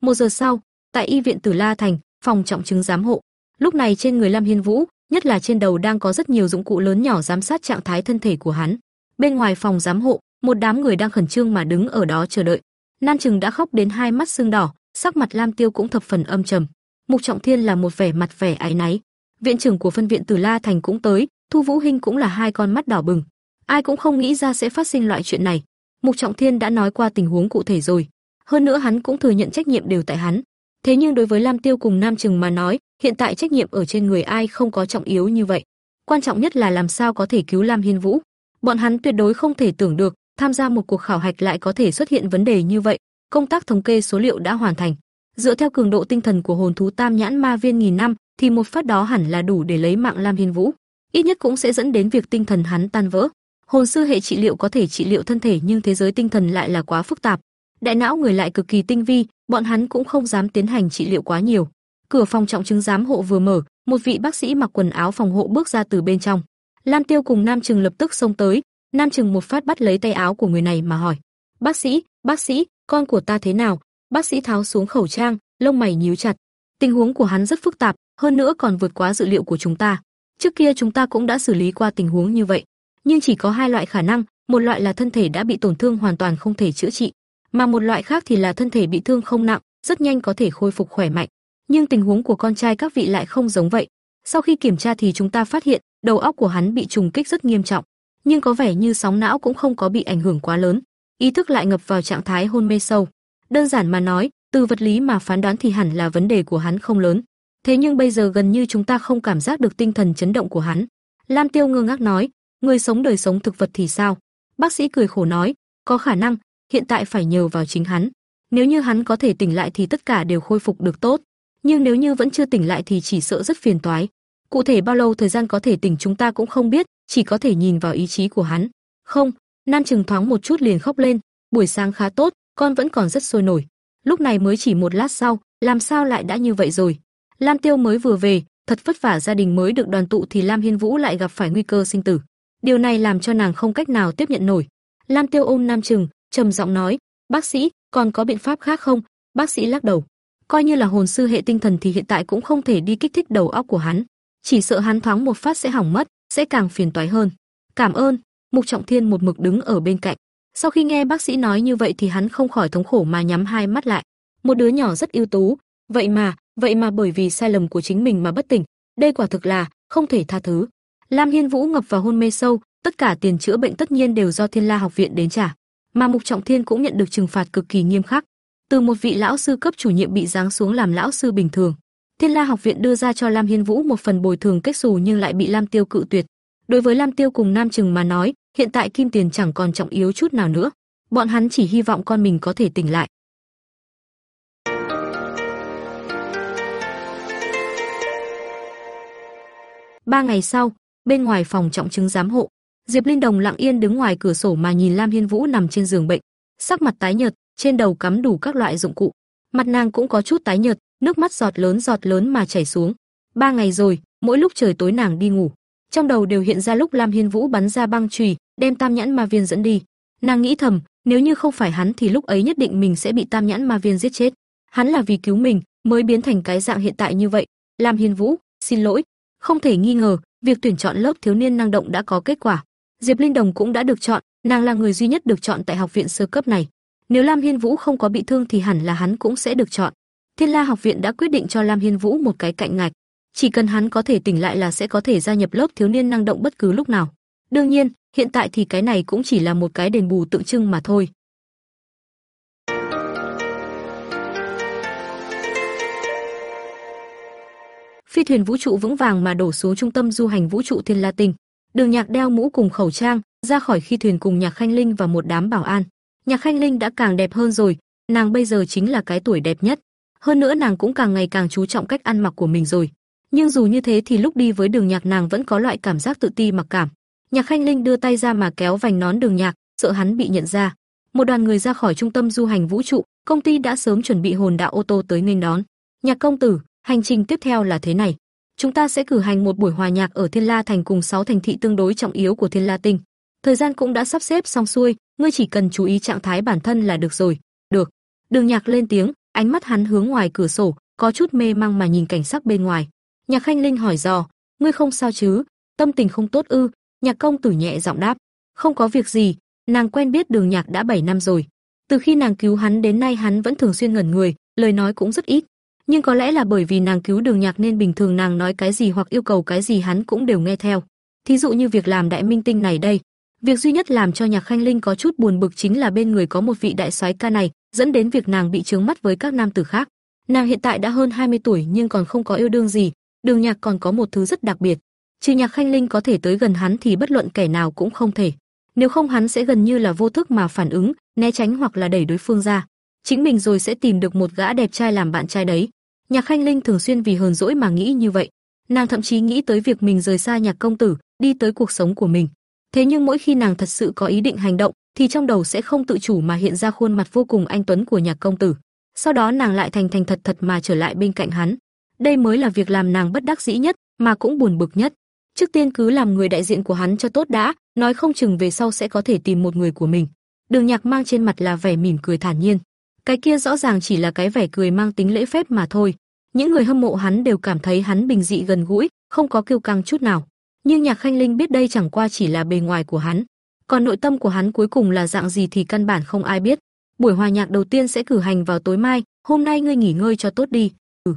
Một giờ sau, tại y viện Tử La Thành, phòng trọng chứng giám hộ. Lúc này trên người Lam Hiên Vũ, nhất là trên đầu đang có rất nhiều dụng cụ lớn nhỏ giám sát trạng thái thân thể của hắn. Bên ngoài phòng giám hộ, một đám người đang khẩn trương mà đứng ở đó chờ đợi. Nan Trừng đã khóc đến hai mắt sưng đỏ, sắc mặt Lam Tiêu cũng thập phần âm trầm. Mục Trọng Thiên là một vẻ mặt vẻ áy náy. Viện trưởng của phân viện Tử La Thành cũng tới, Thu Vũ Hinh cũng là hai con mắt đỏ bừng. Ai cũng không nghĩ ra sẽ phát sinh loại chuyện này. Mục Trọng Thiên đã nói qua tình huống cụ thể rồi, hơn nữa hắn cũng thừa nhận trách nhiệm đều tại hắn. Thế nhưng đối với Lam Tiêu cùng Nam Trừng mà nói, hiện tại trách nhiệm ở trên người ai không có trọng yếu như vậy. Quan trọng nhất là làm sao có thể cứu Lam Hiên Vũ. Bọn hắn tuyệt đối không thể tưởng được, tham gia một cuộc khảo hạch lại có thể xuất hiện vấn đề như vậy. Công tác thống kê số liệu đã hoàn thành. Dựa theo cường độ tinh thần của hồn thú Tam Nhãn Ma Viên nghìn năm, thì một phát đó hẳn là đủ để lấy mạng Lam Hiên Vũ. Ít nhất cũng sẽ dẫn đến việc tinh thần hắn tan vỡ. Hồn sư hệ trị liệu có thể trị liệu thân thể nhưng thế giới tinh thần lại là quá phức tạp, đại não người lại cực kỳ tinh vi, bọn hắn cũng không dám tiến hành trị liệu quá nhiều. Cửa phòng trọng chứng giám hộ vừa mở, một vị bác sĩ mặc quần áo phòng hộ bước ra từ bên trong. Lam Tiêu cùng Nam Trừng lập tức xông tới, Nam Trừng một phát bắt lấy tay áo của người này mà hỏi: "Bác sĩ, bác sĩ, con của ta thế nào?" Bác sĩ tháo xuống khẩu trang, lông mày nhíu chặt. Tình huống của hắn rất phức tạp, hơn nữa còn vượt quá dự liệu của chúng ta. Trước kia chúng ta cũng đã xử lý qua tình huống như vậy, nhưng chỉ có hai loại khả năng, một loại là thân thể đã bị tổn thương hoàn toàn không thể chữa trị, mà một loại khác thì là thân thể bị thương không nặng, rất nhanh có thể khôi phục khỏe mạnh. Nhưng tình huống của con trai các vị lại không giống vậy. Sau khi kiểm tra thì chúng ta phát hiện, đầu óc của hắn bị trùng kích rất nghiêm trọng, nhưng có vẻ như sóng não cũng không có bị ảnh hưởng quá lớn, ý thức lại ngập vào trạng thái hôn mê sâu. Đơn giản mà nói, từ vật lý mà phán đoán thì hẳn là vấn đề của hắn không lớn. Thế nhưng bây giờ gần như chúng ta không cảm giác được tinh thần chấn động của hắn. Lam Tiêu ngơ ngác nói, người sống đời sống thực vật thì sao? Bác sĩ cười khổ nói, có khả năng, hiện tại phải nhờ vào chính hắn. Nếu như hắn có thể tỉnh lại thì tất cả đều khôi phục được tốt. nhưng nếu như vẫn chưa tỉnh lại thì chỉ sợ rất phiền toái. Cụ thể bao lâu thời gian có thể tỉnh chúng ta cũng không biết, chỉ có thể nhìn vào ý chí của hắn. Không, Nam Trừng thoáng một chút liền khóc lên, buổi sáng khá tốt, con vẫn còn rất sôi nổi. Lúc này mới chỉ một lát sau, làm sao lại đã như vậy rồi? Lam Tiêu mới vừa về, thật vất vả gia đình mới được đoàn tụ thì Lam Hiên Vũ lại gặp phải nguy cơ sinh tử. Điều này làm cho nàng không cách nào tiếp nhận nổi. Lam Tiêu ôm Nam Trừng, trầm giọng nói, "Bác sĩ, còn có biện pháp khác không?" Bác sĩ lắc đầu, coi như là hồn sư hệ tinh thần thì hiện tại cũng không thể đi kích thích đầu óc của hắn, chỉ sợ hắn thoáng một phát sẽ hỏng mất, sẽ càng phiền toái hơn. "Cảm ơn." Mục Trọng Thiên một mực đứng ở bên cạnh. Sau khi nghe bác sĩ nói như vậy thì hắn không khỏi thống khổ mà nhắm hai mắt lại. Một đứa nhỏ rất ưu tú, vậy mà, vậy mà bởi vì sai lầm của chính mình mà bất tỉnh, đây quả thực là không thể tha thứ. Lam Hiên Vũ ngập vào hôn mê sâu, tất cả tiền chữa bệnh tất nhiên đều do Thiên La học viện đến trả, mà Mục Trọng Thiên cũng nhận được trừng phạt cực kỳ nghiêm khắc, từ một vị lão sư cấp chủ nhiệm bị giáng xuống làm lão sư bình thường. Thiên La học viện đưa ra cho Lam Hiên Vũ một phần bồi thường kết xù nhưng lại bị Lam Tiêu cự tuyệt. Đối với Lam Tiêu cùng Nam Trừng mà nói, hiện tại kim tiền chẳng còn trọng yếu chút nào nữa. Bọn hắn chỉ hy vọng con mình có thể tỉnh lại. Ba ngày sau, bên ngoài phòng trọng chứng giám hộ, Diệp Linh Đồng lặng yên đứng ngoài cửa sổ mà nhìn Lam Hiên Vũ nằm trên giường bệnh, sắc mặt tái nhợt, trên đầu cắm đủ các loại dụng cụ. Mặt nàng cũng có chút tái nhợt, nước mắt giọt lớn giọt lớn mà chảy xuống. Ba ngày rồi, mỗi lúc trời tối nàng đi ngủ, trong đầu đều hiện ra lúc Lam Hiên Vũ bắn ra băng chùy, đem Tam Nhãn Ma Viên dẫn đi. Nàng nghĩ thầm, nếu như không phải hắn thì lúc ấy nhất định mình sẽ bị Tam Nhãn Ma Viên giết chết. Hắn là vì cứu mình mới biến thành cái dạng hiện tại như vậy. Lam Hiên Vũ, xin lỗi, không thể nghi ngờ, việc tuyển chọn lớp thiếu niên năng động đã có kết quả. Diệp Linh Đồng cũng đã được chọn, nàng là người duy nhất được chọn tại học viện sơ cấp này. Nếu Lam Hiên Vũ không có bị thương thì hẳn là hắn cũng sẽ được chọn. Thiên La học viện đã quyết định cho Lam Hiên Vũ một cái cạnh ngạch, chỉ cần hắn có thể tỉnh lại là sẽ có thể gia nhập lớp thiếu niên năng động bất cứ lúc nào. Đương nhiên, hiện tại thì cái này cũng chỉ là một cái đền bù tượng trưng mà thôi. Phi thuyền vũ trụ vững vàng mà đổ xuống trung tâm du hành vũ trụ Thiên La Tinh. Đường Nhạc đeo mũ cùng khẩu trang, ra khỏi khi thuyền cùng Nhạc Khanh Linh và một đám bảo an. Nhạc Khanh Linh đã càng đẹp hơn rồi, nàng bây giờ chính là cái tuổi đẹp nhất. Hơn nữa nàng cũng càng ngày càng chú trọng cách ăn mặc của mình rồi. Nhưng dù như thế thì lúc đi với Đường Nhạc nàng vẫn có loại cảm giác tự ti mặc cảm. Nhạc Khanh Linh đưa tay ra mà kéo vành nón Đường Nhạc, sợ hắn bị nhận ra. Một đoàn người ra khỏi trung tâm du hành vũ trụ, công ty đã sớm chuẩn bị hồn đạo ô tô tới nghênh đón. Nhạc công tử, hành trình tiếp theo là thế này. Chúng ta sẽ cử hành một buổi hòa nhạc ở Thiên La thành cùng 6 thành thị tương đối trọng yếu của Thiên La Tinh. Thời gian cũng đã sắp xếp xong xuôi, ngươi chỉ cần chú ý trạng thái bản thân là được rồi. Được. Đường Nhạc lên tiếng, ánh mắt hắn hướng ngoài cửa sổ, có chút mê mang mà nhìn cảnh sắc bên ngoài. Nhạc Khanh Linh hỏi dò, ngươi không sao chứ? Tâm tình không tốt ư? Nhạc công tử nhẹ giọng đáp, không có việc gì, nàng quen biết Đường Nhạc đã 7 năm rồi. Từ khi nàng cứu hắn đến nay hắn vẫn thường xuyên ngẩn người, lời nói cũng rất ít. Nhưng có lẽ là bởi vì nàng cứu Đường Nhạc nên bình thường nàng nói cái gì hoặc yêu cầu cái gì hắn cũng đều nghe theo. Thí dụ như việc làm đại minh tinh này đây, việc duy nhất làm cho Nhạc Khanh Linh có chút buồn bực chính là bên người có một vị đại soái ca này, dẫn đến việc nàng bị chướng mắt với các nam tử khác. Nàng hiện tại đã hơn 20 tuổi nhưng còn không có yêu đương gì, Đường Nhạc còn có một thứ rất đặc biệt, trừ Nhạc Khanh Linh có thể tới gần hắn thì bất luận kẻ nào cũng không thể. Nếu không hắn sẽ gần như là vô thức mà phản ứng, né tránh hoặc là đẩy đối phương ra. Chính mình rồi sẽ tìm được một gã đẹp trai làm bạn trai đấy. Nhạc Khanh Linh thường xuyên vì hờn dỗi mà nghĩ như vậy. Nàng thậm chí nghĩ tới việc mình rời xa Nhạc công tử, đi tới cuộc sống của mình. Thế nhưng mỗi khi nàng thật sự có ý định hành động, thì trong đầu sẽ không tự chủ mà hiện ra khuôn mặt vô cùng anh tuấn của Nhạc công tử. Sau đó nàng lại thành thành thật thật mà trở lại bên cạnh hắn. Đây mới là việc làm nàng bất đắc dĩ nhất, mà cũng buồn bực nhất. Trước tiên cứ làm người đại diện của hắn cho tốt đã, nói không chừng về sau sẽ có thể tìm một người của mình. Đường Nhạc mang trên mặt là vẻ mỉm cười thản nhiên. Cái kia rõ ràng chỉ là cái vẻ cười mang tính lễ phép mà thôi. Những người hâm mộ hắn đều cảm thấy hắn bình dị gần gũi, không có kiêu căng chút nào. Nhưng Nhạc Khanh Linh biết đây chẳng qua chỉ là bề ngoài của hắn, còn nội tâm của hắn cuối cùng là dạng gì thì căn bản không ai biết. Buổi hòa nhạc đầu tiên sẽ cử hành vào tối mai, hôm nay ngươi nghỉ ngơi cho tốt đi. Ừ.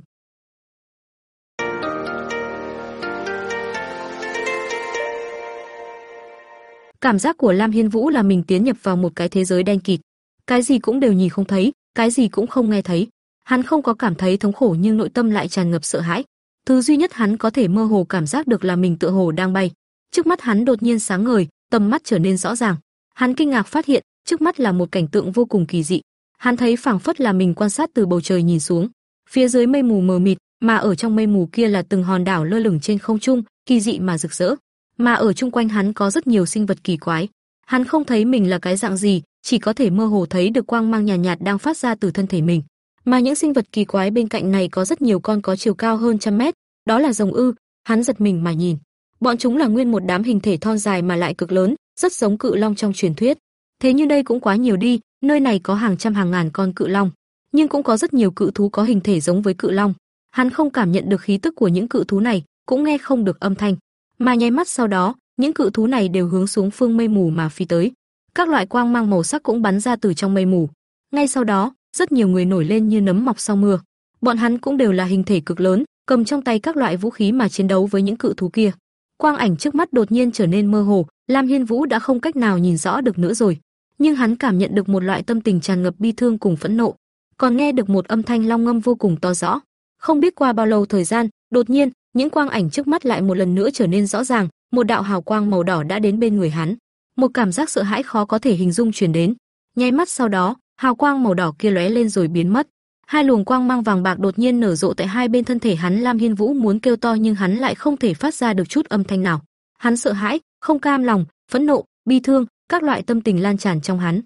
Cảm giác của Lam Hiên Vũ là mình tiến nhập vào một cái thế giới đen kịt, cái gì cũng đều nhìn không thấy, cái gì cũng không nghe thấy. Hắn không có cảm thấy thống khổ nhưng nội tâm lại tràn ngập sợ hãi. Thứ duy nhất hắn có thể mơ hồ cảm giác được là mình tựa hồ đang bay. Trước mắt hắn đột nhiên sáng ngời, tầm mắt trở nên rõ ràng. Hắn kinh ngạc phát hiện, trước mắt là một cảnh tượng vô cùng kỳ dị. Hắn thấy phảng phất là mình quan sát từ bầu trời nhìn xuống. Phía dưới mây mù mờ mịt, mà ở trong mây mù kia là từng hòn đảo lơ lửng trên không trung, kỳ dị mà rực rỡ. Mà ở chung quanh hắn có rất nhiều sinh vật kỳ quái. Hắn không thấy mình là cái dạng gì, chỉ có thể mơ hồ thấy được quang mang nhàn nhạt, nhạt đang phát ra từ thân thể mình. Mà những sinh vật kỳ quái bên cạnh này có rất nhiều con có chiều cao hơn trăm mét, đó là rồng ư, hắn giật mình mà nhìn. Bọn chúng là nguyên một đám hình thể thon dài mà lại cực lớn, rất giống cự long trong truyền thuyết. Thế nhưng đây cũng quá nhiều đi, nơi này có hàng trăm hàng ngàn con cự long, nhưng cũng có rất nhiều cự thú có hình thể giống với cự long. Hắn không cảm nhận được khí tức của những cự thú này, cũng nghe không được âm thanh, mà nháy mắt sau đó, những cự thú này đều hướng xuống phương mây mù mà phi tới. Các loại quang mang màu sắc cũng bắn ra từ trong mây mù. Ngay sau đó, rất nhiều người nổi lên như nấm mọc sau mưa. Bọn hắn cũng đều là hình thể cực lớn, cầm trong tay các loại vũ khí mà chiến đấu với những cự thú kia. Quang ảnh trước mắt đột nhiên trở nên mơ hồ, Lam Hiên Vũ đã không cách nào nhìn rõ được nữa rồi, nhưng hắn cảm nhận được một loại tâm tình tràn ngập bi thương cùng phẫn nộ, còn nghe được một âm thanh long ngâm vô cùng to rõ. Không biết qua bao lâu thời gian, đột nhiên, những quang ảnh trước mắt lại một lần nữa trở nên rõ ràng, một đạo hào quang màu đỏ đã đến bên người hắn. Một cảm giác sợ hãi khó có thể hình dung truyền đến. Nháy mắt sau đó, hào quang màu đỏ kia lóe lên rồi biến mất. Hai luồng quang mang vàng bạc đột nhiên nở rộ tại hai bên thân thể hắn, Lam Hiên Vũ muốn kêu to nhưng hắn lại không thể phát ra được chút âm thanh nào. Hắn sợ hãi, không cam lòng, phẫn nộ, bi thương, các loại tâm tình lan tràn trong hắn.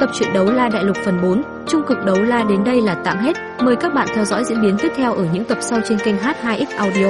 Tập truyện đấu la đại lục phần 4, trung cực đấu la đến đây là tạm hết. Mời các bạn theo dõi diễn biến tiếp theo ở những tập sau trên kênh H2X Audio.